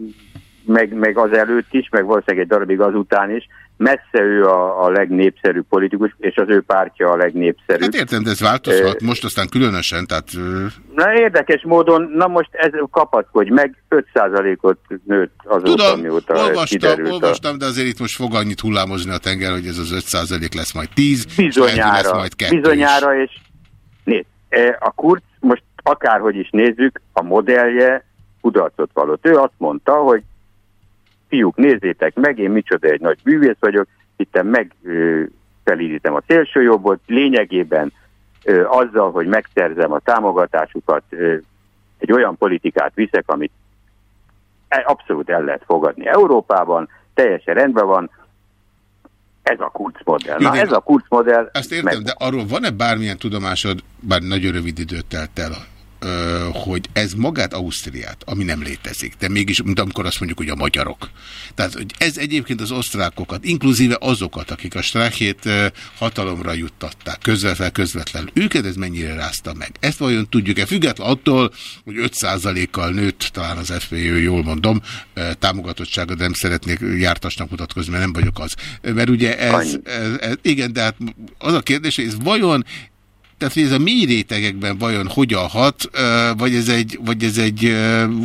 meg, meg az előtt is, meg valószínűleg egy darabig azután is, messze ő a, a legnépszerűbb politikus, és az ő pártja a legnépszerűbb. Hát értem, de ez változhat, most aztán különösen, tehát Na érdekes módon, na most ez kapaszkodj meg, 5%-ot nőtt azóta, tudom, mióta olvastam, kiderült. a- olvastam, de azért itt most fog annyit hullámozni a tenger, hogy ez az 5% lesz majd 10, és lehet, hogy lesz Bizonyára, majd 2 bizonyára, és nézd, eh, a Kurz most akárhogy is nézzük, a modellje kudarcot vallott. Ő azt mondta, hogy fiúk, nézzétek meg, én micsoda egy nagy művész vagyok, itt meg ö, felírítem a szélső jobbot, lényegében ö, azzal, hogy megszerzem a támogatásukat, ö, egy olyan politikát viszek, amit e- abszolút el lehet fogadni Európában, teljesen rendben van, ez a Kurz modell. Jó, Na ez a Kurz modell, Ezt értem, de arról van-e bármilyen tudomásod, bár nagyon rövid időt telt el, hogy ez magát Ausztriát, ami nem létezik, de mégis, mint amikor azt mondjuk, hogy a magyarok. Tehát, hogy ez egyébként az osztrákokat, inkluzíve azokat, akik a strákjét ö, hatalomra juttatták, közvetlen, közvetlenül, őket ez mennyire rázta meg? Ezt vajon tudjuk-e? Független attól, hogy 5%-kal nőtt, talán az FPÖ, jól mondom, támogatottsága, de nem szeretnék jártasnak mutatkozni, mert nem vagyok az. Mert ugye ez, ez, ez igen, de hát az a kérdés, hogy ez vajon tehát, hogy ez a mély rétegekben vajon hogyan hat, vagy ez egy, vagy ez egy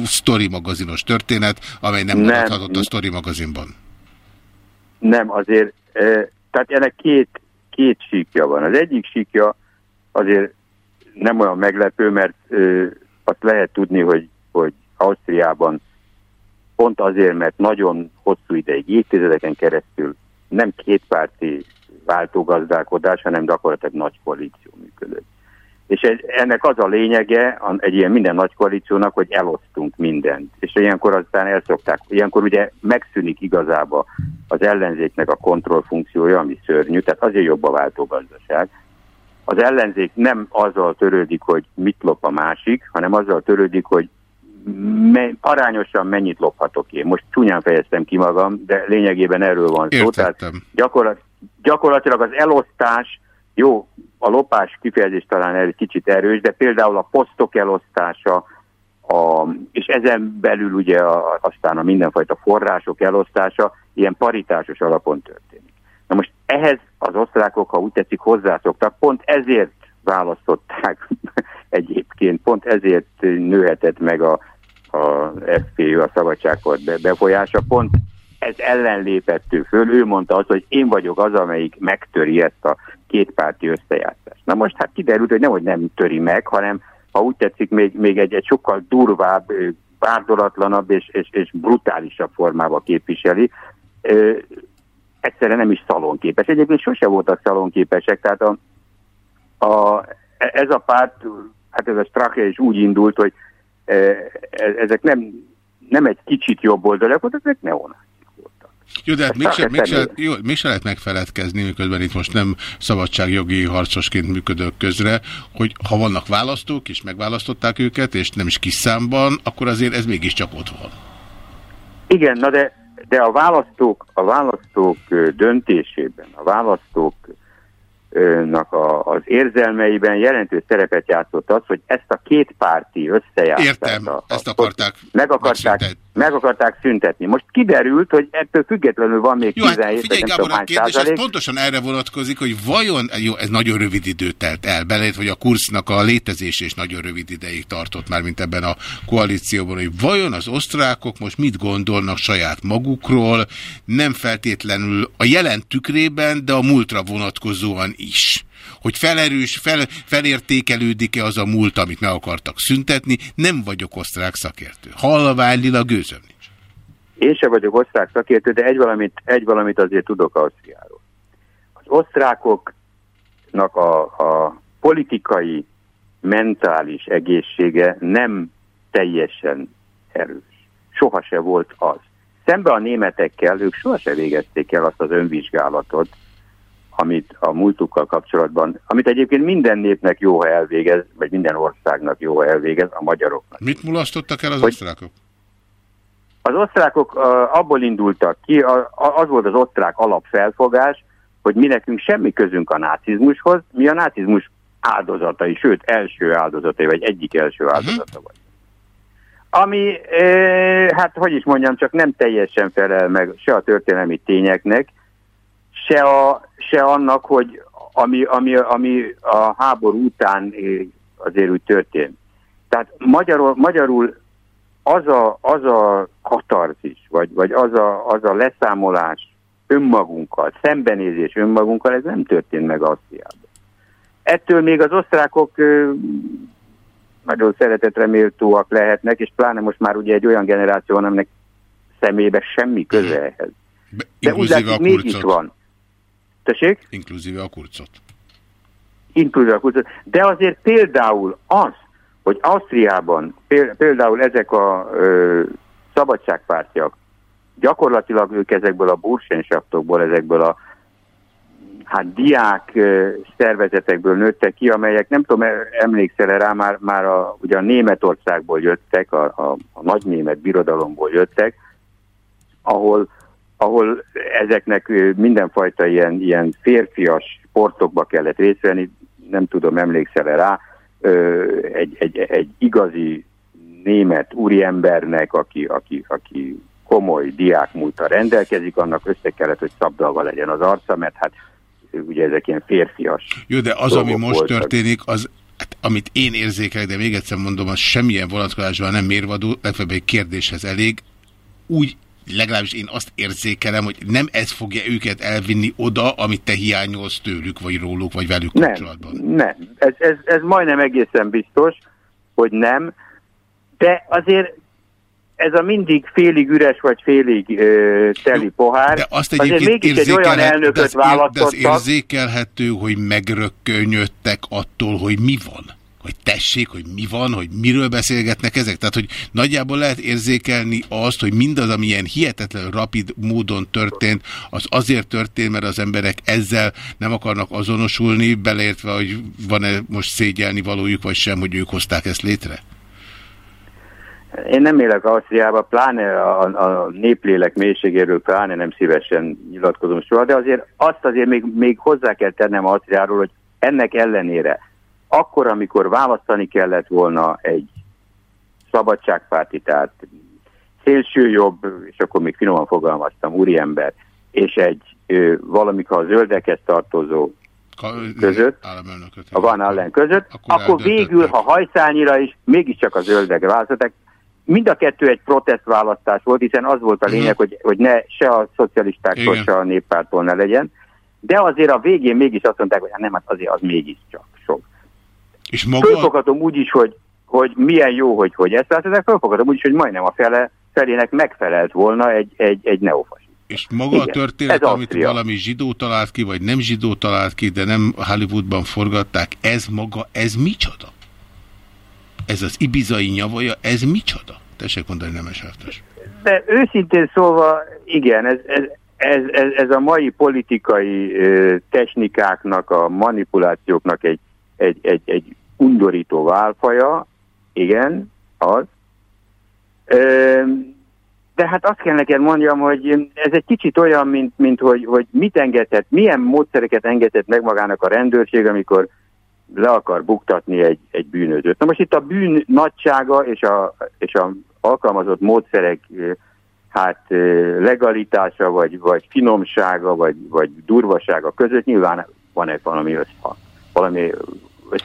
sztori magazinos történet, amely nem Nem. maradhatott a sztori magazinban. Nem, azért, eh, tehát ennek két, két síkja van. Az egyik síkja azért nem olyan meglepő, mert azt lehet tudni, hogy, hogy Ausztriában pont azért, mert nagyon hosszú ideig, évtizedeken keresztül nem kétpárti váltógazdálkodás, hanem gyakorlatilag nagy koalíció működött. És ennek az a lényege egy ilyen minden nagy koalíciónak, hogy elosztunk mindent. És ilyenkor aztán elszokták. Ilyenkor ugye megszűnik igazából az ellenzéknek a kontrollfunkciója, ami szörnyű, tehát azért jobb a váltógazdaság. Az ellenzék nem azzal törődik, hogy mit lop a másik, hanem azzal törődik, hogy me, arányosan mennyit lophatok én. Most csúnyán fejeztem ki magam, de lényegében erről van szó. Tehát Értettem. gyakorlat, gyakorlatilag az elosztás, jó, a lopás kifejezés talán egy kicsit erős, de például a posztok elosztása, a, és ezen belül ugye a, aztán a mindenfajta források elosztása ilyen paritásos alapon történik. Na most ehhez az osztrákok, ha úgy tetszik, hozzászoktak, pont ezért választották [laughs] egyébként, pont ezért nőhetett meg a, a FPÖ, a szabadságpart be- befolyása, pont ez ellen lépett ő föl, ő mondta azt, hogy én vagyok az, amelyik megtöri ezt a kétpárti összejátszást. Na most hát kiderült, hogy nem, hogy nem töri meg, hanem ha úgy tetszik, még, még egy, egy sokkal durvább, párdolatlanabb és, és, és brutálisabb formába képviseli. Ö, egyszerűen nem is szalonképes. Egyébként sose voltak szalonképesek, tehát a, a, ez a párt, hát ez a Strache is úgy indult, hogy e, e- ezek nem, nem egy kicsit jobb oldalak voltak, ezek neonák. Jó, de hát Ezt mégse, jó, mégse lehet megfeledkezni, miközben itt most nem szabadságjogi harcosként működök közre, hogy ha vannak választók, és megválasztották őket, és nem is kis számban, akkor azért ez mégiscsak ott van. Igen, na de, de a választók, a választók döntésében, a választóknak a, az érzelmeiben jelentős szerepet játszott az, hogy ezt a két párti összejátszást Értem, a, ezt akarták meg akarták, meg akarták szüntetni. Most kiderült, hogy ettől függetlenül van még Jó, hát 17 figyelj vagy nem Gábor, a kérdés ez százalék. pontosan erre vonatkozik, hogy vajon, jó, ez nagyon rövid idő telt el, belét, hogy a kursznak a létezés is nagyon rövid ideig tartott már, mint ebben a koalícióban, hogy vajon az osztrákok most mit gondolnak saját magukról, nem feltétlenül a jelen tükrében, de a múltra vonatkozóan is hogy felerős, fel, felértékelődik-e az a múlt, amit meg akartak szüntetni, nem vagyok osztrák szakértő. Halvány lila gőzöm nincs. Én sem vagyok osztrák szakértő, de egy valamit, egy valamit azért tudok Ausztriáról. Az osztrákoknak a, a politikai, mentális egészsége nem teljesen erős. Soha se volt az. Szembe a németekkel ők sohasem végezték el azt az önvizsgálatot, amit a múltukkal kapcsolatban, amit egyébként minden népnek jó, ha elvégez, vagy minden országnak jó, ha elvégez, a magyaroknak. Mit mulasztottak el az Hogy- osztrákok? Az osztrákok uh, abból indultak ki, a, az volt az osztrák alapfelfogás, hogy mi nekünk semmi közünk a nácizmushoz, mi a nácizmus áldozatai, sőt első áldozatai, vagy egyik első áldozata vagy. Ami, e, hát hogy is mondjam, csak nem teljesen felel meg se a történelmi tényeknek, se, a, se annak, hogy ami, ami, ami a háború után azért úgy történt. Tehát magyarul, magyarul az a, az a katarzis, vagy, vagy az, a, az a leszámolás önmagunkkal, szembenézés önmagunkkal, ez nem történt meg Ausztriában. Ettől még az osztrákok ö, nagyon szeretetre méltóak lehetnek, és pláne most már ugye egy olyan generáció van, aminek szemébe semmi köze ehhez. De úgy látszik, mégis van. Tessék? Inkluzíve a kurcot. inkluzív a kultúra. De azért például az, hogy Ausztriában pél- például ezek a ö, szabadságpártiak, gyakorlatilag ők ezekből a bursensaftokból, ezekből a hát diák ö, szervezetekből nőttek ki, amelyek nem tudom, e- emlékszel rá, már, már a, ugye a Németországból jöttek, a, a, a nagy német birodalomból jöttek, ahol, ahol ezeknek mindenfajta ilyen, ilyen férfias sportokba kellett részt venni, nem tudom, emlékszel -e rá, egy, egy, egy igazi német úriembernek, aki, aki, aki komoly diákmúltal rendelkezik, annak össze kellett, hogy szabdalva legyen az arca, mert hát ugye ezek ilyen férfias. Jó, de az, ami most voltak. történik, az, hát, amit én érzékelek, de még egyszer mondom, az semmilyen vonatkozásban nem mérvadó, legfeljebb egy kérdéshez elég. Úgy legalábbis én azt érzékelem, hogy nem ez fogja őket elvinni oda, amit te hiányolsz tőlük, vagy róluk, vagy velük Nem, kapcsolatban. nem. Ez, ez, ez majdnem egészen biztos, hogy nem, de azért ez a mindig félig üres vagy félig ö, teli pohár, De azt azért egyébként mégis egy olyan érzékelhet- de elnököt az, ér- de az választottak, érzékelhető, hogy megrökkönnyödtek attól, hogy mi van. Hogy tessék, hogy mi van, hogy miről beszélgetnek ezek. Tehát, hogy nagyjából lehet érzékelni azt, hogy mindaz, ami ilyen hihetetlen rapid módon történt, az azért történt, mert az emberek ezzel nem akarnak azonosulni, beleértve, hogy van-e most szégyelni valójuk, vagy sem, hogy ők hozták ezt létre? Én nem élek Ausztriában, pláne a, a néplélek mélységéről pláne nem szívesen nyilatkozom soha, de azért azt azért még, még hozzá kell tennem Ausztriáról, hogy ennek ellenére, akkor, amikor választani kellett volna egy szabadságpárti, tehát szélsőjobb, és akkor még finoman fogalmaztam, úriember, és egy ö, valamikor a zöldekhez tartozó között, a Van Allen között, akkor, akkor végül, ha hajszányira is, mégiscsak a zöldek választották. mind a kettő egy protestválasztás volt, hiszen az volt a lényeg, hogy, hogy ne se a szocialistáktól, se a néppártól ne legyen. De azért a végén mégis azt mondták, hogy hát nem, hát azért az mégiscsak sok. És maga... Fölfoghatom úgy is, hogy, hogy milyen jó, hogy hogy ezt látod, fölfoghatom úgy is, hogy majdnem a fele, felének megfelelt volna egy, egy, egy neofas. És maga a Igen, történet, ez amit Ausztria. valami zsidó talált ki, vagy nem zsidó talált ki, de nem Hollywoodban forgatták, ez maga, ez micsoda? Ez az ibizai nyavaja, ez micsoda? Tessék mondani, nemes elvtárs. De őszintén szólva, igen, ez, ez, ez, ez, ez a mai politikai ö, technikáknak, a manipulációknak egy, egy, egy, egy undorító válfaja, igen, az. De hát azt kell neked mondjam, hogy ez egy kicsit olyan, mint, mint hogy, hogy mit engedhet, milyen módszereket engedhet meg magának a rendőrség, amikor le akar buktatni egy, egy bűnözőt. Na most itt a bűn nagysága és a, és a alkalmazott módszerek hát legalitása, vagy, vagy finomsága, vagy, vagy durvasága között nyilván van egy valami összha, valami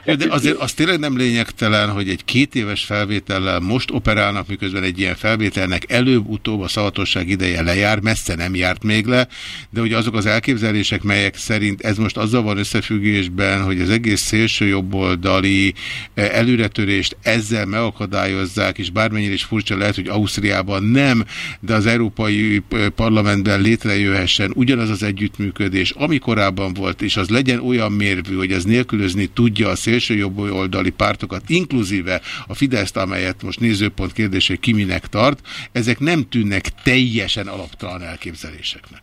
Jó, De azért az tényleg nem lényegtelen, hogy egy két éves felvétellel most operálnak, miközben egy ilyen felvételnek előbb-utóbb a szavatosság ideje lejár, messze nem járt még le, de ugye azok az elképzelések, melyek szerint ez most azzal van összefüggésben, hogy az egész szélső jobboldali eh, előretörést ezzel megakadályozzák, és bármennyire is furcsa lehet, hogy Ausztriában nem, de az Európai eh, Parlamentben létrejöhessen ugyanaz az együttműködés, ami korábban volt, és az legyen olyan mérvű, hogy az nélkülözni tudja a szélső jobboldali pártokat, inkluzíve a Fideszt, amelyet most nézőpont kérdés, hogy ki minek tart, ezek nem tűnnek teljesen alaptalan elképzeléseknek.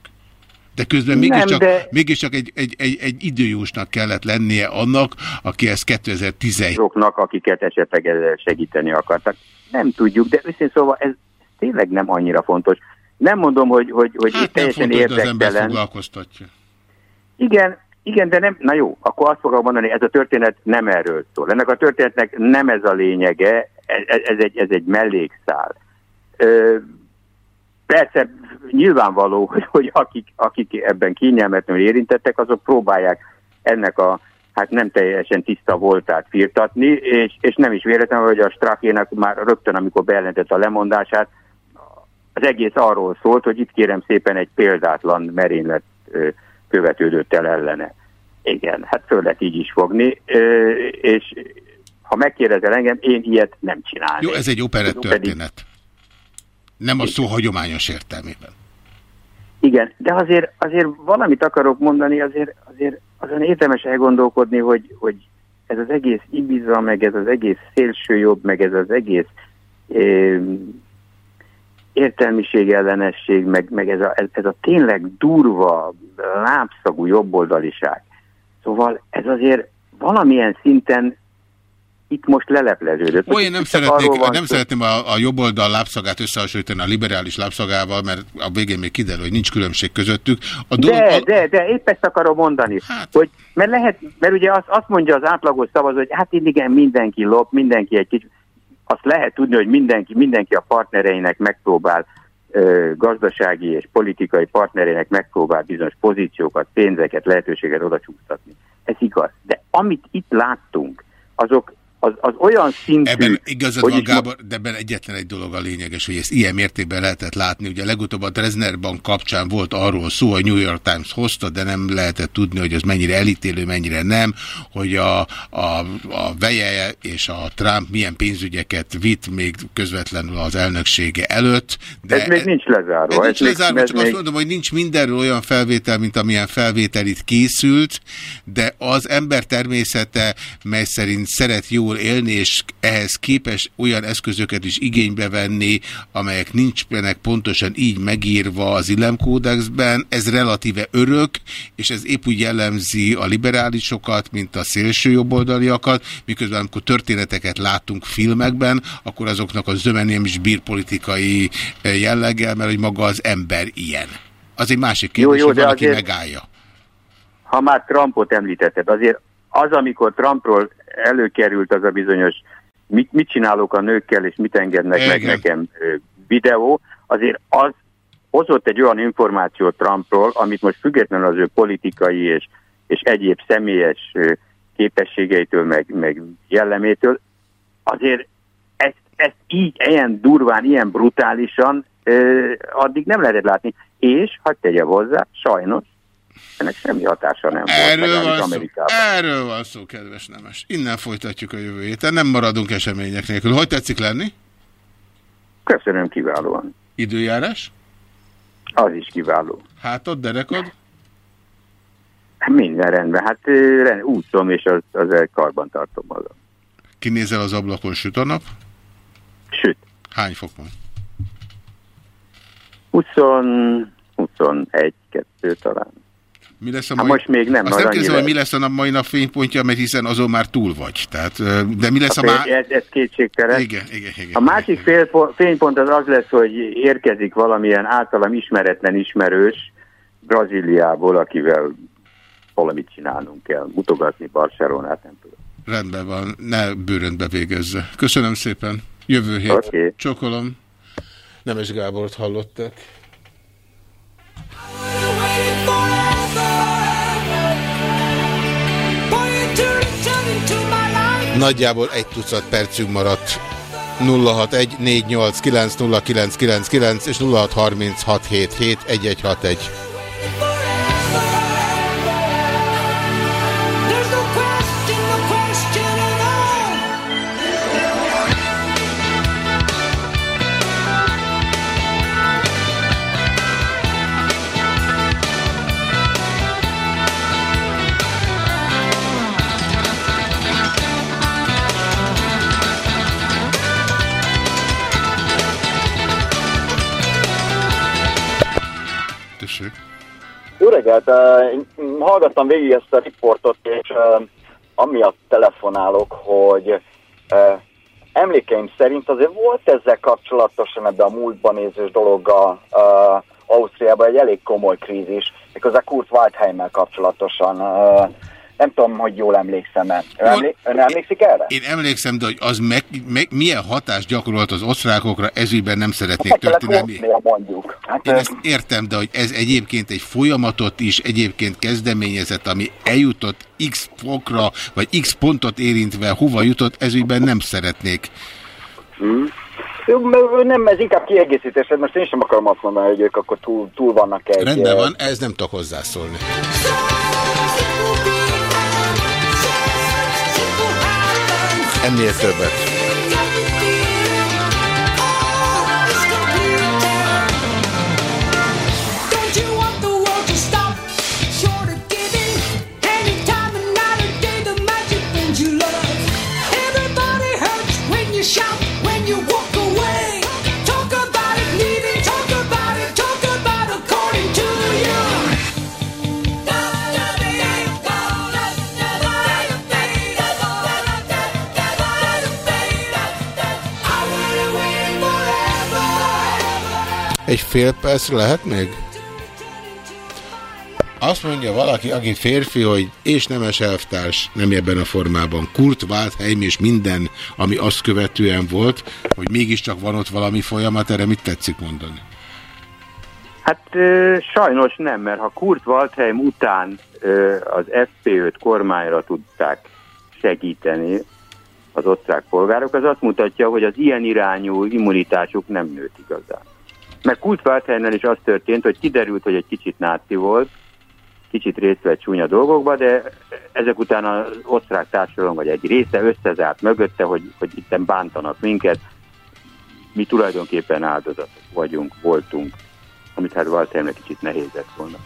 De közben Nem, mégiscsak, de- mégiscsak egy, egy, egy, egy időjósnak kellett lennie annak, aki ezt 2017 azoknak, akiket esetleg ezzel segíteni akartak. Nem tudjuk, de őszintén szóval ez tényleg nem annyira fontos. Nem mondom, hogy, hogy, hogy Hát nem teljesen fontos, de az ember érdektelen. foglalkoztatja. Igen, igen, de nem, na jó, akkor azt fogom mondani, ez a történet nem erről szól. Ennek a történetnek nem ez a lényege, ez, ez, egy, ez egy mellékszál. Ö, persze nyilvánvaló, [laughs] hogy, hogy akik, akik ebben kényelmetlenül érintettek, azok próbálják ennek a hát nem teljesen tiszta voltát firtatni, és, és nem is véletlenül, hogy a Strakének már rögtön, amikor bejelentette a lemondását, az egész arról szólt, hogy itt kérem szépen egy példátlan merénylet követődött el ellene. Igen, hát föl lehet így is fogni, és ha megkérdezel engem, én ilyet nem csinálnék. Jó, ez egy operett Pedig- történet. Nem a szó hagyományos értelmében. Igen, de azért, azért valamit akarok mondani, azért, azért azon érdemes elgondolkodni, hogy, hogy ez az egész Ibiza, meg ez az egész szélsőjobb, meg ez az egész értelmiség ellenesség, meg, meg ez, a, ez, ez a tényleg durva, lábszagú jobboldaliság. Szóval ez azért valamilyen szinten itt most lelepleződött. Ó, én nem szeretnék, van nem szeretném a, a jobboldal lábszagát összehasonlítani a liberális lábszagával, mert a végén még kiderül, hogy nincs különbség közöttük. A dolog, De, a, de, de épp ezt akarom mondani, hát. hogy mert lehet, mert ugye azt, azt mondja az átlagos szavazó, hogy hát igen, mindenki lop, mindenki egy kicsit, azt lehet tudni, hogy mindenki, mindenki a partnereinek megpróbál gazdasági és politikai partnereinek megpróbál bizonyos pozíciókat, pénzeket, lehetőséget oda csúsztatni. Ez igaz. De amit itt láttunk, azok az, az olyan szintű... Ebben igazad van, Gábor, de ebben egyetlen egy dolog a lényeges, hogy ezt ilyen mértékben lehetett látni. Ugye legutóbb a Dresdner Bank kapcsán volt arról szó, a New York Times hozta, de nem lehetett tudni, hogy az mennyire elítélő, mennyire nem, hogy a, a, a Veje és a Trump milyen pénzügyeket vitt még közvetlenül az elnöksége előtt. De ez még nincs lezárva. ez nincs még- lezárva, ez csak azt még- mondom, hogy nincs mindenről olyan felvétel, mint amilyen felvétel itt készült, de az ember természete, mely szerint szeret jól élni, és ehhez képes olyan eszközöket is igénybe venni, amelyek nincsenek pontosan így megírva az illemkódexben, ez relatíve örök, és ez épp úgy jellemzi a liberálisokat, mint a szélső jobboldaliakat, miközben amikor történeteket látunk filmekben, akkor azoknak a zömeném is bír politikai eh, jelleggel, mert hogy maga az ember ilyen. Az egy másik Jó, kérdés, jó, hogy de valaki azért- megállja. ha már Trumpot említetted, azért az, amikor Trumpról előkerült az a bizonyos mit, mit csinálok a nőkkel, és mit engednek meg Igen. nekem ö, videó, azért az hozott egy olyan információt Trumpról, amit most függetlenül az ő politikai és, és egyéb személyes képességeitől, meg, meg jellemétől, azért ezt, ezt így, ilyen durván, ilyen brutálisan ö, addig nem lehetett látni. És, hagyd tegye hozzá, sajnos, ennek semmi hatása nem volt. Erről legalábbis van, szó, Amerikában. erről van szó, kedves Nemes. Innen folytatjuk a jövő héten, nem maradunk események nélkül. Hogy tetszik lenni? Köszönöm kiválóan. Időjárás? Az is kiváló. Hátad, derekad? Minden rendben. Hát rend, úszom, és az, az karban tartom magam. Kinézel az ablakon, süt a nap? Süt. Hány fok van? 20, 21, 2 talán. Mi lesz a Hát mai... most még nem, Azt nem kérdezem, hogy mi lesz a mai nap fénypontja, mert hiszen azon már túl vagy. Tehát, de mi lesz a, Hát má... ez, ez kétségtelen. Igen, igen, igen. A másik félpo- fénypont az az lesz, hogy érkezik valamilyen általam ismeretlen ismerős Brazíliából, akivel valamit csinálnunk kell, mutogatni Barcelonát, nem tudom. Rendben van, ne bőröntbe végezze. Köszönöm szépen. Jövő hét. Oké. Csokolom. Nemes Gábort hallottak. Nagyjából egy tucat percünk maradt. 061 489 és 0636771161. Jó reggelt! én Hallgattam végig ezt a riportot, és amiatt telefonálok, hogy emlékeim szerint azért volt ezzel kapcsolatosan ebbe a múltban nézős dologgal Ausztriában egy elég komoly krízis, méghozzá Kurt Waldheimmel kapcsolatosan. Nem tudom, hogy jól emlékszem-e. Ön, emlé- ön emlékszik erre? Én emlékszem, de hogy az meg, meg, milyen hatást gyakorolt az osztrákokra, ezügyben nem szeretnék kellett történelmi... hoznia, mondjuk. Hát, Én ezt értem, de hogy ez egyébként egy folyamatot is egyébként kezdeményezett, ami eljutott x fokra, vagy x pontot érintve hova jutott, ezügyben nem szeretnék. Mert Nem, ez inkább kiegészítés, hát most én sem akarom azt mondani, hogy ők akkor túl, túl vannak egy... Rendben van, ez nem tudok hozzászólni. Ennél többet. Egy fél percre lehet még? Azt mondja valaki, aki férfi, hogy és nemes elvtárs, nem ebben a formában. Kurt Waldheim és minden, ami azt követően volt, hogy mégiscsak van ott valami folyamat, erre mit tetszik mondani? Hát ö, sajnos nem, mert ha Kurt Waldheim után ö, az FP5 kormányra tudták segíteni az osztrák polgárok, az azt mutatja, hogy az ilyen irányú immunitásuk nem nőtt igazán. Kurt Waldheimmel is az történt, hogy kiderült, hogy egy kicsit náci volt, kicsit részt vett csúnya dolgokba, de ezek után az osztrák társadalom vagy egy része összezárt mögötte, hogy, hogy itt bántanak minket. Mi tulajdonképpen áldozatok vagyunk, voltunk, amit hát Walternek kicsit nehéz lett volna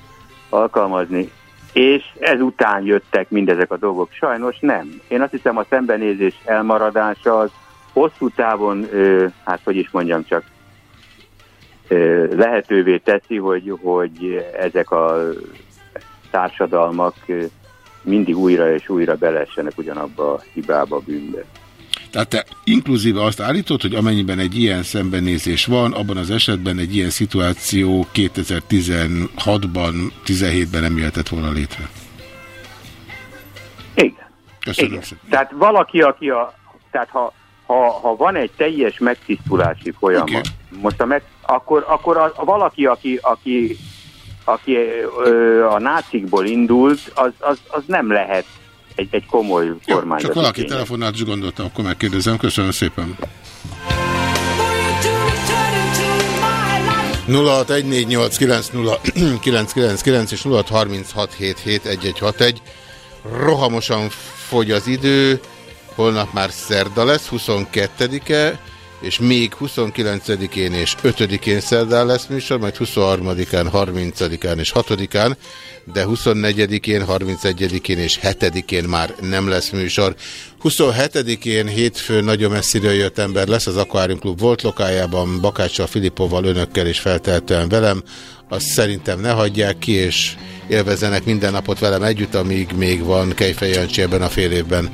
alkalmazni. És ezután jöttek mindezek a dolgok. Sajnos nem. Én azt hiszem a szembenézés elmaradása az hosszú távon, hát hogy is mondjam csak, lehetővé teszi, hogy, hogy ezek a társadalmak mindig újra és újra belessenek ugyanabba a hibába, a bűnbe. Tehát te inkluzíve azt állítod, hogy amennyiben egy ilyen szembenézés van, abban az esetben egy ilyen szituáció 2016-ban, 17-ben nem jöhetett volna létre. Igen. Köszönöm Igen. szépen. Tehát valaki, aki a... Tehát ha, ha, ha van egy teljes megtisztulási folyamat, okay. most a meg, akkor, akkor a, a valaki, aki, aki, aki ö, a nácikból indult, az, az, az nem lehet egy, egy komoly kormány. Csak valaki kénye. telefonált, hát és gondoltam, akkor megkérdezem. Köszönöm szépen. 0614890999 [clears throat] és 0636771161. Rohamosan fogy az idő holnap már szerda lesz, 22-e, és még 29-én és 5-én szerdán lesz műsor, majd 23-án, 30-án és 6-án, de 24-én, 31-én és 7-én már nem lesz műsor. 27-én hétfőn nagyon messziről jött ember lesz az Aquarium Club volt lokájában, Bakáccsal, Filipovval, önökkel és feltehetően velem. Azt szerintem ne hagyják ki, és élvezzenek minden napot velem együtt, amíg még van Kejfej Jancsi ebben a fél évben.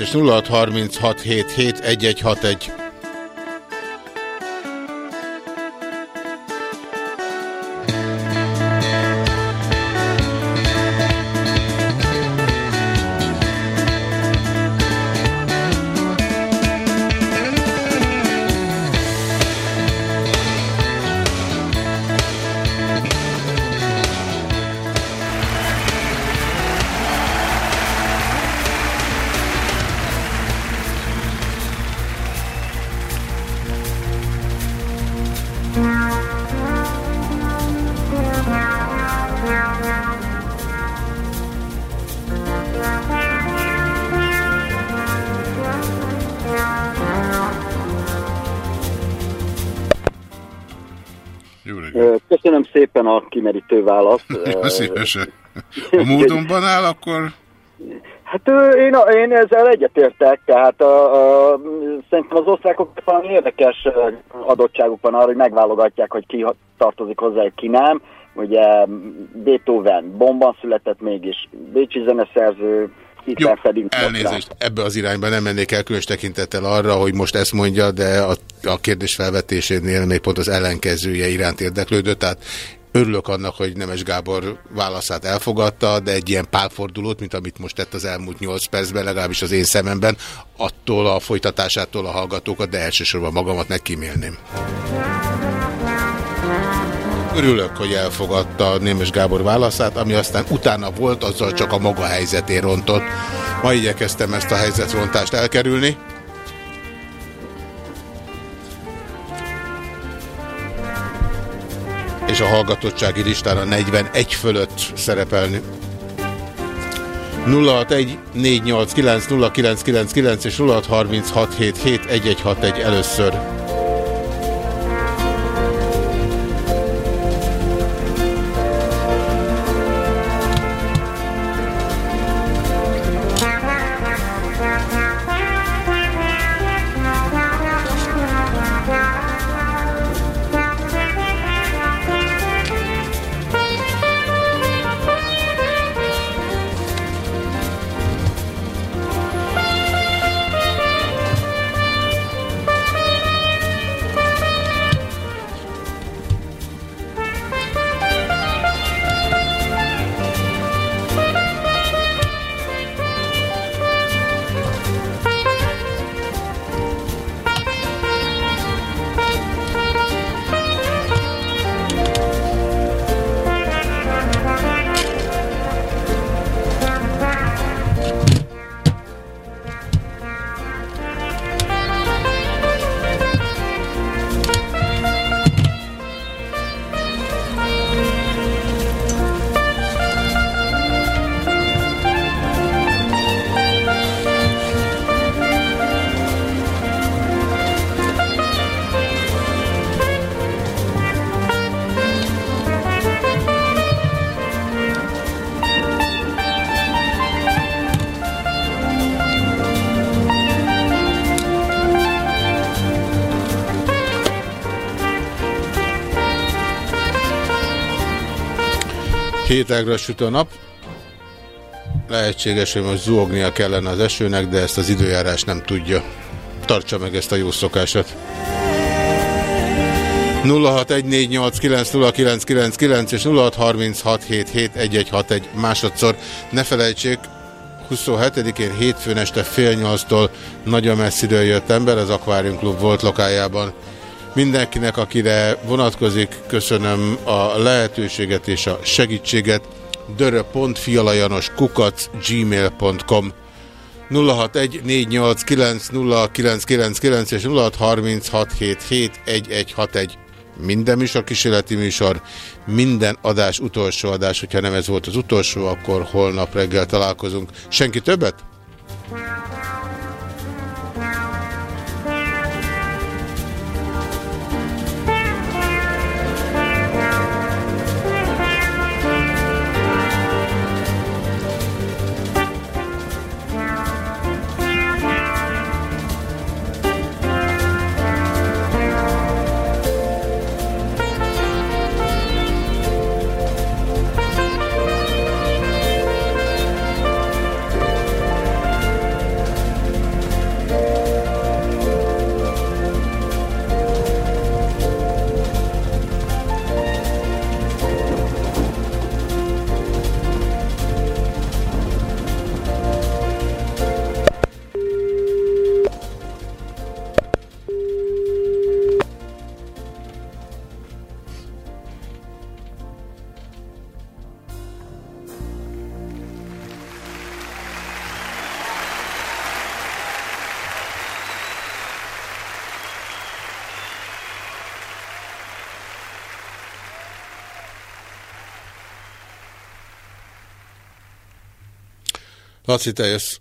És 0636771161. választ. [laughs] Jó, Ö, szívesen. [laughs] A módonban áll, akkor Hát én, én ezzel egyetértek, tehát a, a, szerintem az osztrákok valami érdekes adottságuk van arra, hogy megválogatják, hogy ki tartozik hozzá, ki nem. Ugye Beethoven bomban született mégis, Bécsi zeneszerző, pedig elnézést, ebbe az irányba nem mennék el különös tekintettel arra, hogy most ezt mondja, de a, a kérdés felvetésénél még pont az ellenkezője iránt érdeklődött, tehát Örülök annak, hogy Nemes Gábor válaszát elfogadta, de egy ilyen pálfordulót, mint amit most tett az elmúlt 8 percben, legalábbis az én szememben, attól a folytatásától a hallgatókat, de elsősorban magamat megkímélném. Örülök, hogy elfogadta Némes Gábor válaszát, ami aztán utána volt, azzal csak a maga helyzetén rontott. Ma igyekeztem ezt a helyzetrontást elkerülni. És a hallgatottsági listán a 41 fölött szerepelni. 061 489 0999 és 0636771161 először. Hétágra süt a nap. Lehetséges, hogy most zuhognia kellene az esőnek, de ezt az időjárás nem tudja. Tartsa meg ezt a jó szokását. 0614890999 és 0636771161 másodszor. Ne felejtsék, 27-én hétfőn este fél nyolctól nagyon messziről jött ember az Aquarium Club volt lokájában. Mindenkinek, akire vonatkozik, köszönöm a lehetőséget és a segítséget. dörö.fialajanos kukac gmail.com 0614890999 és 0636771161. Minden műsor kísérleti műsor, minden adás utolsó adás, hogyha nem ez volt az utolsó, akkor holnap reggel találkozunk. Senki többet? Laci, te jössz.